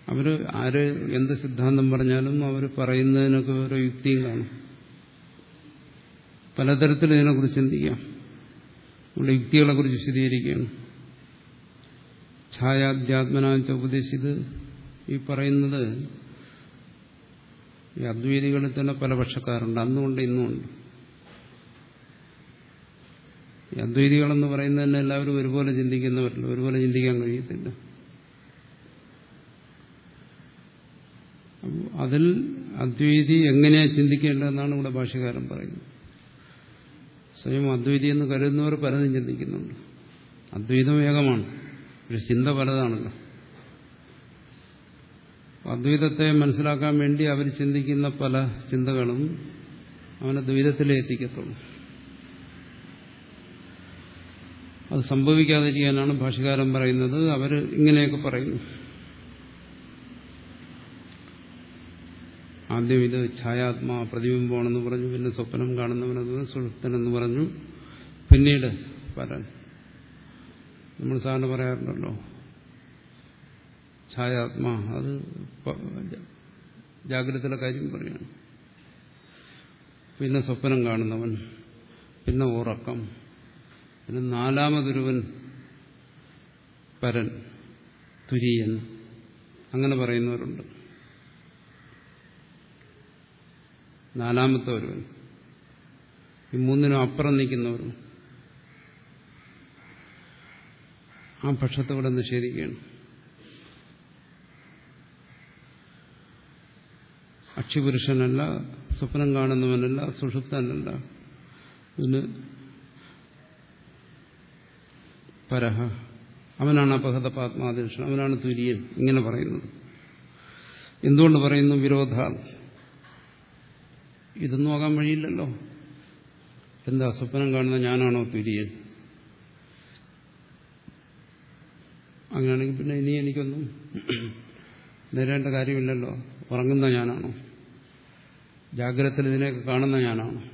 അവർ ആര് എന്ത് സിദ്ധാന്തം പറഞ്ഞാലും അവർ പറയുന്നതിനൊക്കെ ഓരോ യുക്തിയും കാണും. പലതരത്തിൽ ഇതിനെക്കുറിച്ച് ചിന്തിക്കാം. നമ്മുടെ യുക്തികളെ കുറിച്ച് വിശദീകരിക്കുകയാണ് ഛായാധ്യാത്മനാച്ച ഉപദേശിത് ഈ പറയുന്നത് ഈ അദ്വൈതികളിൽ തന്നെ പല പക്ഷക്കാരുണ്ട്. അന്നുകൊണ്ട് ഇന്നുമുണ്ട് ഈ അദ്വൈതികളെന്ന് പറയുന്നത് തന്നെ എല്ലാവരും ഒരുപോലെ ചിന്തിക്കുന്നവരല്ല ഒരുപോലെ ചിന്തിക്കാൻ കഴിയത്തില്ല. അതിൽ അദ്വൈതി എങ്ങനെയാ ചിന്തിക്കേണ്ടതെന്നാണ് ഇവിടെ ഭാഷകാരൻ പറയുന്നത്. സ്വയം അദ്വൈതി എന്ന് കരുതുന്നവർ പലതും ചിന്തിക്കുന്നുണ്ട്. അദ്വൈതം ഏകമാണ്. ഒരു ചിന്ത പലതാണല്ലോ. അദ്വൈതത്തെ മനസ്സിലാക്കാൻ വേണ്ടി അവർ ചിന്തിക്കുന്ന പല ചിന്തകളും അവനെ ദ്വൈതത്തിലേ എത്തിക്കത്തുള്ളൂ അത് സംഭവിക്കാതിരിക്കാനാണ് ഭാഷകാരൻ പറയുന്നത്. അവർ ഇങ്ങനെയൊക്കെ പറയുന്നു ആദ്യം ഇത് ഛായാത്മാ പ്രതിബിംബമാണെന്ന് പറഞ്ഞു പിന്നെ സ്വപ്നം കാണുന്നവനത് സുഹൃത്തനെന്ന് പറഞ്ഞു. പിന്നീട് പരൻ നമ്മൾ സാറിന് പറയാറുണ്ടല്ലോ ഛായാത്മാ. അത് ജാഗ്രതയുടെ കാര്യം പറയുകയാണ് പിന്നെ സ്വപ്നം കാണുന്നവൻ പിന്നെ ഉറക്കം പിന്നെ നാലാമതൊരുവൻ പരൻ തുര്യൻ അങ്ങനെ പറയുന്നവരുണ്ട്. നാലാമത്തെ ഒരുവൻ ഈ മൂന്നിനും അപ്പുറം നിൽക്കുന്നവരും ആ പക്ഷത്തെ ഇവിടെ നിഷേധിക്കുകയാണ്. അക്ഷിപുരുഷനല്ല സ്വപ്നം കാണുന്നവനല്ല സുഷുപ്തനല്ല. ഇതിന് പരഹ. അവനാണ് അപഹത പാത്മാദീർഷൻ അവനാണ് തുര്യൻ. ഇങ്ങനെ പറയുന്നത്. എന്തുകൊണ്ട് പറയുന്നു? വിരോധ. ഇതൊന്നും ആകാൻ വഴിയില്ലല്ലോ. എന്താ സ്വപ്നം കാണുന്ന ഞാനാണോ തുര്യൻ? അങ്ങനെയാണെങ്കിൽ പിന്നെ ഇനി എനിക്കൊന്നും നേരേണ്ട കാര്യമില്ലല്ലോ. ഉറങ്ങുന്ന ഞാനാണോ? ജാഗ്രതത്തിൽ ഇതിനെയൊക്കെ കാണുന്ന ഞാനാണ്.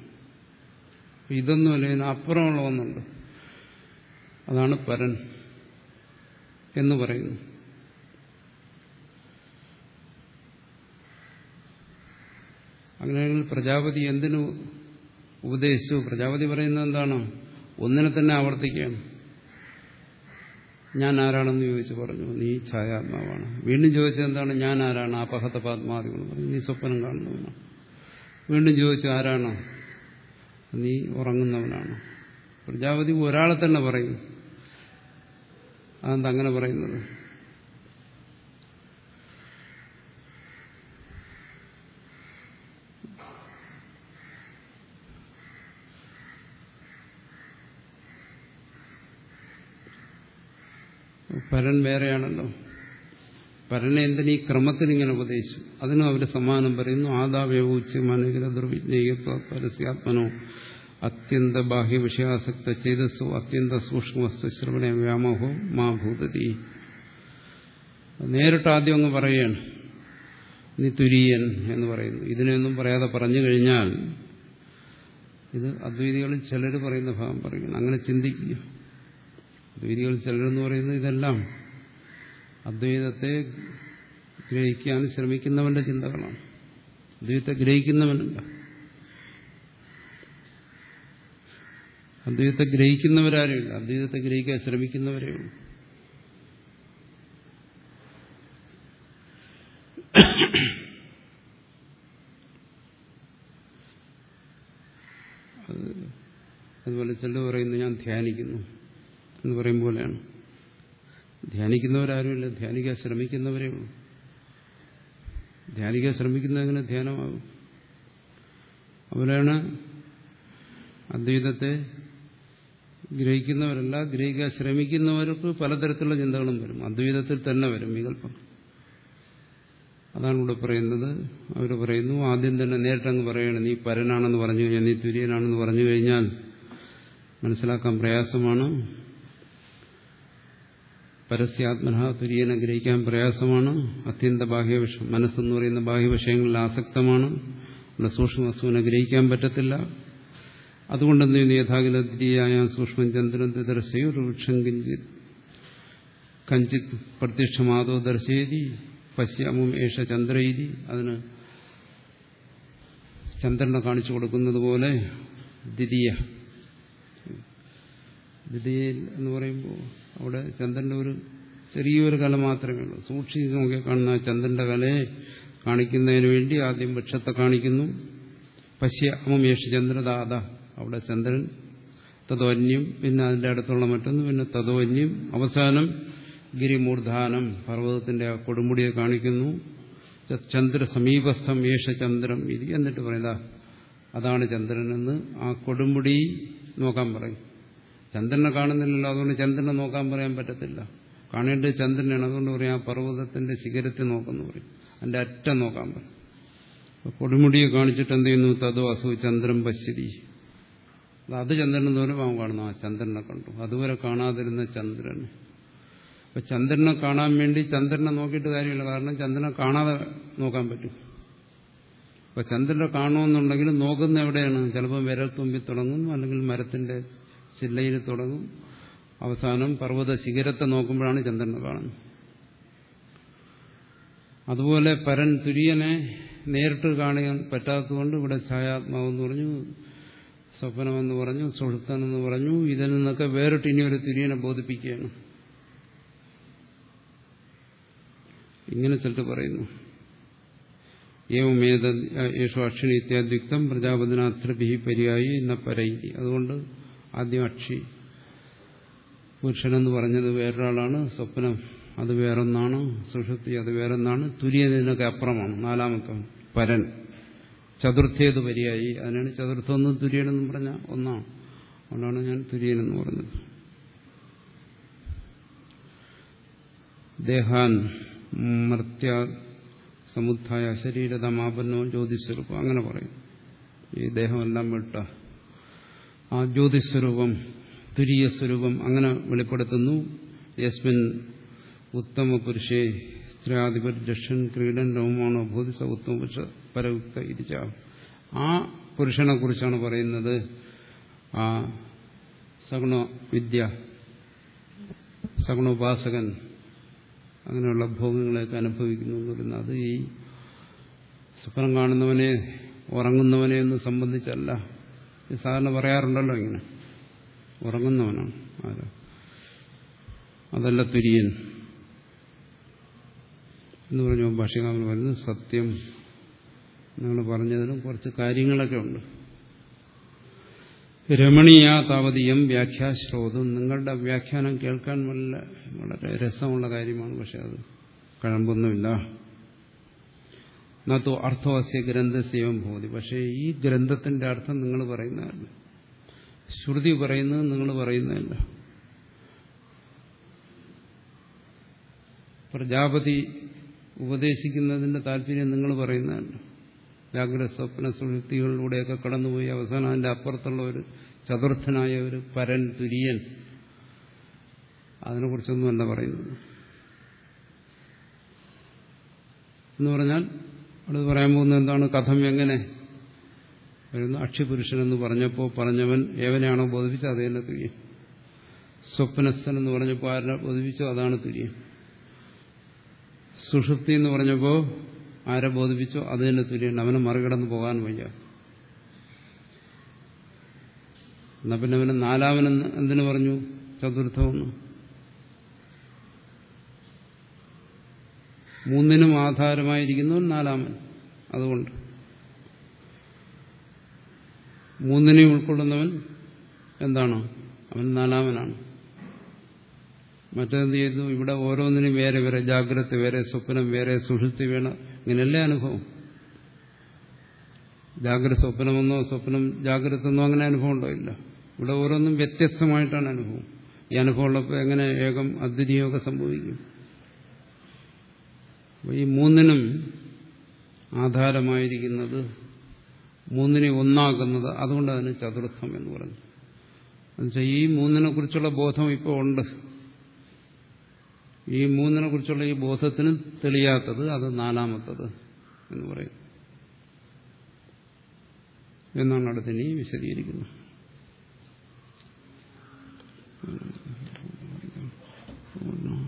ഇതൊന്നുമല്ല ഇതിനപ്പുറമുള്ള ഒന്നുണ്ട് അതാണ് പരൻ എന്ന് പറയുന്നു. അങ്ങനെയാണെങ്കിൽ പ്രജാപതി എന്തിനു ഉപദേശിച്ചു? പ്രജാപതി പറയുന്നത് എന്താണ്? ഒന്നിനെ തന്നെ ആവർത്തിക്കുകയാണ് ഞാൻ ആരാണെന്ന് ചോദിച്ചു പറഞ്ഞു. നീ ഛായാത്മാവാണ്. വീണ്ടും ചോദിച്ചത് എന്താണ്? ഞാൻ ആരാണ്? അപഹത പാത്മാദികൾ പറഞ്ഞു. നീ സ്വപ്നം കാണുന്നവനാണ്. വീണ്ടും ചോദിച്ചു ആരാണ്? നീ ഉറങ്ങുന്നവനാണ്. പ്രജാപതി ഒരാളെ തന്നെ പറയും. അതെന്താ അങ്ങനെ പറയുന്നത്? പരൻ വേറെയാണല്ലോ. പരനെ ഈ ക്രമത്തിന് ഇങ്ങനെ ഉപദേശിച്ചു. അതിനും അവർ സമാനം പറയുന്നു ആദാവ്യവൂച്ച് മനുഗ്ര ദുർവിജ്ഞേയത്വ പരസ്യാത്മനോ അത്യന്ത ബാഹ്യ വിഷയാസക്ത ചേതസ്സു അത്യന്ത സൂക്ഷ്മവസ്തു ശ്രവണ വ്യാമോഹോ മാ ഭൂതതി. നേരിട്ട് ആദ്യം അങ്ങ് പറയുകയാണ് നീ തുര്യൻ എന്ന് പറയുന്നു. ഇതിനെയൊന്നും പറയാതെ പറഞ്ഞു കഴിഞ്ഞാൽ ഇത് അദ്വൈതികളിൽ ചിലർ പറയുന്ന ഭാഗം പറയുന്നു അങ്ങനെ ചിന്തിക്കുക. അദ്വൈതികളിൽ ചിലരെന്ന് പറയുന്നത് ഇതെല്ലാം അദ്വൈതത്തെ ഗ്രഹിക്കാൻ ശ്രമിക്കുന്നവന്റെ ചിന്തകളാണ്. അദ്വൈതത്തെ ഗ്രഹിക്കുന്നവനല്ല. അദ്വൈതത്തെ ഗ്രഹിക്കുന്നവരാരുമില്ല. അദ്വൈതത്തെ ഗ്രഹിക്കാൻ ശ്രമിക്കുന്നവരേ ഉള്ളൂ. അതുപോലെ ചിലർ പറയുന്നു ഞാൻ ധ്യാനിക്കുന്നു എന്ന് പറയും പോലെയാണ്. ധ്യാനിക്കുന്നവരാരുമില്ല. ധ്യാനിക്കാൻ ശ്രമിക്കുന്നവരേ ഉള്ളൂ. ധ്യാനിക്കാൻ ശ്രമിക്കുന്നത് എങ്ങനെ ധ്യാനമാകും? അവരാണ് അദ്വൈതത്തെ ഗ്രഹിക്കുന്നവരല്ല ഗ്രഹിക്കാൻ ശ്രമിക്കുന്നവർക്ക് പലതരത്തിലുള്ള ചിന്തകളും വരും. അദ്വൈതത്തിൽ തന്നെ വരും വികല്പം അതാണ് ഇവിടെ പറയുന്നത്. അവർ പറയുന്നു ആദ്യം തന്നെ നേരിട്ടങ്ങ് പറയണം നീ പരനാണെന്ന് പറഞ്ഞു കഴിഞ്ഞാൽ നീ തുര്യനാണെന്ന് പറഞ്ഞു കഴിഞ്ഞാൽ മനസ്സിലാക്കാൻ പ്രയാസമാണ്. പരസ്യാത്മന തുര്യനെ ഗ്രഹിക്കാൻ പ്രയാസമാണ്. അത്യന്ത ബാഹ്യവിഷം മനസ്സെന്ന് പറയുന്ന ബാഹ്യവിഷയങ്ങളിൽ ആസക്തമാണ്. നമ്മുടെ സൂക്ഷ്മ വസ്തുവിനെ ഗ്രഹിക്കാൻ പറ്റത്തില്ല. അതുകൊണ്ടെന്ന് യഥാകിലദ്രിയായ സൂക്ഷ്മം ചന്ദ്രൻ ദർശയോ വൃക്ഷം കിഞ്ചിത്. കഞ്ചിത് പ്രത്യക്ഷമാതോ ദർശയതി പശ്യാമും ഏഷ ചന്ദ്രയിരി അതിന് ചന്ദ്രനെ കാണിച്ചു കൊടുക്കുന്നത് പോലെ ദ്വിതീയ ദ്വിതീയയിൽ എന്ന് പറയുമ്പോൾ അവിടെ ചന്ദ്രന്റെ ഒരു ചെറിയൊരു കല മാത്രമേ ഉള്ളൂ. സൂക്ഷിച്ച് നോക്കി കാണുന്ന ചന്ദ്രന്റെ കലയെ കാണിക്കുന്നതിന് വേണ്ടി ആദ്യം വൃക്ഷത്തെ കാണിക്കുന്നു. പശ്യ അമമേഷ ചന്ദ്രദാത അവിടെ ചന്ദ്രൻ തതോന്യം പിന്നെ അതിന്റെ അടുത്തുള്ള മറ്റൊന്ന് പിന്നെ തതോന്യം അവസാനം ഗിരിമൂർധാനം പർവതത്തിന്റെ ആ കൊടുമുടിയെ കാണിക്കുന്നു. ചന്ദ്ര സമീപസ്ഥം യേശ ചന്ദ്രം. ഇത് എന്നിട്ട് പറയുന്ന അതാണ് ചന്ദ്രനെന്ന് ആ കൊടുമുടി നോക്കാൻ പറയും. ചന്ദ്രനെ കാണുന്നില്ലല്ലോ അതുകൊണ്ട് ചന്ദ്രനെ നോക്കാൻ പറയാൻ പറ്റത്തില്ല. കാണേണ്ടത് ചന്ദ്രനാണ് അതുകൊണ്ട് പറയാം ആ പർവതത്തിന്റെ ശിഖരത്തിൽ നോക്കുന്നു പറയും. അതിന്റെ അറ്റം നോക്കാൻ പറയും. കൊടുമുടിയെ കാണിച്ചിട്ട് എന്ത് ചെയ്യുന്നു? തതോ അസു ചന്ദ്രൻ പശ്ശിരി അത് ചന്ദ്രൻ ദൂരം അവൻ കാണുന്നു. ആ ചന്ദ്രനെ കണ്ടു. അതുവരെ കാണാതിരുന്ന ചന്ദ്രൻ. അപ്പൊ ചന്ദ്രനെ കാണാൻ വേണ്ടി ചന്ദ്രനെ നോക്കിയിട്ട് കാര്യമില്ല. കാരണം ചന്ദ്രനെ കാണാതെ നോക്കാൻ പറ്റും. അപ്പൊ ചന്ദ്രനെ കാണുമെന്നുണ്ടെങ്കിൽ നോക്കുന്ന എവിടെയാണ്? ചിലപ്പോൾ വിരൽ തുമ്പി തുടങ്ങുന്നു അല്ലെങ്കിൽ മരത്തിന്റെ ചില്ലയിൽ തുടങ്ങും. അവസാനം പർവത ശിഖരത്തെ നോക്കുമ്പോഴാണ് ചന്ദ്രനെ കാണുന്നത്. അതുപോലെ പരൻ തുര്യനെ നേരിട്ട് കാണാൻ പറ്റാത്തതുകൊണ്ട് ഇവിടെ ഛായാത്മാവെന്ന് പറഞ്ഞു സ്വപ്നമെന്ന് പറഞ്ഞു സുഹൃത്തനെന്ന് പറഞ്ഞു. ഇതിൽ നിന്നൊക്കെ വേറിട്ട് ഇനി ഒരു തുര്യനെ ബോധിപ്പിക്കുകയാണ്. ഇങ്ങനെ ചിലട്ട് പറയുന്നു. ഏവമേത യേശു അക്ഷിണി ഇത്യാദ്യുക്തം പ്രജാപതിനാത്രഭി പര്യായി എന്ന പരൈ. അതുകൊണ്ട് ആദ്യം അക്ഷി പുരുഷനെന്ന് പറഞ്ഞത് വേറൊരാളാണ്. സ്വപ്നം അത് വേറൊന്നാണ്. സുഷുപ്തി അത് വേറൊന്നാണ്. തുര്യതിനൊക്കെ അപ്പുറമാണ്. നാലാമത്തെ പരൻ. ചതുർത്ഥേത് പര്യായി. അതിനാണ് ചതുർത്ഥമെന്നും തുര്യനെന്നും പറഞ്ഞ ഒന്നാണ്. അതുകൊണ്ടാണ് ഞാൻ തുര്യനെന്ന് പറഞ്ഞത്. ദേഹാൻ മർത്യ സമുദ്ധായ ശരീരതമാപന്നോ ജ്യോതിസ്വരൂപം. അങ്ങനെ പറയും. ഈ ദേഹമെല്ലാം വിട്ട ആ ജ്യോതിസ്വരൂപം തുരീയ സ്വരൂപം അങ്ങനെ വെളിപ്പെടുത്തുന്നു. യസ്മിൻ ഉത്തമ പുരുഷേ സ്ത്രീയാധിപർ ജക്ഷൻ ക്രീഡൻ രോമാണോ ഭൂതിസ ഉത്തമ പുരുഷ പരയുക്ത ഇരിച്ച. ആ പുരുഷനെ കുറിച്ചാണ് പറയുന്നത്. ആ സഗുണ വിദ്യ സഗുണോപാസകൻ അങ്ങനെയുള്ള ഭോഗങ്ങളെയൊക്കെ അനുഭവിക്കുന്നു എന്ന് പറയുന്നത്. അത് ഈ സ്വപ്നം കാണുന്നവനെ ഉറങ്ങുന്നവനെ ഒന്നും സംബന്ധിച്ചല്ല. സാധാരണ പറയാറുണ്ടല്ലോ ഇങ്ങനെ. ഉറങ്ങുന്നവനാണ് ആരോ? അതല്ല തുര്യൻ. എന്ന് പറഞ്ഞു ഭാഷകാമൻ പറയുന്നത് സത്യം. നിങ്ങൾ പറഞ്ഞതിലും കുറച്ച് കാര്യങ്ങളൊക്കെ ഉണ്ട്. രമണീയ താവതീയം വ്യാഖ്യാശ്രോതം. നിങ്ങളുടെ വ്യാഖ്യാനം കേൾക്കാൻ വളരെ വളരെ രസമുള്ള കാര്യമാണ് പക്ഷെ അത്. കഴമ്പൊന്നുമില്ല. നത്തോ അർത്ഥവാസ്യ ഗ്രന്ഥസ്യവം ഭൂതി പക്ഷേ ഈ ഗ്രന്ഥത്തിന്റെ അർത്ഥം നിങ്ങൾ പറയുന്നതല്ല. ശ്രുതി പറയുന്നത് നിങ്ങൾ പറയുന്നതല്ല. പ്രജാപതി ഉപദേശിക്കുന്നതിന്റെ താല്പര്യം നിങ്ങൾ പറയുന്നതല്ല. ജാഗ്രത സ്വപ്ന സുഹൃത്തികളിലൂടെയൊക്കെ കടന്നുപോയി അവസാനം അതിന്റെ അപ്പുറത്തുള്ള ഒരു ചതുർത്ഥനായ ഒരു പരൻ തുര്യൻ. അതിനെക്കുറിച്ചൊന്നുമല്ല പറയുന്നത്? എന്ന് പറഞ്ഞാൽ അവിടെ പറയാൻ പോകുന്നത് എന്താണ്? കഥം എങ്ങനെ? വരുന്ന അക്ഷിപുരുഷൻ എന്ന് പറഞ്ഞപ്പോൾ പറഞ്ഞവൻ ഏവനെയാണോ ബോധിപ്പിച്ചത്? അത് തന്നെ തിരിയും. സ്വപ്നസ്ഥൻ എന്ന് പറഞ്ഞപ്പോൾ ആരെ ബോധിപ്പിച്ചോ? അതാണ് തിരിയും. സുഷുപ്തി എന്ന് പറഞ്ഞപ്പോൾ ആരെ ബോധിപ്പിച്ചോ? അത് തന്നെ തുര്യൻ അവനെ മറികടന്ന് പോകാൻ വയ്യ. എന്നാ പിന്നെ അവനെ നാലാമനെന്ന് എന്തിനു പറഞ്ഞു? ചതുർത്ഥമെന്ന് മൂന്നിനും ആധാരമായിരിക്കുന്നവൻ നാലാമൻ. അതുകൊണ്ട്. മൂന്നിനെ ഉൾക്കൊള്ളുന്നവൻ എന്താണ്? അവൻ നാലാമനാണ്. മറ്റെന്ത് ചെയ്തു? ഇവിടെ ഓരോന്നിനും വേറെ വേറെ ജാഗ്രത വേറെ സ്വപ്നം വേറെ സുഷുപ്തി വേണം ഇങ്ങനെയല്ലേ അനുഭവം? ജാഗ്രത സ്വപ്നമെന്നോ സ്വപ്നം ജാഗ്രത എന്നോ അങ്ങനെ അനുഭവം ഉണ്ടോ? ഇല്ല. ഇവിടെ ഓരോന്നും വ്യത്യസ്തമായിട്ടാണ് അനുഭവം. ഈ അനുഭവമുള്ളപ്പോൾ എങ്ങനെ ഏകം അദ്വിതീയമൊക്കെ സംഭവിക്കും? ഈ മൂന്നിനും ആധാരമായിരിക്കുന്നത് മൂന്നിനെ ഒന്നാക്കുന്നത് അതുകൊണ്ട് അതിന് ചതുർത്ഥം എന്ന് പറഞ്ഞു. എന്നുവെച്ചാൽ ഈ മൂന്നിനെ കുറിച്ചുള്ള ബോധം ഇപ്പോൾ ഉണ്ട്. ഈ മൂന്നിനെ കുറിച്ചുള്ള ഈ ബോധത്തിന് തെളിയാത്തത് അത് നാലാമത്തത് എന്ന് പറയും. എന്നാണ് അടുത്തിനി വിശദീകരിക്കുന്നത്. പൂർണസ്